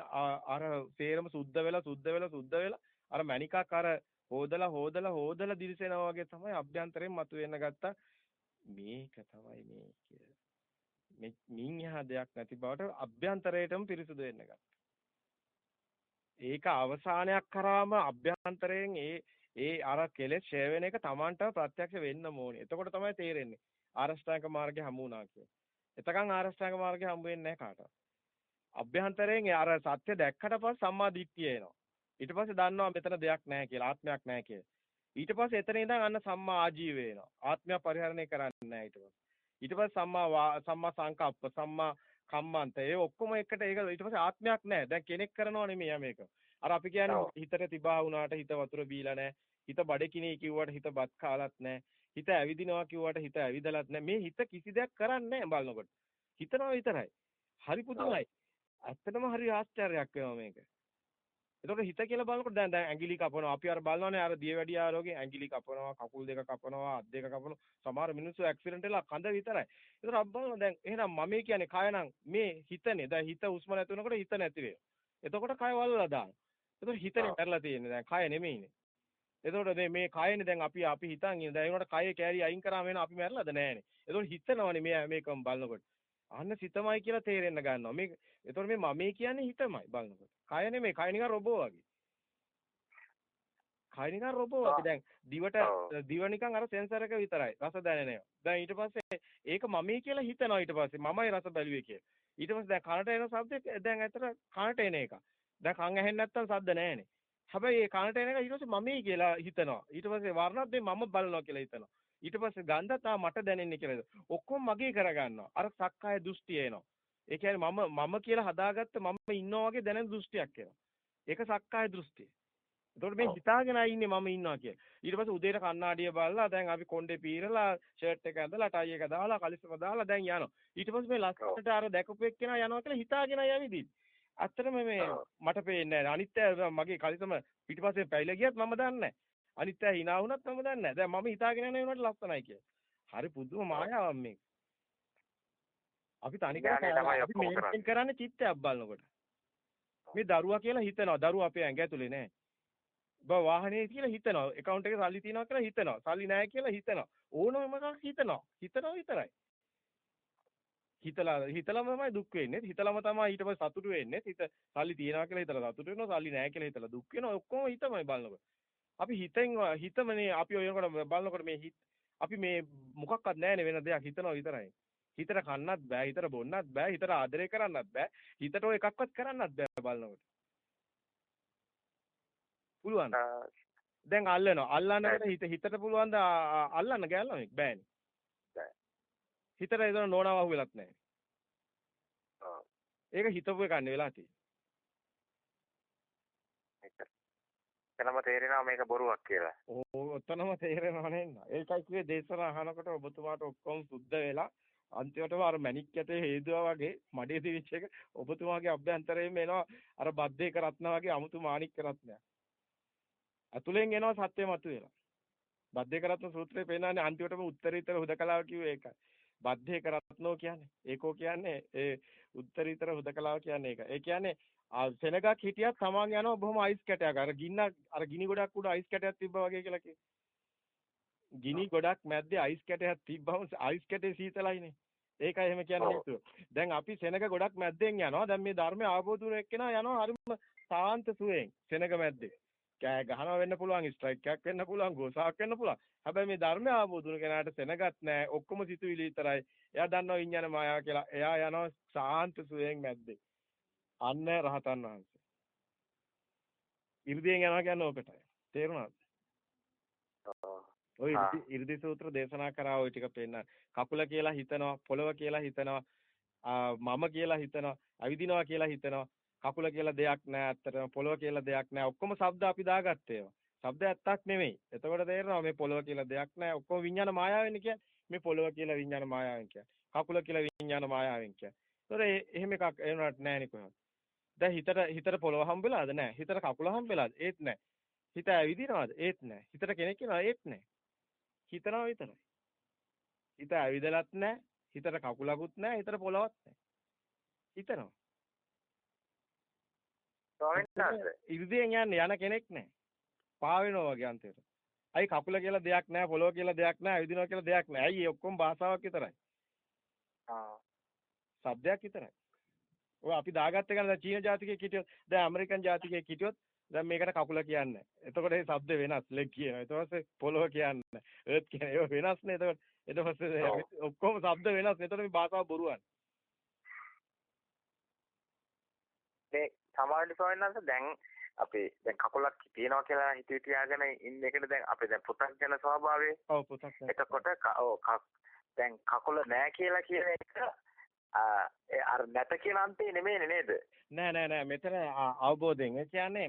අර සේරම සුද්ධ වෙලා සුද්ධ වෙලා සුද්ධ වෙලා අර මණිකක් අර හොදලා හොදලා හොදලා දිලිසෙනවා වගේ තමයි අභ්‍යන්තරයෙන් මතුවෙන්න ගත්තා. මේක තමයි මේ මේ මින් යහ දෙයක් නැති බවට අභ්‍යන්තරයටම පිරිසුදු වෙන්න ගත්තා. ඒක අවසානයක් කරාම අභ්‍යන්තරයෙන් ඒ ඒ අර කෙලෙස් ඡය වෙන එක Tamanට ප්‍රත්‍යක්ෂ වෙන්න ඕනේ. එතකොට තමයි තේරෙන්නේ. ආරෂ්ඨාංග මාර්ගේ හමු වුණා කියලා. එතකන් ආරෂ්ඨාංග මාර්ගේ හම්බ වෙන්නේ නැහැ කාටවත්. අභ්‍යන්තරයෙන් අර සත්‍ය දැක්කට පස්සේ සම්මා දිට්ඨිය එනවා. ඊට පස්සේ දන්නවා මෙතන දෙයක් නැහැ කියලා, ආත්මයක් නැහැ කියලා. ඊට පස්සේ එතන ඉඳන් අන්න සම්මා ආජීවය එනවා. ආත්මය පරිහරණය කරන්නේ නැහැ ඊට පස්සේ. ඊට පස්සේ සම්මා සම්මා සංකප්ප, සම්මා කම්මන්ත. ඒ ඔක්කොම එකට ඒක ඊට පස්සේ ආත්මයක් නැහැ. දැන් කෙනෙක් කරනව නෙමෙයි මේක. අර අපි කියන්නේ හිතට තිබා වුණාට හිත වතුර බීලා නැහැ. හිත බඩකිනේ කිව්වට හිත බත් කාලත් නැහැ. හිත ඇවිදිනවා කිව්වට හිත ඇවිදලත් නැහැ. මේ හිත කිසි දෙයක් කරන්නේ නැහැ බලනකොට. හිතනවා විතරයි. හරි පුදුමයි. ඇත්තටම හරි ආශ්චර්යයක් වෙනවා මේක. එතකොට හිත කියලා බලනකොට දැන් දැන් ඇඟිලි කපනවා. අපි අර බලනවානේ අර දියවැඩියාරෝගේ ඇඟිලි කපනවා, කකුල් දෙක කපනවා, අත් දෙක කපනවා. සමහර මිනිස්සු ඇක්සිඩන්ට් වෙලා කඳ විතරයි. ඒතර අපි බලනවා දැන් එහෙනම් මම කියන්නේ කය නම් මේ හිතනේ. දැන් හිත උස්ම නැති වෙනකොට හිත නැති වෙනවා. එතකොට කය වල්ලා දානවා. එතකොට හිතනේ මැරලා තියෙන්නේ. දැන් කය නෙමෙයිනේ. එතකොට මේ මේ කයනේ දැන් අපි අපි හිතන් ඉන්නේ. දැන් ඒකට කයේ කෑලි අයින් කරාම වෙන අපි මැරලාද නෑනේ. එතකොට හිතනවනේ මේ මේකම බලනකොට. අන්න සිතමයි කියලා තේරෙන්න ගන්නවා. මේ එතකොට මේ මමේ කියන්නේ හිතමයි බලනකොට. කය නෙමෙයි, කය නිකන් රොබෝ වගේ. කය නිකන් රොබෝ වගේ. දැන් දිවට දිව නිකන් අර සෙන්සර් එක විතරයි. රස දැනෙනවා. දැන් ඊට පස්සේ ඒක මමේ කියලා හිතනවා ඊට පස්සේ. මමයි රස බැලුවේ කියලා. ඊට පස්සේ දැන් කනට එන ශබ්දේ දැන් ඇත්තට කනට එන එක. දැන් කන් ඇහෙන්නේ නැත්තම් ශබ්ද නැහැනේ. හැබැයි ඒ කනට එන එක ඊට පස්සේ මමයි කියලා හිතනවා. ඊට පස්සේ වර්ණත් මේ මම බලනවා කියලා හිතනවා. ඊට පස්සේ ගන්ධත් ආ මට දැනෙන්නේ කියලා. ඔක්කොම මගේ කරගන්නවා. අර සක්කාය දෘෂ්ටිය එනවා. ඒ කියන්නේ මම මම කියලා හදාගත්ත මම ඉන්නවා වගේ දැනෙන දෘෂ්ටියක් එනවා. ඒක සක්කාය දෘෂ්ටිය. එතකොට මේ හිතාගෙන ඉන්නේ මම ඉන්නවා කියලා. ඊට පස්සේ උදේට කණ්ණාඩිය බලලා දැන් අපි කොණ්ඩේ පීරලා ෂර්ට් එක ඇඳලා ටයි එක දාලා කලිසම දාලා දැන් යනවා. ඊට පස්සේ මේ ලස්සනට අර දැකපු එක්කෙනා යනවා කියලා හිතාගෙන යවිදින්. ඇත්තටම මේ මට පේන්නේ නැහැ. අනිත් මගේ කලිසම පිටිපස්සේ පැයිලා ගියත් මම දන්නේ නැහැ. අනිත් අය hina වුණත් මම දන්නේ නැහැ. දැන් මම හිතාගෙන යන වෙනකොට ලස්සනයි කියලා. හරි පුදුම මායාවක් මේක. අපි තනිකර කරන්නේ චිත්තයක් බලනකොට. මේ දරුවා කියලා හිතනවා. දරුවා අපේ ඇඟ ඇතුලේ නෑ. බා වාහනේ කියලා හිතනවා. account එකේ සල්ලි තියනවා කියලා හිතනවා. සල්ලි නැහැ කියලා හිතනවා. ඕනම එකක් හිතනවා. හිතනවා විතරයි. හිතලා හිතලම තමයි දුක් වෙන්නේ. හිතලම තමයි ඊට පස්සේ සතුටු වෙන්නේ. හිත සල්ලි තියනවා කියලා හිතලා සතුටු වෙනවා. සල්ලි නැහැ කියලා හිතලා දුක් වෙනවා. ඔක්කොම හිතමයි බලනකොට. අපි හිතෙන් හිතමනේ අපි ඔයනකොට බලනකොට මේ හිත අපි මේ මොකක්වත් නැහැනේ වෙන දෙයක් හිතනවා විතරයි. හිතට කන්නත් බෑ, හිතට බොන්නත් බෑ, හිතට ආදරය කරන්නත් බෑ. හිතට ඔය එකක්වත් කරන්නත් බෑ බලනකොට. පුළුවන්. දැන් අල්ලනවා. අල්ලන්නකොට හිත හිතට පුළුවන් ද අල්ලන්න ගෑල්ලා බෑනේ. හිතට එතන නෝනාව අහුවෙලත් නැහැ. ඔව්. ඒක හිතපු එකක් නෙවෙලා තියෙන්නේ. එතනම තේරෙනවා මේක බොරුවක් කියලා. ඕ ඔතනම තේරෙනව නේද? ඒකයි කිව්වේ දේශන අහනකොට ඔබතුමාට ඔක්කොම සුද්ධ වෙලා අන්තිමටම අර මැණික් යටේ හේදුවා වගේ මඩේ දිවිච්ච එක ඔබතුමාගේ අභ්‍යන්තරයෙන් එනවා අර බද්දේක රත්න වගේ අමුතු මාණික්ක රත්නයක්. අතුලෙන් එනවා සත්‍ය මතුවෙලා. බද්දේක රත්න සූත්‍රයේ පේනවානේ අන්තිමටම උත්තරීතර හුදකලාව කිව්වේ ඒකයි. බද්ධේක රත්නෝ කියන්නේ ඒකෝ කියන්නේ ඒ උත්තරීතර හුදකලාව කියන්නේ ඒක. ඒ කියන්නේ සෙනගක් හිටියත් තමන් යනවා බොහොම අයිස් කැටයක්. අර ගින්න අර ගිනි ගොඩක් උඩ අයිස් කැටයක් තිබ්බා වගේ කියලා කිව්වේ. ගිනි ගොඩක් මැද්දේ අයිස් කැටයක් තිබ්බම අයිස් කැටේ සීතලයිනේ. ඒකයි එහෙම කියන්නේ හේතුව. දැන් අපි සෙනග ගොඩක් මැද්දෙන් යනවා. දැන් මේ ධර්මය වුණ එක්කෙනා යනවා හරිම සාන්ත සුවයෙන් සෙනග මැද්දේ. කෑ ගහනවා වෙන්න පුළුවන් ස්ට්‍රයික් එකක් වෙන්න පුළුවන් ගෝසාවක් වෙන්න පුළුවන්. හැබැයි මේ ධර්මය ආબોධුන කෙනාට සෙනගත් නැහැ ඔක්කොම සිතුවිලි විතරයි. එයා දන්නවා විඥාන මායාව කියලා. එයා යනවා සාන්ත සුවයෙන් මැද්දේ. අන්න රහතන් වහන්සේ. 이르දියෙන් යනවා කියන්නේ ඕකටයි තේරුණාද? ඔය 이르දි සූත්‍ර දේශනා කරා ওই ටික පෙන්න කකුල කියලා හිතනවා පොළව කියලා හිතනවා මම කියලා හිතනවා අවිදිනවා කියලා හිතනවා. කකුල කියලා දෙයක් නැහැ ඇත්තටම පොළව කියලා දෙයක් නැහැ ඔක්කොම શબ્ද අපි දාගත්ත ඒවා. શબ્ද ඇත්තක් නෙමෙයි. එතකොට තේරෙනවා මේ පොළව කියලා දෙයක් නැහැ ඔක්කොම විඤ්ඤාණ මායාවෙන් කියන්නේ මේ පොළව කියලා විඤ්ඤාණ මායාවෙන් කියන්නේ. කකුල කියලා විඤ්ඤාණ මායාවෙන් කියන්නේ. ඒතොර එහෙම එකක් එනවට නැහැ නේ කොහොමද? දැන් හිතට හිතට පොළව හම්බෙලාද නැහැ. හිතට කකුල හම්බෙලාද? ඒත් නැහැ. හිත ඇවිදිනවද? ඒත් නැහැ. හිතට කෙනෙක් ඉනවද? ඒත් නැහැ. හිතනවා විතරයි. හිත ඇවිදලත් නැහැ. හිතට කකුලකුත් නැහැ. හිතට පොළවත් නැහැ. හිතනවා. ඉර්ධියෙන් යන්නේ යන කෙනෙක් නැහැ. පා වෙනවා වගේ අන්තයට. අයි කකුල කියලා දෙයක් නැහැ, පොළොව කියලා දෙයක් නැහැ, ඇවිදිනවා කියලා දෙයක් නැහැ. අයි ඒ ඔක්කොම භාෂාවක් විතරයි. ආ. શબ્දයක් විතරයි. ඔය අපි දාගත්ත එක නේද චීන ජාතිකයෙක් හිටියොත්, දැන් ඇමරිකන් ජාතිකයෙක් හිටියොත් දැන් මේකට කකුල කියන්නේ. එතකොට ඒ શબ્ද වෙනස්. ලෙග් කියනවා. ඊට පස්සේ පොළොව කියන්නේ. එර්ත් කියන්නේ. ඒක වෙනස් නේ. එතකොට ඊට පස්සේ ඔක්කොම શબ્ද වෙනස්. එතකොට මේ භාෂාව බොරුවක්. සමහරවිට ස්වාමීන් දැන් අපි දැන් කකුලක් තියනවා කියලා හිතුවේ තියාගෙන ඉන්න එකට දැන් අපේ දැන් පුතග්ජන ස්වභාවය. ඔව් පුතග්ජන. එතකොට ඔව් දැන් කකුල නැහැ කියලා කියන එක අර නැත කියන අන්තේ නෙමෙයිනේ නේද? නෑ නෑ නෑ මෙතන අවබෝධයෙන් ඒ කියන්නේ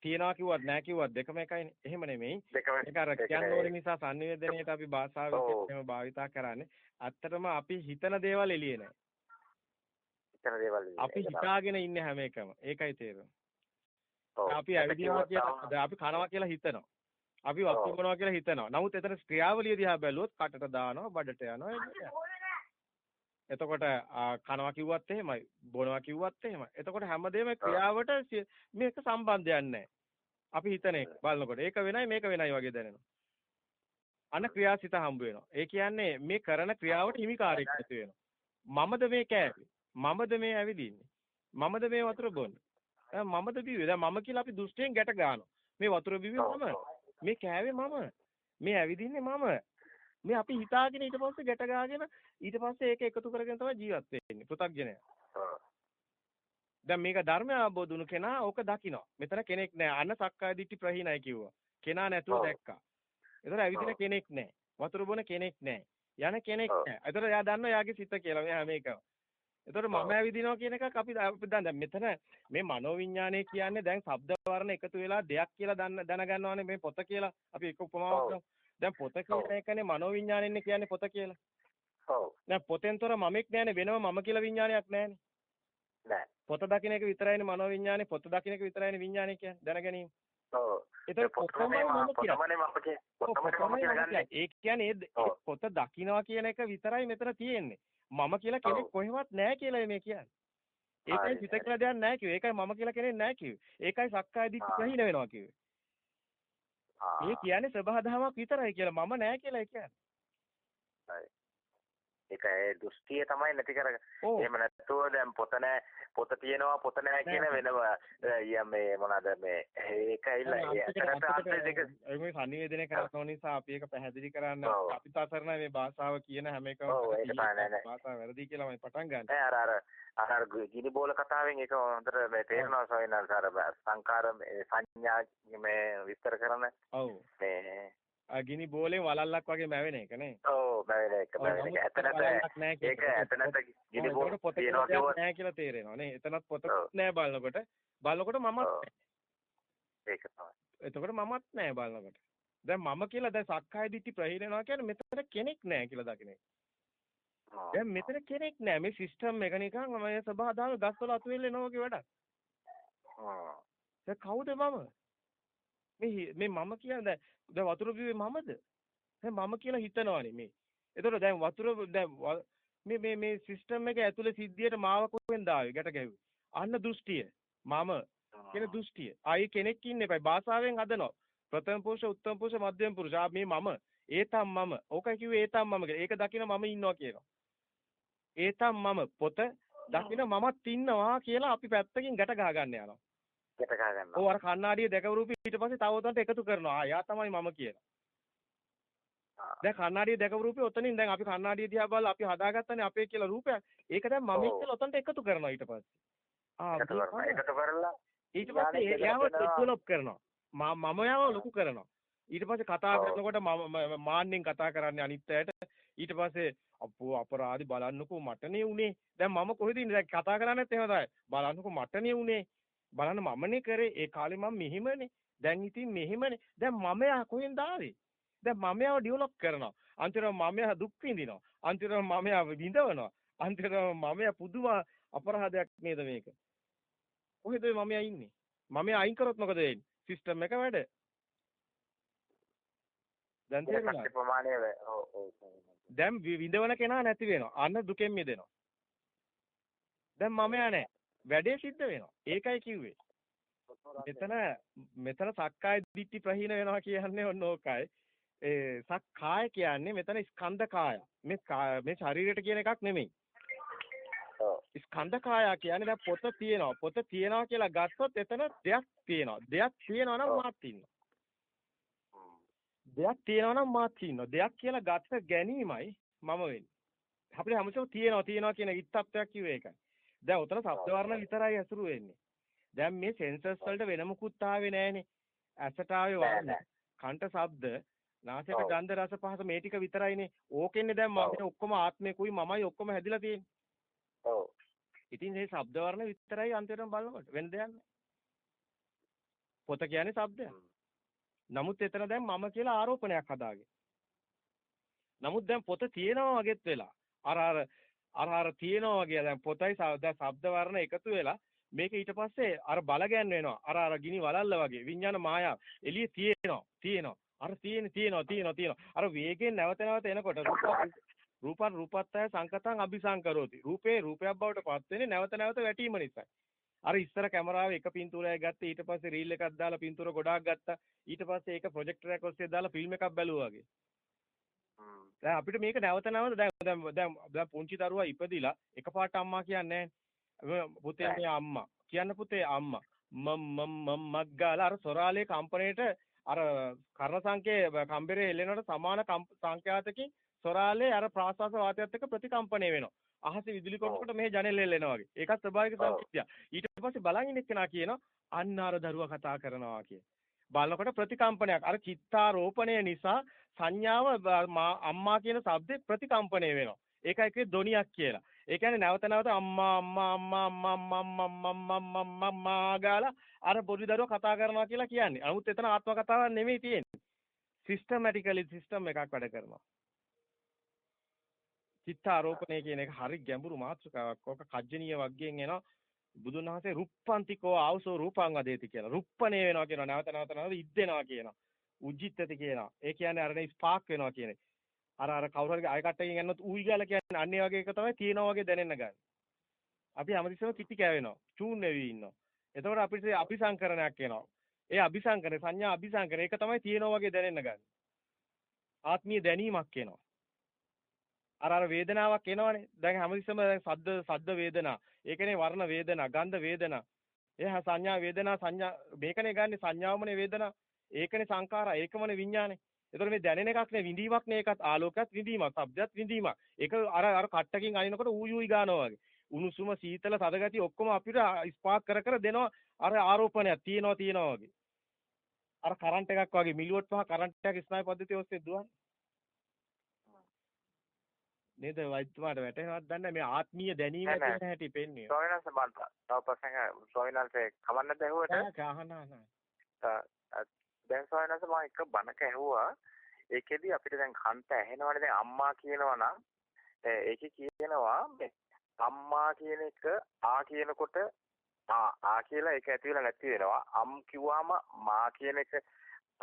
තියනවා කිව්වත් නෑ කිව්වත් දෙකම එකයිනේ. එහෙම නෙමෙයි. ඒක අර කියන්න ඕනේ නිසා sannivedanayට අපි භාෂාවෙන් එහෙම භාවිතා කරන්නේ. ඇත්තටම අපි හිතන දේවල් එළියේ නෑ. හිතන දේවල් අපි හිතාගෙන ඉන්නේ හැම එකම. ඒකයි තේරුම. අපි ඇවිදිනවා කියලා අපි කනවා කියලා හිතනවා. අපි වස්තු කරනවා කියලා හිතනවා. නමුත් එතන ක්‍රියාවලිය දිහා බැලුවොත් කටට දානවා, බඩට යනවා එතකොට කනවා කිව්වත් එහෙමයි, බොනවා කිව්වත් එහෙමයි. එතකොට හැමදේම ක්‍රියාවට මේක සම්බන්ධයක් නැහැ. අපි හිතන එක බලනකොට ඒක වෙනයි මේක වෙනයි වගේ දැනෙනවා. අන්න ක්‍රියාසිත හම්බ වෙනවා. ඒ කියන්නේ මේ කරන ක්‍රියාවට හිමිකාරයක් නැති වෙනවා. මමද මේ කෑවේ? මමද මේ ඇවිදින්නේ? මමද මේ වතුර බොන්නේ? මමද බිව්වේ. දැන් මම කියලා අපි දුෂ්ටයෙන් ගැට ගන්නවා. මේ වතුර බිව්වේ මම. මේ කෑවේ මම. මේ ඇවිදින්නේ මම. මේ අපි හිතාගෙන ඊට පස්සේ ගැට ගාගෙන ඊට පස්සේ ඒක එකතු කරගෙන තමයි ජීවත් වෙන්නේ. පෘථග්ජනය. දැන් මේක ධර්මය අවබෝධ වුණු කෙනා ඕක දකිනවා. මෙතන කෙනෙක් නැහැ. අන්න සක්කාය දිට්ඨි ප්‍රහීනයි කිව්වා. කෙනා නැතුව දැක්කා. ඒතර ඇවිදින කෙනෙක් නැහැ. වතුර බොන කෙනෙක් නැහැ. යන කෙනෙක් නැහැ. ඒතර එයා දන්නවා එයාගේ සිත කියලා. මෙයා මේක. එතකොට මම ඇවිදිනවා කියන එකක් අපි අපි දැන් මෙතන මේ මනෝවිඤ්ඤාණය කියන්නේ දැන් ශබ්ද වර්ණ එකතු වෙලා දෙයක් කියලා දැනගන්නවානේ මේ පොත කියලා. අපි එක උපමාවක් දැන් පොත කියන එකනේ මනෝවිඤ්ඤාණයන්නේ කියන්නේ පොත කියලා. ඔව්. දැන් පොතෙන්තර මමෙක් නැහැනේ වෙනම මම කියලා විඤ්ඤාණයක් නැහැනේ. නෑ. පොත දකින්න එක විතරයිනේ මනෝවිඤ්ඤාණය පොත දකින්න එක විතරයිනේ විඤ්ඤාණය කියන්නේ දැන ගැනීම. ඔව්. ඒතර පොතම මම කියන්නේ. ඒ කියන්නේ පොත දකින්නවා කියන එක විතරයි මෙතන තියෙන්නේ. මම කියලා කෙනෙක් කොහෙවත් නැහැ කියලා මේ කියන්නේ. ඒකයි හිත කියලා දෙයක් නැහැ කිව්වේ. ඒකයි මම කියලා කෙනෙක් නැහැ කිව්වේ. ඒකයි සක්කාය දිට්ඨි ප්‍රහීන වෙනවා කිව්වේ. ඒ කියන්නේ සබහාධමයක් විතරයි කියලා මම නැහැ කියලා කියන්නේ. ඒක ඒ දෘෂ්ටිය තමයි නැති කරගන්න. එහෙම නැතුව දැන් පොත නැහැ පොත තියෙනවා පොත නැහැ කියන වෙනම මේ මොනවාද මේ ඒකයිලා ඒක මේ sannivedana කරන නිසා අපි ඒක පැහැදිලි කරන්න අපි තාසරණ මේ භාෂාව කියන හැම එකම භාෂාව වැරදි කියලා මම පටන් ගන්න. අර අර අර ගිනි බෝල කතාවෙන් ඒක හොඳට මේ තේරෙනවා සවිනාල් අර සංකාර සංඥා මේ විස්තර කරන. ඔව්. මේ ගිනි බෝලෙන් වලල්ලක් වගේ මැවෙන එක නේ. ඔව් මැවෙන එක මැවෙන එක. එතනට ඒක එතනට ගිනි බෝල තියනවා කියලා තේරෙනවා නේ. එතනත් පොත නෑ බලනකොට. බලනකොට මමත් ඒක තමයි. එතකොට මමත් නෑ බලනකොට. දැන් මම කියලා දැන් සක්කාය දිට්ඨි ප්‍රහීන වෙනවා කියන්නේ මෙතන කෙනෙක් නෑ කියලා දකින්නේ. දැන් මෙතන කෙනෙක් නෑ. මේ සිස්ටම් එක නිකන් මේ සබහාදාන ගස්වල අතු වෙල්ලෙනවා වගේ වැඩක්. ආ. දැන් කවුද මම? මේ මේ මම කියන්නේ දැන් වතුර බිව්වේ මමද? දැන් මම කියලා හිතනවානේ මේ. එතකොට දැන් වතුර දැන් මේ මේ මේ සිස්ටම් එක ඇතුලේ සිද්ධියට මාව කොහෙන්ද ආවේ ගැට ගැහුවේ? අන්න දෘෂ්ටිය. මම කියන දෘෂ්ටිය. ආයේ කෙනෙක් ඉන්න එපයි. භාෂාවෙන් හදනවා. ප්‍රථම පුරුෂ, උත්තම පුරුෂ, මධ්‍යම පුරුෂ. ආ මේ මම. ඒතම් මම. ඕකයි කිව්වේ ඒතම් මම කියලා. ඒක දකින මම ඉන්නවා කියනවා. ඒතම් මම පොත දකින මමත් ඉන්නවා කියලා අපි පැත්තකින් ගැට ගහ ගන්න යනවා. ගැට ගහ ගන්නවා. ඔව් අර කණ්ණාඩිය දැකපු රූපේ ඊට පස්සේ තව උතන්ට එකතු කරනවා. ආ යා තමයි මම කියලා. දැන් කණ්ණාඩිය දැකපු රූපේ ඔතනින් දැන් අපි කණ්ණාඩිය දිහා බලලා අපි හදාගත්තනේ අපේ කියලා රූපයක්. ඒක දැන් මම කියලා ඔතනට එකතු කරනවා ඊට පස්සේ. ආ එකතු කරලා ඊට පස්සේ එයාව ඩෙවලොප් කරනවා. මම යාව ලොකු කරනවා. ඊට පස්සේ කතා කරනකොට මම මාන්නෙන් කතා කරන්නේ අනිත් අයට. ඊට පස්සේ අපෝ අපරාධි බලන්නකෝ මටනේ උනේ. දැන් මම කොහෙද ඉන්නේ? දැන් කතා කරන්නේත් එහෙම තමයි. බලන්නකෝ මටනේ උනේ. බලන්න මමනේ කරේ ඒ කාලේ මම මෙහිමනේ. දැන් ඉතින් මෙහිමනේ. දැන් මමයා කොහෙන්ද ආවේ? දැන් මමයාව ඩෙවලොප් කරනවා. අන්තිමට මමයා දුක් විඳිනවා. අන්තිමට මමයා විඳවනවා. අන්තිමට මමයා පුදුම අපරාධයක් නේද මේක? කොහෙද මමයා ඉන්නේ? මමයා අයින් කරොත් මොකද වෙන්නේ? සිස්ටම් එක වැඩ. දැන් තේරුණාද? ප්‍රමාණය ඔව් ඔව්. දැන් විඳවන කෙනා නැති වෙනවා. අන්න දුකෙන් මිදෙනවා. දැන් මමයා නැහැ. වැඩේ සිද්ධ වෙනවා. ඒකයි කිව්වේ. මෙතන මෙතන සක්කාය දිට්ඨි ප්‍රහීන වෙනවා කියන්නේ ඔන්න ඕකයි. ඒ සක්කාය කියන්නේ මෙතන ස්කන්ධ කාය. මේ මේ ශරීරයට කියන එකක් නෙමෙයි. ස්කන්ධ කාය කියන්නේ දැන් පොත තියෙනවා. පොත තියෙනවා කියලා ගත්තොත් එතන දෙයක් තියෙනවා. දෙයක් තියෙනවා නම් මාත් ඉන්නවා. දෙයක් තියෙනවා නම් මාත් ඉන්නවා. දෙයක් කියලා ගත්ත ගැනීමයි මම වෙන්නේ. අපිට හැමෝටම තියෙනවා තියෙනවා කියන විත්තප්පයක් කිව්වේ ඒකයි. දැන් උතන ශබ්ද වර්ණ විතරයි ඇසුරු වෙන්නේ. දැන් මේ සෙන්සර්ස් වලට වෙන මුකුත් ආවේ නැහනේ. ඇසට ආවේ වර්ණ, කන්ට ශබ්ද, නාසයට ගන්ධ රස පහස මේ ටික විතරයිනේ. ඕකෙන්නේ දැන් මම ඔක්කොම ආත්මෙකුයි මමයි ඔක්කොම හැදිලා තියෙන්නේ. ඔව්. ඉතින් මේ ශබ්ද වර්ණ විතරයි අන්තිමටම බලනකොට වෙන දෙයක් නැහැ. පොත කියන්නේ ශබ්දයක්. නමුත් එතන දැන් මම කියලා ආරෝපණයක් හදාගෙන. නමුත් දැන් පොත තියෙනවා වගේත් වෙලා. අර අර අර අර තියෙනවා වගේ දැන් පොතයි ශබ්ද වර්ණ එකතු වෙලා මේක ඊට පස්සේ අර බලගැන් වෙනවා. අර අර ගිනි වලල්ල වගේ විඤ්ඤාණ මායාව. එළියේ තියෙනවා. තියෙනවා. අර තියෙන තියෙනවා තියෙනවා තියෙනවා. අර වේගෙන් නැවත නැවත එනකොට රූපන් රූපත්තය සංකතං අபிසංකරෝති. රූපේ රූපයක් බවට පත් වෙන්නේ නැවත නැවත වැටීම නිසා. අර ඉස්සර කැමරාවේ එක පින්තූරයක් ගත්තා ඊට පස්සේ රීල් එකක් දාලා පින්තූර ගොඩාක් ගත්තා ඊට පස්සේ ඒක ප්‍රොජෙක්ටර් එකක් ඔස්සේ දාලා ෆිල්ම් එකක් බැලුවා වගේ. දැන් අපිට මේක නැවත නැවත දැන් දැන් දැන් පුංචි දරුවා ඉපදිලා එකපාරට අම්මා කියන්නේ පුතේ මේ අම්මා කියන්න පුතේ අම්මා මම් මම් මම් මග්ගාලා අර සොරාලේ කම්පණයට අර කර්ණ සංකේ කම්බරේ එල්ලෙනවට සමාන සංඛ්‍යාතකින් සොරාලේ අර ප්‍රාශ්වාස වාතයත් එක්ක ප්‍රතිකම්පණය වෙනවා. අහසේ විදුලි කොටකොට මේ ජනෙල් එල්ලෙනවා වගේ. ඒකත් ස්වභාවික සංකේතයක්. ඊට පස්සේ බලන් ඉන්න කෙනා කියනවා අන්න අර දරුවා කතා කරනවා කිය. බලනකොට ප්‍රතිකම්පනයක්. අර චිත්තාරෝපණය නිසා සංඥාව අම්මා කියන શબ્දේ ප්‍රතිකම්පණය වෙනවා. ඒකයි කියේ ධොනියක් කියලා. ඒ කියන්නේ නැවත නැවත අම්මා අම්මා අම්මා අම්මා අම්මා අම්මා අම්මා අම්මා ගාලා අර පොඩි දරුවා කතා කරනවා කියලා කියන්නේ. නමුත් එතන ආත්ම කතාවක් නෙමෙයි තියෙන්නේ. සිස්ටමැටිකලි සිස්ටම් එකක් වැඩ කරනවා. චිත්තාරෝපණය කියන එක හරි ගැඹුරු මාතෘකාවක්. ඕක කජ්ජනීය වග්ගයෙන් එනවා. බුදුන් වහන්සේ රුප්පන්තිකෝ ආවසෝ රූපං වදේති කියලා. රුප්පණේ වෙනවා කියනවා. නැවත නැවත නැවත ඉද්දෙනවා කියනවා. උජ්ජිතති කියනවා. ඒ කියන්නේ අරනේ ස්පාක් වෙනවා කියන්නේ. අර අර කවුරු හරි අය කට්ටකින් යනොත් ඌයි ගාලා කියන්නේ අන්නේ වගේ එක තමයි තියෙනවා වගේ දැනෙන්න ගන්න. අපි හැමතිස්සෙම කිටි කෑවෙනවා. චූන් වෙවි ඉන්නවා. එතකොට අපිට අபிසංකරණයක් එනවා. ඒ අபிසංකරණ සංඥා අபிසංකරණ ඒක තමයි තියෙනවා වගේ දැනෙන්න ගන්න. ආත්මීය දැනීමක් එනවා. අර අර වේදනාවක් එනවනේ. දැන් හැමතිස්සෙම දැන් සද්ද සද්ද වේදනා. ඒකනේ වර්ණ වේදනා, ගන්ධ වේදනා. එහා සංඥා වේදනා සංඥා මේකනේ ගන්න සංඥාවමනේ වේදනා. ඒකනේ සංඛාරා, ඒකමනේ විඥානේ. ඒතකොට මේ දැනෙන එකක් නේ විඳීමක් නේ ඒකත් ආලෝකයක් විඳීමක්, ශබ්දයක් විඳීමක්. ඒක අර අර කට්ටකින් අනිනකොට ඌයි ඌයි ගන්නවා වගේ. උණුසුම සීතල සදගතිය ඔක්කොම අපිට ස්පාක් කර කර දෙනවා අර ආරෝපණයක් තියනවා තියනවා වගේ. අර කරන්ට් එකක් වගේ මිලිවොට් පහ කරන්ට් එකක් ස්නායු පද්ධතිය ඔස්සේ දුවන්නේ. නේද වෛද්‍යතුමාට වැටහෙනවද දන්නේ මේ ආත්මීය දැනීම කියන හැටි පෙන්වන්නේ. ස්වාමීන් වහන්සේ මම තව ප්‍රශ්නයක් ස්වාමීන් වහන්සේ කවන්නද ඇහුවට? දැන් ස්වාමීන් වහන්සේ මම එක බණක ඇහුවා. ඒකෙදි අපිට දැන් කන්ත ඇහෙනවනේ දැන් අම්මා කියනවා නම් ඒකේ කියනවා අම්මා කියන එක ආ කියනකොට ආ ආ කියලා ඒක ඇති වෙලා නැති වෙනවා. අම් කිව්වම මා කියන එක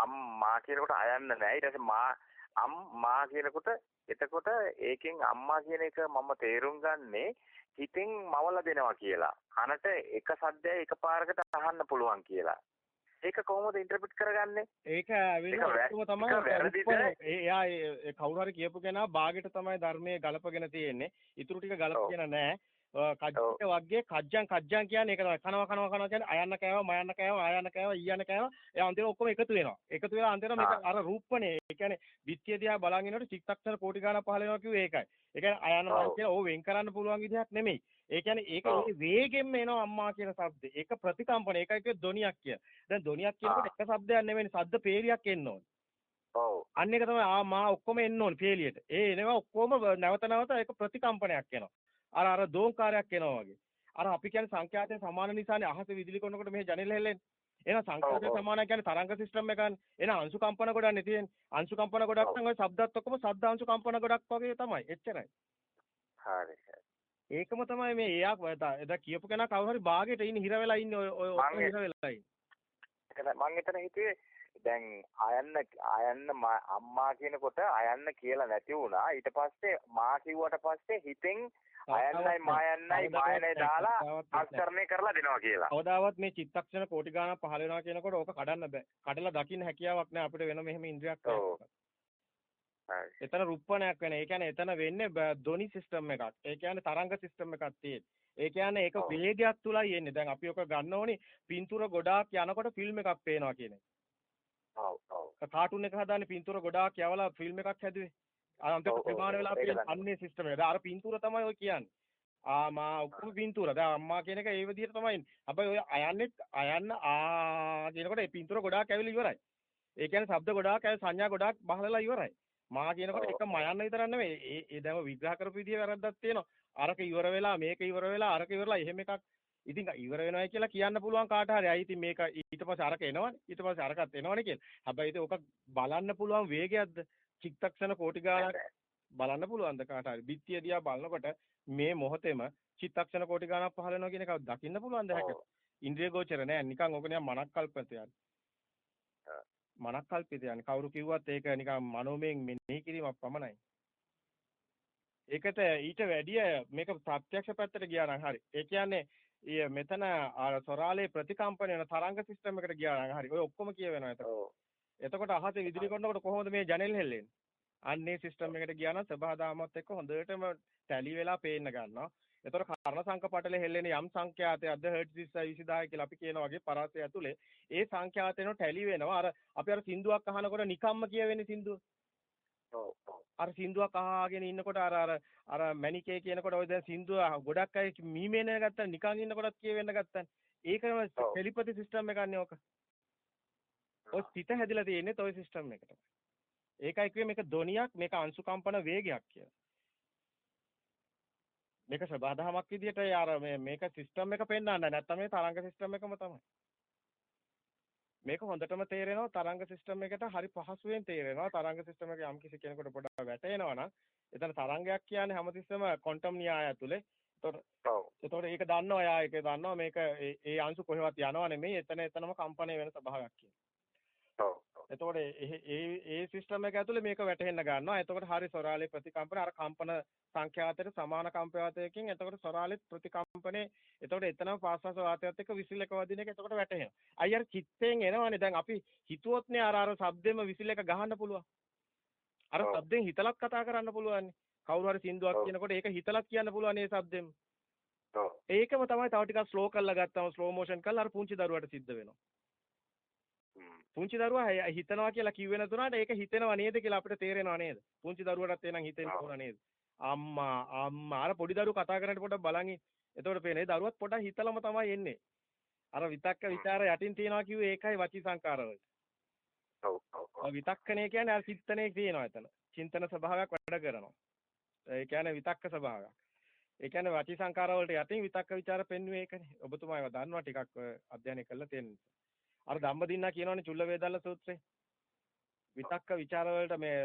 අම්මා කියනකොට අයන්න නැහැ. ඊට පස්සේ මා අම් මා කියනකොට එතකොට ඒකෙන් අම්මා කියන එක මම තේරුම් ගන්නේ හිතෙන් මවලා දෙනවා කියලා. කනට එක සද්දයයි එකපාරකට අහන්න පුළුවන් කියලා. ඒක කොහොමද ඉන්ටර්ප්‍රිට් කරගන්නේ? ඒක ඇවිල්ලා තමයි එයා කවුරු හරි කියපු කෙනා ਬਾගෙට තමයි ධර්මයේ ගලපගෙන තියෙන්නේ. ඊටු ටික ගලපගෙන නැහැ. කජ්ජේ වග්ගේ කජ්ජන් කජ්ජන් කියන්නේ ඒක තමයි. කනවා කනවා කනවා කියන්නේ අයන්න කෑවා, මයන්න කෑවා, ආයන්න කෑවා, ඊයන්න කෑවා. ඒ අන්තිමට ඔක්කොම එකතු වෙනවා. එකතු වෙලා අන්තිමට මේක අර රූපණේ. ඒ කියන්නේ විත්‍ය දිහා බලන් ඉනකොට චිත්තක්ෂර කෝටි ගණන් පහල වෙනවා කිව්වේ ඒකයි. ඒ කියන්නේ අයන්න මයන්න කියලා ඕව වෙන් කරන්න පුළුවන් විදිහක් නෙමෙයි. ඒ කියන්නේ ඒක වේගෙන්ම එනවා අම්මා කියන શબ્දේ. ඒක ප්‍රතිකම්පන. ඒකයි කිය ධොනියක් කිය. දැන් ධොනියක් කියනකොට එක શબ્දයක් නෙමෙයි, ශබ්ද peerියක් එන්න ඕනේ. ඔව්. අන්න එක තමයි ආ මා ඔක්කොම එන්න ඕනේ peerියට. ඒ එනවා ඔක්කොම නැවත නැවත ඒක ප්‍රතිකම්පනයක් එනවා. අර අර දෝංකාරයක් එනවා වගේ. අර අපි කියන්නේ සංඛ්‍යාතයෙන් සමාන නිසානේ අහස විදුලි කරනකොට මෙහෙ ජනෙල හෙල්ලෙන්නේ. එහෙනම් සංඛ්‍යාතයෙන් සමාන කියන්නේ තරංග සිස්ටම් එකනේ. එහෙනම් අංශු කම්පන ගොඩක් තියෙන්නේ. අංශු කම්පන ගොඩක් නම් ඔය ශබ්දත් ඔක්කොම ශබ්ද අංශු කම්පන ගොඩක් වගේ තමයි. එච්චරයි. හරි. ඒකම තමයි මේ එයා එදා කියපු කෙනා කවුරු හරි ਬਾගෙට ඉන්නේ හිර වෙලා ඉන්නේ ඔය ඔය හිර වෙලා ඉන්නේ. මම එතන හිතුවේ දැන් අයන්න අයන්න අම්මා කියනකොට අයන්න කියලා නැති වුණා ඊට පස්සේ මා කිව්වට පස්සේ හිතෙන් අයන්නයි මායන්නයි මායනයි දාලා අක්ෂරණය කරලා දෙනවා කියලා. කවදාවත් මේ චිත්තක්ෂණ කෝටි ගණන් පහල වෙනවා කියනකොට ඕක කඩන්න බෑ. කඩලා දකින්න හැකියාවක් නෑ අපිට වෙන මෙහෙම ඉන්ද්‍රියක්. එතන රුප්පණයක් වෙන. ඒ කියන්නේ එතන වෙන්නේ ධොනි සිස්ටම් එකක්. ඒ කියන්නේ තරංග සිස්ටම් එකක් තියෙන්නේ. ඒ කියන්නේ ඒක වේගයක් තුලයි එන්නේ. දැන් අපි ඔක ගන්න ඕනේ පින්තූර ගොඩාක් යනකොට ෆිල්ම් එකක් පේනවා කියන එක. ඔව් ඔව්. කාටුන් එක හදාන්නේ පින්තූර ගොඩාක් යවලා ෆිල්ම් එකක් හැදුවේ. අන්තිමට ප්‍රමාණ වෙලා අපි අන්නේ සිස්ටම් එක. අර පින්තූර තමයි ඔය කියන්නේ. ආ මා ඔක්කොම පින්තූර. දැන් අම්මා කියන එක ඒ විදිහට තමයි. හැබැයි ඔය අයන්නේ අයන්න ආ කියනකොට ඒ පින්තූර ගොඩාක් ඇවිල්ලා ඉවරයි. ඒ කියන්නේ ශබ්ද ගොඩාක් ඇවි සංඥා ගොඩාක් බහලලා ඉවරයි. මා කියනකොට එක මයන්න විතරක් නෙමෙයි. ඒ ඒ දැන් විග්‍රහ කරපු විදිය වැරද්දක් තියෙනවා. අරක ඉවර වෙලා මේක ඉවර වෙලා අරක ඉවරලා එහෙම එකක් ඉතින් ඉවර වෙනවයි කියලා කියන්න පුළුවන් කාට හරි. අයි ඉතින් මේක ඊට පස්සේ අරක එනවනේ. ඊට පස්සේ අරකත් එනවනේ කියලා. හැබැයි ඒක බලන්න පුළුවන් වේගයක්ද? චිත්තක්ෂණ කෝටි ගාණක් බලන්න පුළුවන්ද කාට හරි? බිත්තිය දිහා බලනකොට මේ මොහොතේම චිත්තක්ෂණ කෝටි ගාණක් පහළ වෙනවා කියන එක දකින්න පුළුවන්ද හැක? ඉන්ද්‍රිය ගෝචර නෑ. නිකන් ඔක නිකන් මනක් කල්පිතයක්. මනක් කල්පිතයක්. කවුරු කිව්වත් ඒක නිකන් මනෝමයෙන් මෙනෙහි කිරීමක් පමණයි. ඒකට ඊට වැඩිය මේක ප්‍රත්‍යක්ෂ පැත්තට ගියා නම් හරි. ඒ කියන්නේ මෙතන අර සොරාලේ ප්‍රතිකම්පන වෙන තරංග සිස්ටම් එකට ගියා නම් හරි. ඔය ඔක්කොම කියවෙනවා එතකොට. එතකොට අහසේ විදුලි කරනකොට කොහොමද මේ ජනෙල් හෙල්ලෙන්නේ? අන්නේ සිස්ටම් එකට ගියා නම් සබහාදාමත් එක්ක හොඳටම ටැලි වෙලා පේන්න ගන්නවා. එතකොට කර්ණ සංක පටලේ හෙල්ලෙන යම් සංඛ්‍යාතයක්ද හර්ට්ස් 20000 කියලා අපි කියන වගේ පරාසය ඇතුලේ ඒ සංඛ්‍යාතේනෝ ටැලි වෙනවා. අර අපි අර සින්දුවක් අහනකොට නිකම්ම කියවෙන්නේ සින්දුව. අර සින්දුවක් අහගෙන ඉන්නකොට අර අර අර මැනිකේ කියනකොට ඔය දැන් සින්දුව ගොඩක් අය මීමේන ගත්තා නිකන් ඉන්නකොටත් කියවෙන්න ගත්තා. ඒකම ටෙලිපති සිස්ටම් එකක් නේ ඔක. ඔය සිත හැදිලා තියෙන්නේ toy සිස්ටම් එකට. ඒකයි කිව්වේ මේක ධොනියක් මේක අංශු කම්පන වේගයක් කියලා. මේක සබදාහමක් විදියට යාර මේ මේක සිස්ටම් එක පෙන්වන්න නැත්නම් මේ තරංග සිස්ටම් එකම තමයි. මේක හොඳටම තේරෙනවා තරංග සිස්ටම් එකට හරි පහසුවෙන් තේරෙනවා තරංග සිස්ටම් එක යම් කිසි කෙනෙකුට පොඩ්ඩක් වැටෙනවා නම් එතන තරංගයක් කියන්නේ හැමතිස්සෙම ක්වොන්ටම් න්‍යාය ඇතුලේ එතකොට එතකොට ඒක දන්නවා එයා ඒක දන්නවා මේක ඒ අංශු කොහෙවත් යනවා නෙමෙයි එතන එතනම කම්පණය වෙන ස්වභාවයක් කියන්නේ. එතකොට ඒ ඒ සිස්ටම් එක ඇතුලේ මේක වැටෙන්න ගන්නවා. එතකොට හරි සොරාලේ ප්‍රතිකම්පන අර කම්පන සංඛ්‍යාතයට සමාන කම්පවාතයකින් එතකොට සොරාලෙත් ප්‍රතිකම්පනේ එතකොට එතනම පාස්වාස වාතයත් එක්ක විසිලක වදින එක එතකොට වැටෙනවා. අයි අර චිත්තයෙන් එනවනේ දැන් අපි හිතුවොත්නේ අර අර શબ્දෙම විසිලක ගහන්න පුළුවන්. අර શબ્දෙන් හිතලත් කතා කරන්න පුළුවන්. කවුරු හරි සින්දුවක් කියනකොට ඒක හිතලත් කියන්න පුළුවන් ඒ શબ્දෙම. ඒකම තමයි තව ටිකක් ස්ලෝ කරලා ගත්තාම ස්ලෝ මෝෂන් කරලා අර පුංචි දරුවට සිද්ධ වෙනවා. පුංචි දරුවා හිතනවා කියලා කිව්වේ නැතුණාට ඒක හිතෙනව නේද කියලා අපිට තේරෙනව නේද? පුංචි දරුවටත් එනං හිතෙන්න ඕන නේද? අම්මා අම්මා අර පොඩි දරුවෝ කතා කරනකොට පොඩක් බලන් ඉන්න. එතකොට පේනේ දරුවත් පොඩක් හිතලම තමයි එන්නේ. අර විතක්ක ਵਿਚාර යටින් තියනවා කිව්වේ ඒකයි වචී සංකාරවලට. ඔව් ඔව්. විතක්කනේ කියන්නේ අර චිත්තනේ තියෙනවා එතන. චින්තන ස්වභාවයක් වැඩ කරනවා. ඒ කියන්නේ විතක්ක ස්වභාවයක්. ඒ කියන්නේ වචී සංකාරවලට යටින් විතක්ක ਵਿਚාර පෙන්වුවේ ඒකනේ. ඔබතුමා ඒවා දන්නවා ටිකක් අධ්‍යයනය කරලා තියෙන නිසා. අර ධම්මදින්නා කියනවනේ චුල්ල වේදල්ල සූත්‍රේ. විතක්ක ਵਿਚාර වලට මේ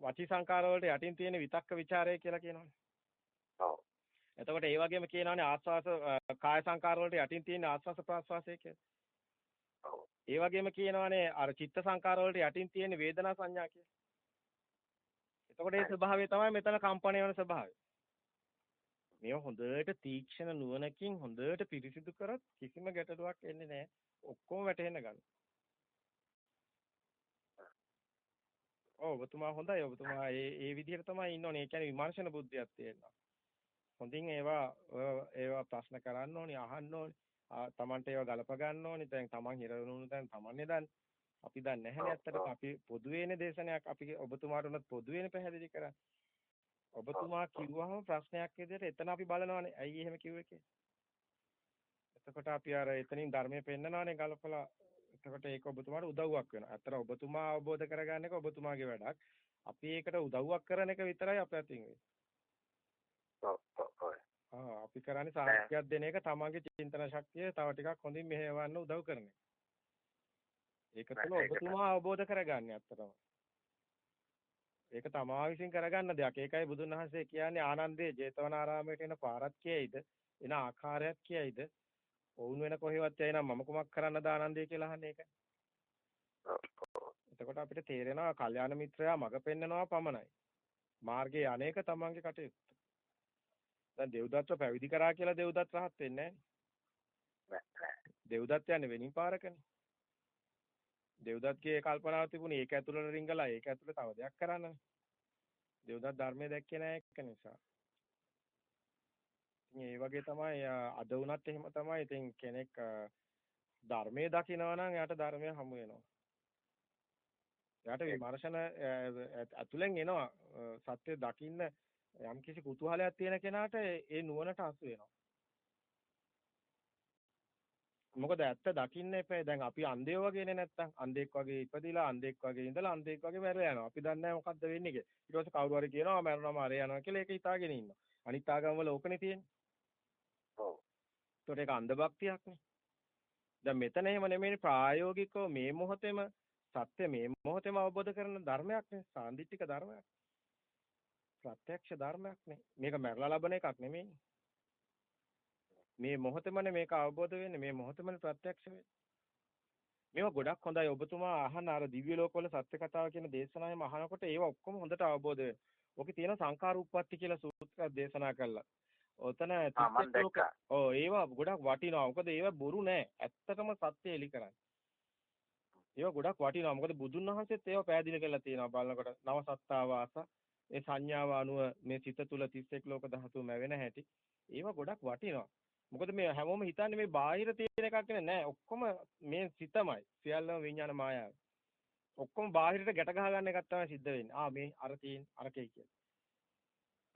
වචී සංකාර වලට යටින් තියෙන විතක්ක ਵਿਚාරය කියලා කියනවනේ. ඔව්. එතකොට ඒ වගේම කියනවනේ ආස්වාස කාය සංකාර වලට යටින් තියෙන ආස්වාස ප්‍රාස්වාසය කියලා. ඔව්. ඒ වගේම කියනවනේ අර චිත්ත සංකාර වලට යටින් තියෙන වේදනා සංඥා කියලා. එතකොට ඒ ස්වභාවය තමයි මෙතන කම්පණය වෙන ස්වභාවය. මේ හොඳට තීක්ෂණ නුවණකින් හොඳට පිරිසිදු කරත් කිසිම ගැටලුවක් එන්නේ නැහැ. ඔක්කොම වැටෙන්න ගන්න. ඔව් ඔබතුමා හොඳයි ඔබතුමා ඒ ඒ විදිහට තමයි ඉන්න ඕනේ. ඒ කියන්නේ විමර්ශන බුද්ධියක් තියෙනවා. හොඳින් ඒවා ඒවා ප්‍රශ්න කරන්න ඕනේ, අහන්න ඕනේ. තමන්ට ඒවා ගලප ගන්න ඕනේ. දැන් තමන් හිර වුණු දැන් තමන්නේ දන්නේ. අපි දන්නේ නැහැ ඇත්තටම අපි පොදුවේනේ දේශනයක් අපි ඔබතුමාට උනත් පොදුවේනේ පැහැදිලි කරන්නේ. ඔබතුමා කිව්වහම ප්‍රශ්නයක් විදිහට එතන අපි බලනවානේ. ඇයි එහෙම කිව්වේ කියලා. එතකොට අපි අර එතනින් ධර්මයේ පෙන්නනවානේ ගලපලා. එතකොට ඒක ඔබතුමාට උදව්වක් වෙනවා. අතර ඔබතුමා අවබෝධ කරගන්න එක ඔබතුමාගේ වැඩක්. අපි ඒකට උදව්වක් කරන එක විතරයි අපේ අතින් වෙන්නේ. අපි කරන්නේ සාහිත්‍යයක් දෙන එක තමන්ගේ චින්තන ශක්තිය තව ටිකක් හොඳින් මෙහෙවන්න උදව් කරන එක. ඒක තුළ ඔබතුමා අවබෝධ කරගන්නේ අත්‍තරම. ඒක තමා විසින් කරගන්න දෙයක්. ඒකයි බුදුන් වහන්සේ කියන්නේ ආනන්දේ ජේතවනාරාමයට එන පාරක් කියයිද? එන ආකාරයක් කියයිද? වුන් වෙන කොහෙවත් යයි නම් මම කුමක් කරන්නද ආනන්දේ කියලා අහන්නේ ඒක. එතකොට අපිට තේරෙනවා කල්යාණ මිත්‍රයා මඟ පෙන්නනවා පමණයි. මාර්ගයේ අනේක තමන්ගේ කටයුත්ත. දැන් දෙව්දත්ව පැවිදි කරා කියලා දෙව්දත් රහත් වෙන්නේ නැහැ. දෙව්දත් යන්නේ වෙනින් පාරකනේ. දෙව්දත්ගේ කල්පනාව තිබුණේ ඒක ඇතුළට රිංගලා ඒක ඇතුළේ තව දෙයක් කරන්න. දෙව්දත් ධර්මයේ දැක්කේ නැහැ ඒක නිසා. ඒ වගේ තමයි අද වුණත් එහෙම තමයි. ඉතින් කෙනෙක් ධර්මයේ දකිනවා නම් එයාට ධර්මය හමු වෙනවා. එයාට විමර්ශන ඇතුලෙන් එනවා සත්‍ය දකින්න යම් කිසි කුතුහලයක් තියෙන කෙනාට ඒ නුවණට හසු වෙනවා. මොකද ඇත්ත දකින්න එපා. දැන් අපි අන්ධයෝ වගේනේ නැත්තම්. අන්ධෙක් වගේ ඉපදිලා අන්ධෙක් වගේ ඉඳලා අන්ධෙක් වගේ මැරලා යනවා. අපි දන්නේ නැහැ මොකද්ද වෙන්නේ කියලා. ඊට පස්සේ කවුරු හරි කියනවා මැරෙනවා මාරේ යනවා කියලා ඒක හිතාගෙන ඉන්නවා. අනිත් ආගම් වල ඕකනේ තියෙන්නේ. ඔව්. ඒකට ඒක අන්ධ භක්තියක්නේ. දැන් මෙතන එහෙම නෙමෙයි ප්‍රායෝගිකව මේ මොහොතේම සත්‍ය මේ මොහොතේම අවබෝධ කරන ධර්මයක් නේ. සාන්දිටික ධර්මයක්. ප්‍රත්‍යක්ෂ ධර්මයක් නේ. මේක මරලා ලබන එකක් නෙමෙයි. මේ මොහොතේමනේ මේක අවබෝධ වෙන්නේ. මේ මොහොතේමනේ ප්‍රත්‍යක්ෂ වෙන්නේ. මේවා ගොඩක් හොඳයි ඔබතුමා අහන අර දිව්‍ය ලෝකවල සත්‍ය කතාව කියන දේශනාවෙම අහනකොට ඒවා ඔක්කොම හොඳට අවබෝධ වෙනවා. ඕකේ තියෙන සංඛාර උප්පත්ති කියලා සූත්‍රයක් දේශනා කළා. ඔතන. ඔව් ඒවා ගොඩක් වටිනවා. මොකද ඒවා බොරු නෑ. ඇත්තටම සත්‍ය එලි කරන්නේ. ඒවා ගොඩක් වටිනවා. මොකද බුදුන් වහන්සේත් ඒවා පැහැදිලි කරලා තියෙනවා බලනකොට. නව සත්තාවාස මේ සංඥාව අනුව මේ සිත තුල 31 ලෝක ධාතු මැවෙන හැටි. ඒවා ගොඩක් වටිනවා. මොකද මේ හැමෝම හිතන්නේ මේ බාහිර තියෙන එකක් නෑ. ඔක්කොම මේ සිතමයි. සියල්ලම විඥාන මායාව. ඔක්කොම බාහිරට ගැට ගහ ගන්න එකක් තමයි සිද්ධ වෙන්නේ. ආ මේ අර තියෙන අරකේ කියලා.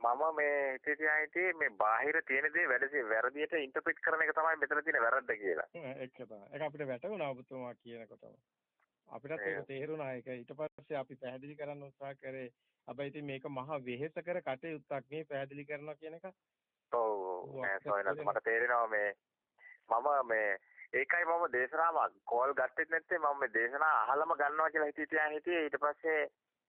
මම මේ හිතේ තියා හිටියේ මේ බාහිර තියෙන දේ වැඩි වැරදියට ඉන්ටර්ප්‍රිට් කරන එක තමයි මෙතන තියෙන වැරද්ද කියලා. ඒක තමයි. ඒක අපිට වැටුණා ඔබතුමා කියනකොටම. අපිටත් ඒක තේරුණා ඒක. ඊට පස්සේ අපි පැහැදිලි කරන්න උත්සාහ කරේ. හැබැයි ඉතින් මේක මහා වෙහෙසකර කටයුත්තක් නේ පැහැදිලි කරනවා කියන එක. ඔව් ඔව්. මට තේරෙනවා මේ මම මේ ඒකයි මම දේශනාව කෝල් ගත්තෙත් නැත්තේ මම මේ දේශනා අහලම ගන්නවා කියලා හිතේ තියාගෙන හිටියේ ඊට පස්සේ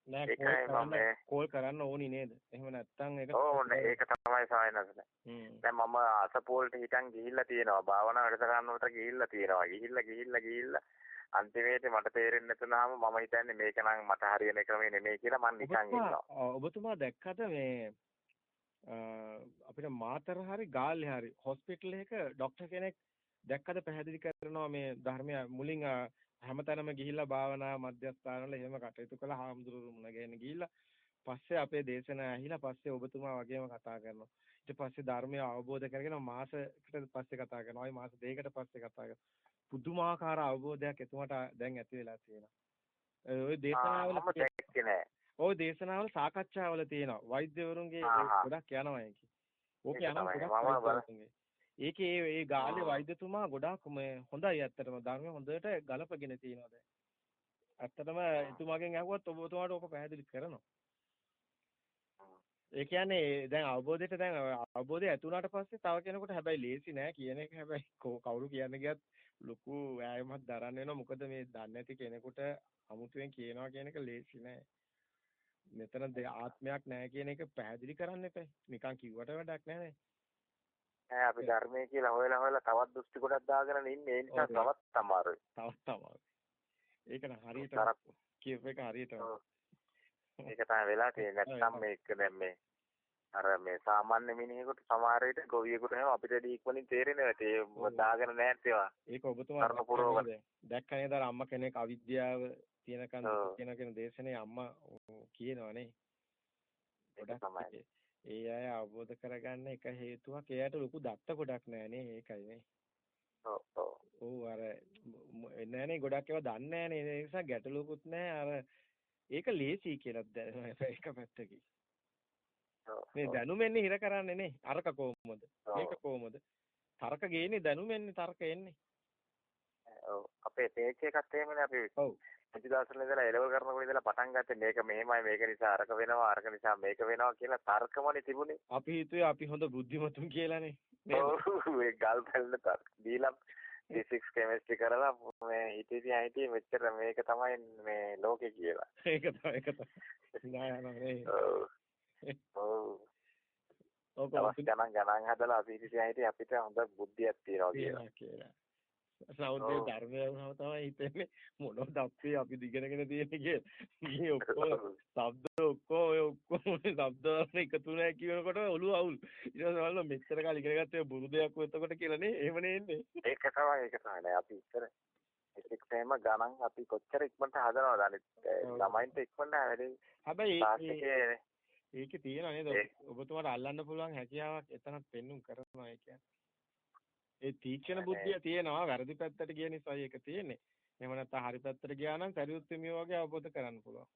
නෑ මම කෝල් කරන්න ඕනි නේද? එහෙම නැත්තම් ඒක ඕ නේ ඒක තමයි සායනස්. දැන් මම අසපෝල්ට හිටන් ගිහිල්ලා තියෙනවා. භාවනා වැඩසටහන් වලට ගිහිල්ලා තියෙනවා. ගිහිල්ලා ගිහිල්ලා ගිහිල්ලා. අන්තිමේට මට තේරෙන්නේ නැතුනහම මම හිතන්නේ මේක නම් මට හරියන ක්‍රමේ නෙමෙයි කියලා මං නිකන් ඉන්නවා. ඔබතුමා දැක්කද මේ අපිට මාතර හරි ගාල්ලේ හරි හොස්පිටල් එක ડોක්ටර් කෙනෙක් දැක්කද පැහැදිලි කරනවා මේ ධර්මය මුලින් හැමතැනම ගිහිල්ලා භාවනා මධ්‍යස්ථානවල එහෙම කටයුතු කළා හාමුදුරුවෝ මුණ ගැහෙන ගිහිල්ලා. පස්සේ අපේ දේශනා ඇහිලා පස්සේ ඔබතුමා වගේම කතා කරනවා. ඊට පස්සේ ධර්මය අවබෝධ කරගෙන මාසයකට පස්සේ කතා කරනවා. ආයි මාස දෙකකට පස්සේ කතා කරනවා. පුදුමාකාර අවබෝධයක් එතුමාට දැන් ඇති වෙලා තියෙනවා. ඔය දේශනාවල ওই දේශනාවල සාකච්ඡාවල තියෙනවා. වෛද්‍යවරුන්ගේ ගොඩක් යනවා ඒකේ. ඕක යනවා ගොඩක් ඒකේ ඒ ගාලේ වෛද්‍යතුමා ගොඩාක් මේ හොඳයි ඇත්තටම ධර්මය හොඳට ගලපගෙන තියෙනවා දැන්. ඇත්තටම එතුමාගෙන් අහුවත් ඔබතුමාට ඕක පැහැදිලි කරනවා. ඒ කියන්නේ දැන් අවබෝධයට දැන් අවබෝධය ඇති වුණාට පස්සේ තව කෙනෙකුට හැබැයි ලේසි නෑ කියන එක හැබැයි කවුරු කියන්න ගියත් ලොකු වෑයමක් දරන්න වෙනවා මොකද මේ දන්නේ නැති කෙනෙකුට අමුතුවෙන් කියනවා කියන එක ලේසි නෑ. මෙතන ආත්මයක් නැහැ කියන එක පැහැදිලි කරන්න එපා. නිකන් කිව්වට වැඩක් නැහැ නේ. අපි ධර්මයේ කියලා හොයලා හොයලා තවත් දෘෂ්ටි කොටක් දාගෙන ඉන්නේ ඒ නිසා තවත් අමාරුයි. තවත් අමාරුයි. ඒක නම් හරියට කියප එක හරියට. ඒක තමයි වෙලා තියෙන්නේ. නැත්නම් මේක දැන් මේ අර මේ සාමාන්‍ය මිනිහෙකුට සමහර විට ගොවියෙකුට එහෙම අපිට දීක්වලින් තේරෙන්නේ නැති ඒ දාගෙන නැහැ ඒවා. ඒක ඔබතුමා දැක්ක නේද අම්මා කෙනෙක් අවිද්‍යාව තියෙනකන් කියන කියන දේශනේ අම්මා කියනවනේ. ගොඩක් ඒ අය අවබෝධ කරගන්න එක හේතුවක්. එයාට ලොකු දත්ත ගොඩක් නැහනේ ඒකයි නේ. ඔව් අර නෑනේ ගොඩක් ඒවා දන්නේ නෑනේ ඒ නිසා ගැටලුකුත් නෑ. අර ඒක ලේසි කියලා ඒක පැත්තකින්. මේ දැනුමෙන්නේ හිර කරන්නේ නේ. අරක කොහොමද? මේක කොහොමද? තර්ක ගේන්නේ දැනුමෙන්නේ තර්ක එන්නේ. ඔව්. අපේ පේජ් එකත් එහෙමනේ අපි ඔව් පුංචි දවසල ඉඳලා එලවල් කරනකොට ඉඳලා පටන් ගත්තේ මේක මෙහෙමයි මේක නිසා අරක වෙනවා අරක නිසා මේක වෙනවා කියලා තර්කමනේ තිබුණේ. අපි හිතුවේ අපි හොඳ බුද්ධිමතුන් කියලානේ. ඔව් ඒ ගල් පැලන තර්ක දීලා ෆිසික්ස් කෙමිස්ට්‍රි කරලා මේ හිතේ තියා හිටියේ මෙච්චර මේක තමයි මේ ලෝකේ කියලා. ඒක තමයි ඒක තමයි. නෑ නෑ. ඔව්. ඔව්. ගණන් ගණන් හදලා අපි හිතේ හිටියේ අපිට හොඳ බුද්ධියක් තියෙනවා කියලා. සෞන්දර්ය ධර්මය වුණාම තමයි හිතෙන්නේ මොනවද අපි අපි දිගනගෙන තියෙන්නේ කියලා. මේ ඔක්කොම ශබ්ද ඔක්කොම ඔය ඔක්කොම ශබ්ද වල එකතු නැහැ කියනකොට ඔළුව අවුල්. ඊට පස්සේ බලන්න මෙච්චර කාලේ ඉගෙන ගත්තේ බුරු දෙයක් එතකොට කියලා නේ. එහෙම නෙන්නේ. ඒක තමයි ඒක තමයි. අපි ඉස්සර ඉස්සෙක්ටම ගණන් අපි කොච්චර ඉක්මනට හදනවද අනිත් ළමයින්ට ඉක්මනට වැඩි. හැබැයි ඒකේ තියෙන නේද ඔබතුමාට අල්ලන්න පුළුවන් හැකියාවක් එතනත් පෙන්눔 කරනවා ඒ කියන්නේ. ඒ තීක්ෂණ බුද්ධිය තියෙනවා වැරදි පැත්තට ගිය නිසායි ඒක තියෙන්නේ. එහෙම නැත්නම් හරි පැත්තට ගියා නම් සරියුත් හිමියෝ වගේ අවබෝධ කරන්න පුළුවන්.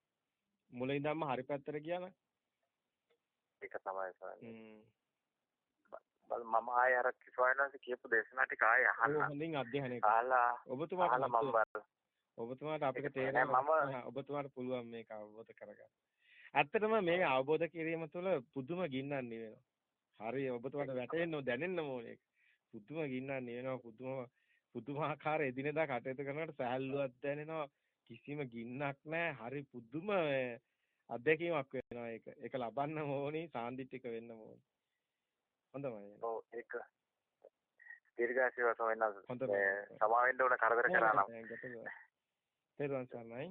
මුලින් ඉඳන්ම හරි පැත්තට ගියා නම් ඒක තමයි සරන්නේ. බල මම ආය අර කිසෝයනන්ස කියපු දේශනා ටික ආය අහන්න. හොඳින් අධ්‍යයනය කරලා ඔබතුමාට අහලා මම ඔබතුමාට අපිට තේරෙනවා ඔබතුමාට පුළුවන් මේක අවබෝධ කරගන්න. ඇත්තටම මේ අවබෝධ කිරීම තුළ පුදුම ගින්නක් නිවෙනවා. හරි ඔබතුමාට වැටෙන්න දැනෙන්න ඕනේ. පුදුම ගින්නක් නිවෙනවා පුදුම පුදුමාකාර එදිනෙදා කටයුතු කරනකොට සහැල්ලුවක් දැනෙනවා. කිසිම ගින්නක් නැහැ. හරි පුදුම අත්දැකීමක් වෙනවා ඒක. ඒක ලබන්න ඕනි සාන්දිටික වෙන්න ඕනි. හොඳමයි. ඔව් ඒක දීර්ඝාසීව සමෙන්න. සමාවෙන්න ඕන කරදර කරා නම්. තේරුවන් සරණයි.